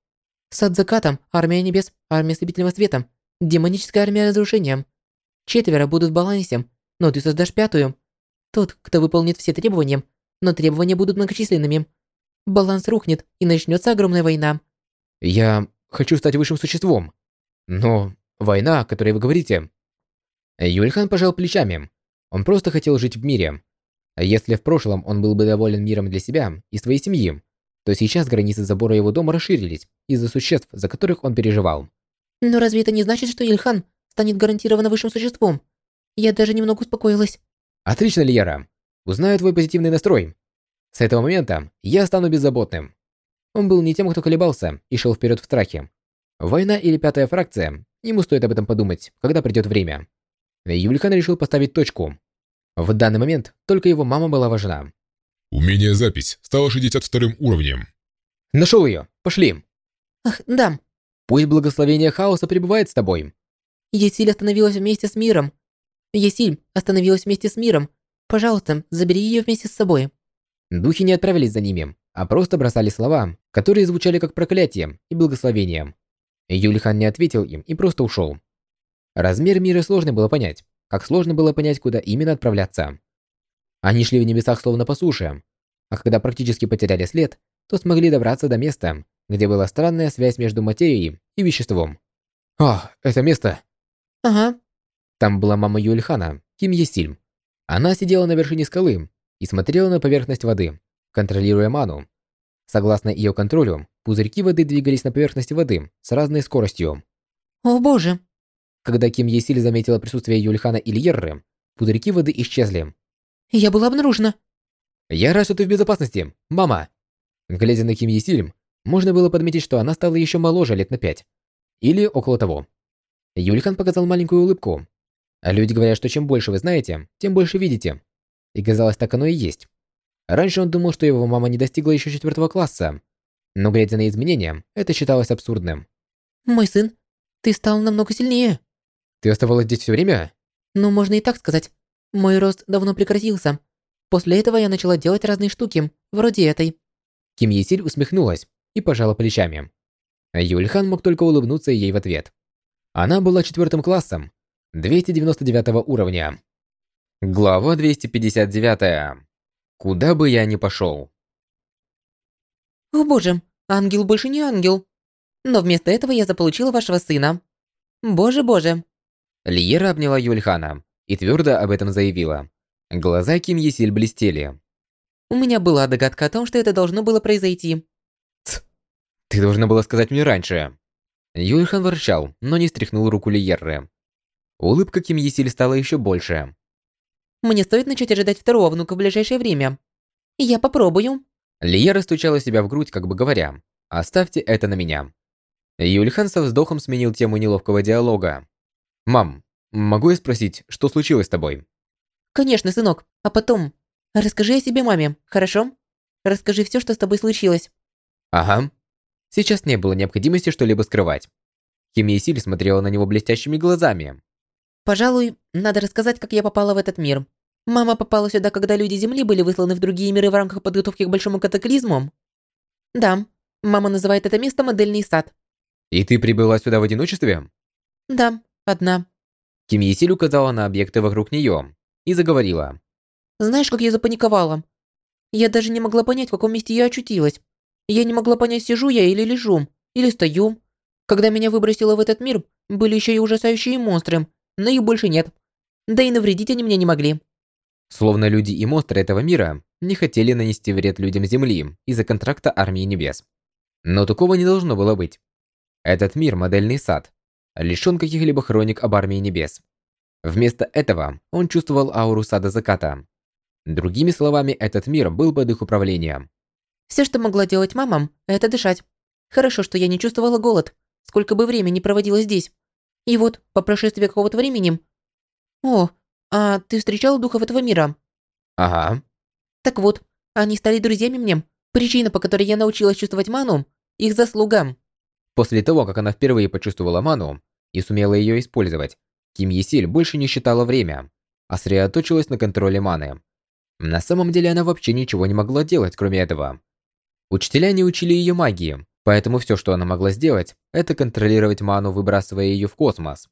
Сад закатом, армия небес, армия слепительного света, демоническая армия разрушения. Четверо будут в балансе, но ты создашь пятую. Тот, кто выполнит все требования, но требования будут многочисленными. Баланс рухнет, и начнется огромная война. Я хочу стать высшим существом. Но война, о которой вы говорите... Юльхан пожал плечами. Он просто хотел жить в мире. Если в прошлом он был бы доволен миром для себя и своей семьи, то сейчас границы забора его дома расширились из-за существ, за которых он переживал. Но разве это не значит, что Ильхан станет гарантированно высшим существом? Я даже немного успокоилась. Отлично, Лиера. Узнаю твой позитивный настрой. С этого момента я стану беззаботным. Он был не тем, кто колебался и шел вперед в страхе. Война или пятая фракция, ему стоит об этом подумать, когда придет время. Юлькан решил поставить точку. В данный момент только его мама была важна. Умение запись стало 62 уровнем. Нашел ее. Пошли. Ах, да. Пусть благословение хаоса пребывает с тобой. Есиль остановилась вместе с миром. Есиль остановилась вместе с миром. Пожалуйста, забери ее вместе с собой. Духи не отправились за ними, а просто бросали слова, которые звучали как проклятие и благословение. Юлихан не ответил им и просто ушел. Размер мира сложно было понять, как сложно было понять, куда именно отправляться. Они шли в небесах словно по суше, а когда практически потеряли след, то смогли добраться до места, где была странная связь между материей и веществом. А, это место. Ага. Там была мама Юльхана, Ким Есильм. Она сидела на вершине скалы и смотрела на поверхность воды, контролируя ману. Согласно ее контролю, пузырьки воды двигались на поверхности воды с разной скоростью. О боже. Когда Ким Есиль заметила присутствие Юльхана и Льерры, пузырьки воды исчезли. Я была обнаружена. «Я рад, что ты в безопасности, мама!» Глядя на Ким Есиль, можно было подметить, что она стала еще моложе лет на пять. Или около того. Юльхан показал маленькую улыбку. Люди говорят, что чем больше вы знаете, тем больше видите. И казалось, так оно и есть. Раньше он думал, что его мама не достигла еще четвертого класса. Но глядя на изменения, это считалось абсурдным. Мой сын, ты стал намного сильнее. Ты оставалась здесь все время? Ну, можно и так сказать. Мой рост давно прекратился. После этого я начала делать разные штуки, вроде этой. Ким Есиль усмехнулась и пожала плечами. Юльхан мог только улыбнуться ей в ответ. Она была четвертым классом, 299 уровня. Глава 259. Куда бы я ни пошел. О боже, ангел больше не ангел. Но вместо этого я заполучила вашего сына. Боже-боже. Лиера обняла Юльхана и твердо об этом заявила. Глаза Ким Есиль блестели. У меня была догадка о том, что это должно было произойти. Ц. Ты должна была сказать мне раньше. Юльхан ворчал, но не стряхнул руку Лиерры. Улыбка Ким Есиль стала еще больше. Мне стоит начать ожидать второго внука в ближайшее время. Я попробую. Лиера стучала себя в грудь, как бы говоря, «Оставьте это на меня». Юльхан со вздохом сменил тему неловкого диалога. «Мам, могу я спросить, что случилось с тобой?» «Конечно, сынок. А потом, расскажи о себе маме, хорошо? Расскажи все, что с тобой случилось». «Ага». Сейчас не было необходимости что-либо скрывать. Ким Есиль смотрела на него блестящими глазами. «Пожалуй, надо рассказать, как я попала в этот мир. Мама попала сюда, когда люди Земли были высланы в другие миры в рамках подготовки к большому катаклизму. Да, мама называет это место модельный сад. И ты прибыла сюда в одиночестве? Да, одна. Ким Есиль указала на объекты вокруг нее и заговорила. Знаешь, как я запаниковала? Я даже не могла понять, в каком месте я очутилась. Я не могла понять, сижу я или лежу, или стою. Когда меня выбросило в этот мир, были еще и ужасающие монстры, но их больше нет. Да и навредить они мне не могли. Словно люди и монстры этого мира не хотели нанести вред людям Земли из-за контракта Армии Небес. Но такого не должно было быть. Этот мир – модельный сад, лишён каких-либо хроник об Армии Небес. Вместо этого он чувствовал ауру сада заката. Другими словами, этот мир был под их управлением. Все, что могла делать мама, это дышать. Хорошо, что я не чувствовала голод, сколько бы времени проводила здесь. И вот, по прошествии какого-то времени... О, «А ты встречал духов этого мира?» «Ага». «Так вот, они стали друзьями мне. Причина, по которой я научилась чувствовать ману, их заслуга». После того, как она впервые почувствовала ману и сумела ее использовать, Ким Есиль больше не считала время, а сосредоточилась на контроле маны. На самом деле она вообще ничего не могла делать, кроме этого. Учителя не учили ее магии, поэтому все, что она могла сделать, это контролировать ману, выбрасывая ее в космос.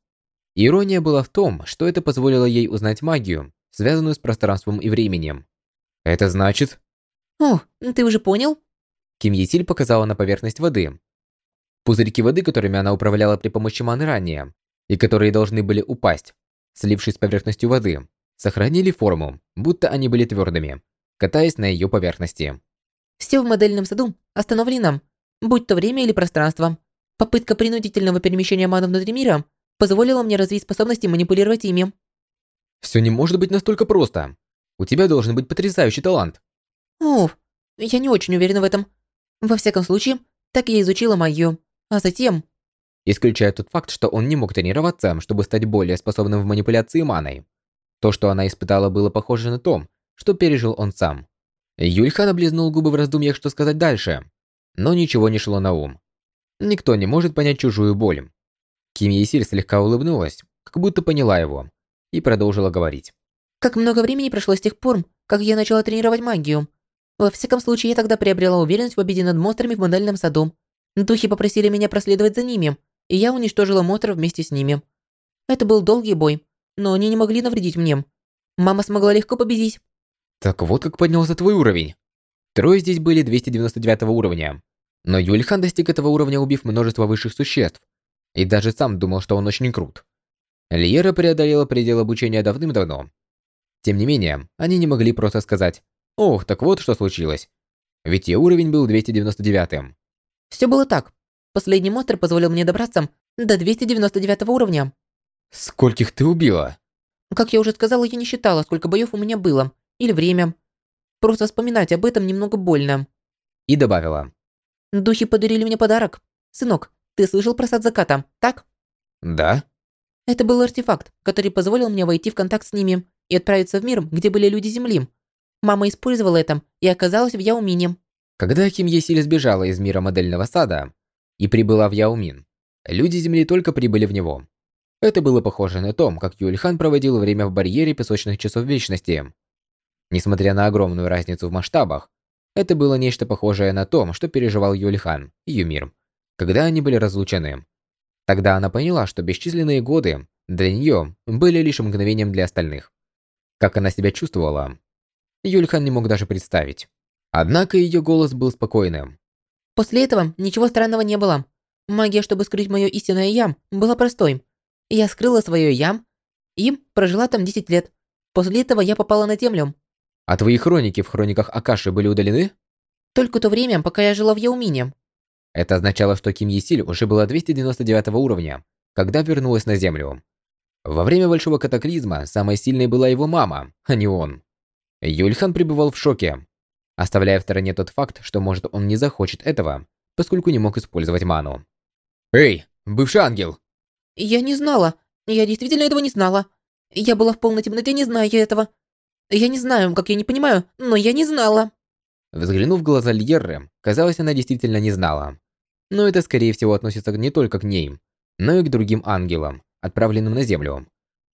Ирония была в том, что это позволило ей узнать магию, связанную с пространством и временем. Это значит... О, ты уже понял? Ким Есиль показала на поверхность воды. Пузырьки воды, которыми она управляла при помощи маны ранее, и которые должны были упасть, слившись с поверхностью воды, сохранили форму, будто они были твердыми, катаясь на ее поверхности. Все в модельном саду остановлено, будь то время или пространство. Попытка принудительного перемещения маны внутри мира позволило мне развить способности манипулировать ими. Все не может быть настолько просто. У тебя должен быть потрясающий талант. О, я не очень уверена в этом. Во всяком случае, так я изучила магию. А затем... Исключая тот факт, что он не мог тренироваться, чтобы стать более способным в манипуляции маной. То, что она испытала, было похоже на то, что пережил он сам. Юльхан облизнул губы в раздумьях, что сказать дальше. Но ничего не шло на ум. Никто не может понять чужую боль. Ким Есиль слегка улыбнулась, как будто поняла его, и продолжила говорить. «Как много времени прошло с тех пор, как я начала тренировать магию. Во всяком случае, я тогда приобрела уверенность в победе над монстрами в модельном саду. Духи попросили меня проследовать за ними, и я уничтожила монстров вместе с ними. Это был долгий бой, но они не могли навредить мне. Мама смогла легко победить». «Так вот как поднялся твой уровень. Трое здесь были 299 уровня. Но Юльхан достиг этого уровня, убив множество высших существ, и даже сам думал, что он очень крут. Лиера преодолела предел обучения давным-давно. Тем не менее, они не могли просто сказать «Ох, так вот что случилось». Ведь ее уровень был 299-м. Все было так. Последний монстр позволил мне добраться до 299 уровня. Скольких ты убила? Как я уже сказала, я не считала, сколько боев у меня было. Или время. Просто вспоминать об этом немного больно. И добавила. Духи подарили мне подарок. Сынок, ты слышал про сад заката, так? Да. Это был артефакт, который позволил мне войти в контакт с ними и отправиться в мир, где были люди Земли. Мама использовала это и оказалась в Яумине. Когда Ким Есиль сбежала из мира модельного сада и прибыла в Яумин, люди Земли только прибыли в него. Это было похоже на то, как Юльхан проводил время в барьере песочных часов вечности. Несмотря на огромную разницу в масштабах, это было нечто похожее на то, что переживал Юльхан и Юмир, когда они были разлучены. Тогда она поняла, что бесчисленные годы для нее были лишь мгновением для остальных. Как она себя чувствовала, Юльхан не мог даже представить. Однако ее голос был спокойным. После этого ничего странного не было. Магия, чтобы скрыть мое истинное «я», была простой. Я скрыла свое «я» и прожила там 10 лет. После этого я попала на Землю. А твои хроники в хрониках Акаши были удалены? Только то время, пока я жила в Яумине. Это означало, что Ким Есиль уже была 299 уровня, когда вернулась на Землю. Во время Большого Катаклизма самой сильной была его мама, а не он. Юльхан пребывал в шоке, оставляя в стороне тот факт, что может он не захочет этого, поскольку не мог использовать ману. «Эй, бывший ангел!» «Я не знала. Я действительно этого не знала. Я была в полной темноте, не зная этого. Я не знаю, как я не понимаю, но я не знала». Взглянув в глаза Льерры, казалось, она действительно не знала. Но это, скорее всего, относится не только к ней, но и к другим ангелам, отправленным на Землю.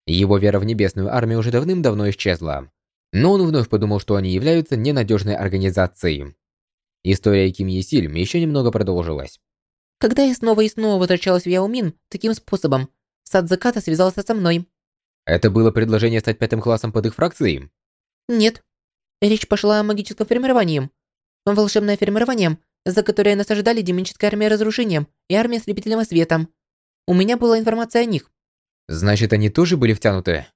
Его вера в небесную армию уже давным-давно исчезла. Но он вновь подумал, что они являются ненадежной организацией. История Ким Есиль еще немного продолжилась. Когда я снова и снова возвращалась в Яомин таким способом, сад заката связался со мной. Это было предложение стать пятым классом под их фракцией? Нет. Речь пошла о магическом формировании. Волшебное формирование, за которое нас ожидали демоническая армия разрушения и армия слепительного света. У меня была информация о них. Значит, они тоже были втянуты?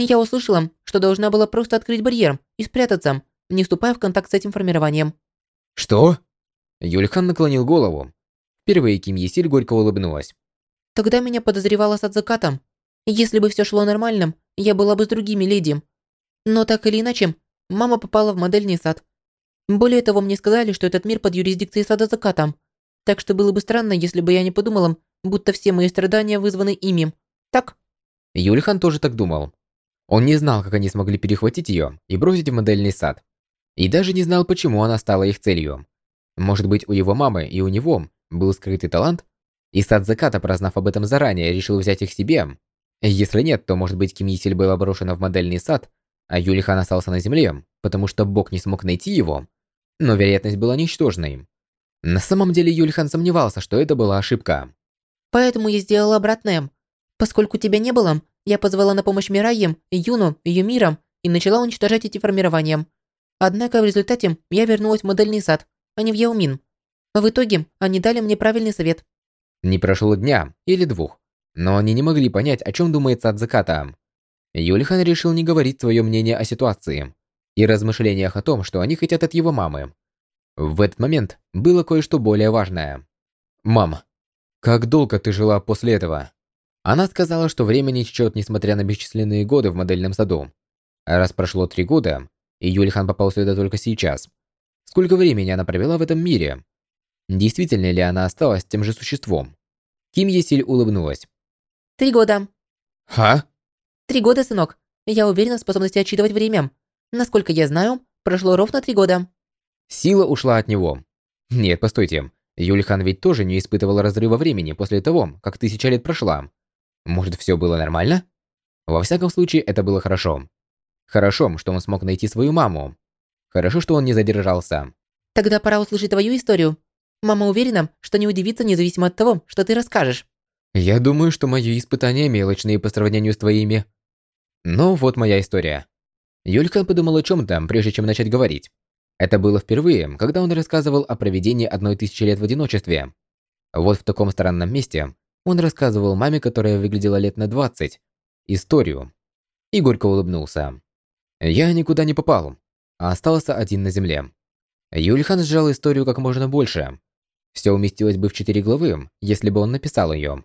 Я услышала, что должна была просто открыть барьер и спрятаться, не вступая в контакт с этим формированием. Что? Юльхан наклонил голову. Впервые Ким Есиль горько улыбнулась. Тогда меня подозревала с закатом. Если бы все шло нормально, я была бы с другими леди. Но так или иначе, мама попала в модельный сад. Более того, мне сказали, что этот мир под юрисдикцией сада заката. Так что было бы странно, если бы я не подумала, будто все мои страдания вызваны ими. Так? Юльхан тоже так думал. Он не знал, как они смогли перехватить ее и бросить в модельный сад. И даже не знал, почему она стала их целью. Может быть, у его мамы и у него был скрытый талант? И сад заката, прознав об этом заранее, решил взять их себе? Если нет, то, может быть, Ким Йесель была брошена в модельный сад, а Юлихан остался на земле, потому что Бог не смог найти его? Но вероятность была ничтожной. На самом деле Юлихан сомневался, что это была ошибка. «Поэтому я сделала обратное. Поскольку тебя не было, я позвала на помощь Мираем, Юну, Юмира и начала уничтожать эти формирования. Однако в результате я вернулась в модельный сад, а не в Яумин. В итоге они дали мне правильный совет. Не прошло дня или двух, но они не могли понять, о чем думает сад заката. Юлихан решил не говорить свое мнение о ситуации и размышлениях о том, что они хотят от его мамы. В этот момент было кое-что более важное. «Мам, как долго ты жила после этого?» Она сказала, что время не течет, несмотря на бесчисленные годы в модельном саду. А раз прошло три года, и Юльхан попал сюда только сейчас, сколько времени она провела в этом мире? Действительно ли она осталась тем же существом? Ким Есиль улыбнулась. «Три года». «Ха?» «Три года, сынок. Я уверена в способности отчитывать время. Насколько я знаю, прошло ровно три года». Сила ушла от него. Нет, постойте. Юльхан ведь тоже не испытывал разрыва времени после того, как тысяча лет прошла. Может, все было нормально? Во всяком случае, это было хорошо. Хорошо, что он смог найти свою маму. Хорошо, что он не задержался. Тогда пора услышать твою историю. Мама уверена, что не удивится независимо от того, что ты расскажешь. Я думаю, что мои испытания мелочные по сравнению с твоими. Но вот моя история. Юлька подумал о чем-то, прежде чем начать говорить. Это было впервые, когда он рассказывал о проведении одной тысячи лет в одиночестве. Вот в таком странном месте Он рассказывал маме, которая выглядела лет на 20, историю. И горько улыбнулся. Я никуда не попал, а остался один на земле. Юльхан сжал историю как можно больше. Все уместилось бы в четыре главы, если бы он написал ее.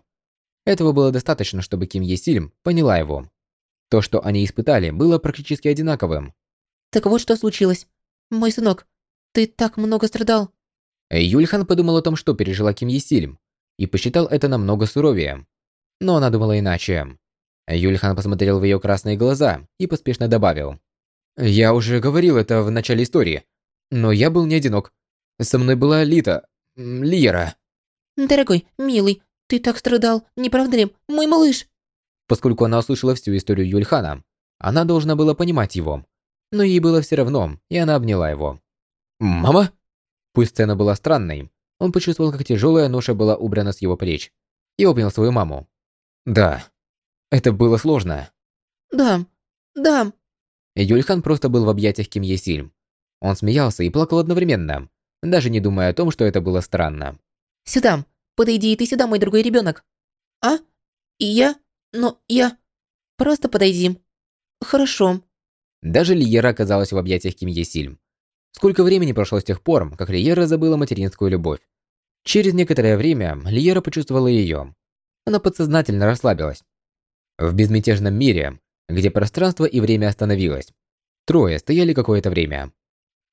Этого было достаточно, чтобы Ким Есильм поняла его. То, что они испытали, было практически одинаковым. Так вот что случилось. Мой сынок, ты так много страдал. Юльхан подумал о том, что пережила Ким Есильм, и посчитал это намного суровее. Но она думала иначе. Юльхан посмотрел в ее красные глаза и поспешно добавил. «Я уже говорил это в начале истории, но я был не одинок. Со мной была Лита, Лиера». Дорогой, милый, ты так страдал, не правда ли, мой малыш? Поскольку она услышала всю историю Юльхана, она должна была понимать его. Но ей было все равно, и она обняла его. «Мама?» Пусть сцена была странной, он почувствовал, как тяжелая ноша была убрана с его плеч, и обнял свою маму. «Да, это было сложно». Да, да. Юльхан просто был в объятиях Ким Есиль. Он смеялся и плакал одновременно, даже не думая о том, что это было странно. Сюда, подойди и ты сюда, мой другой ребенок. А? И я? Но я... Просто подойди. Хорошо. Даже Лиера оказалась в объятиях Ким Есиль. Сколько времени прошло с тех пор, как Лиера забыла материнскую любовь. Через некоторое время Лиера почувствовала ее. Она подсознательно расслабилась. В безмятежном мире, где пространство и время остановилось, трое стояли какое-то время.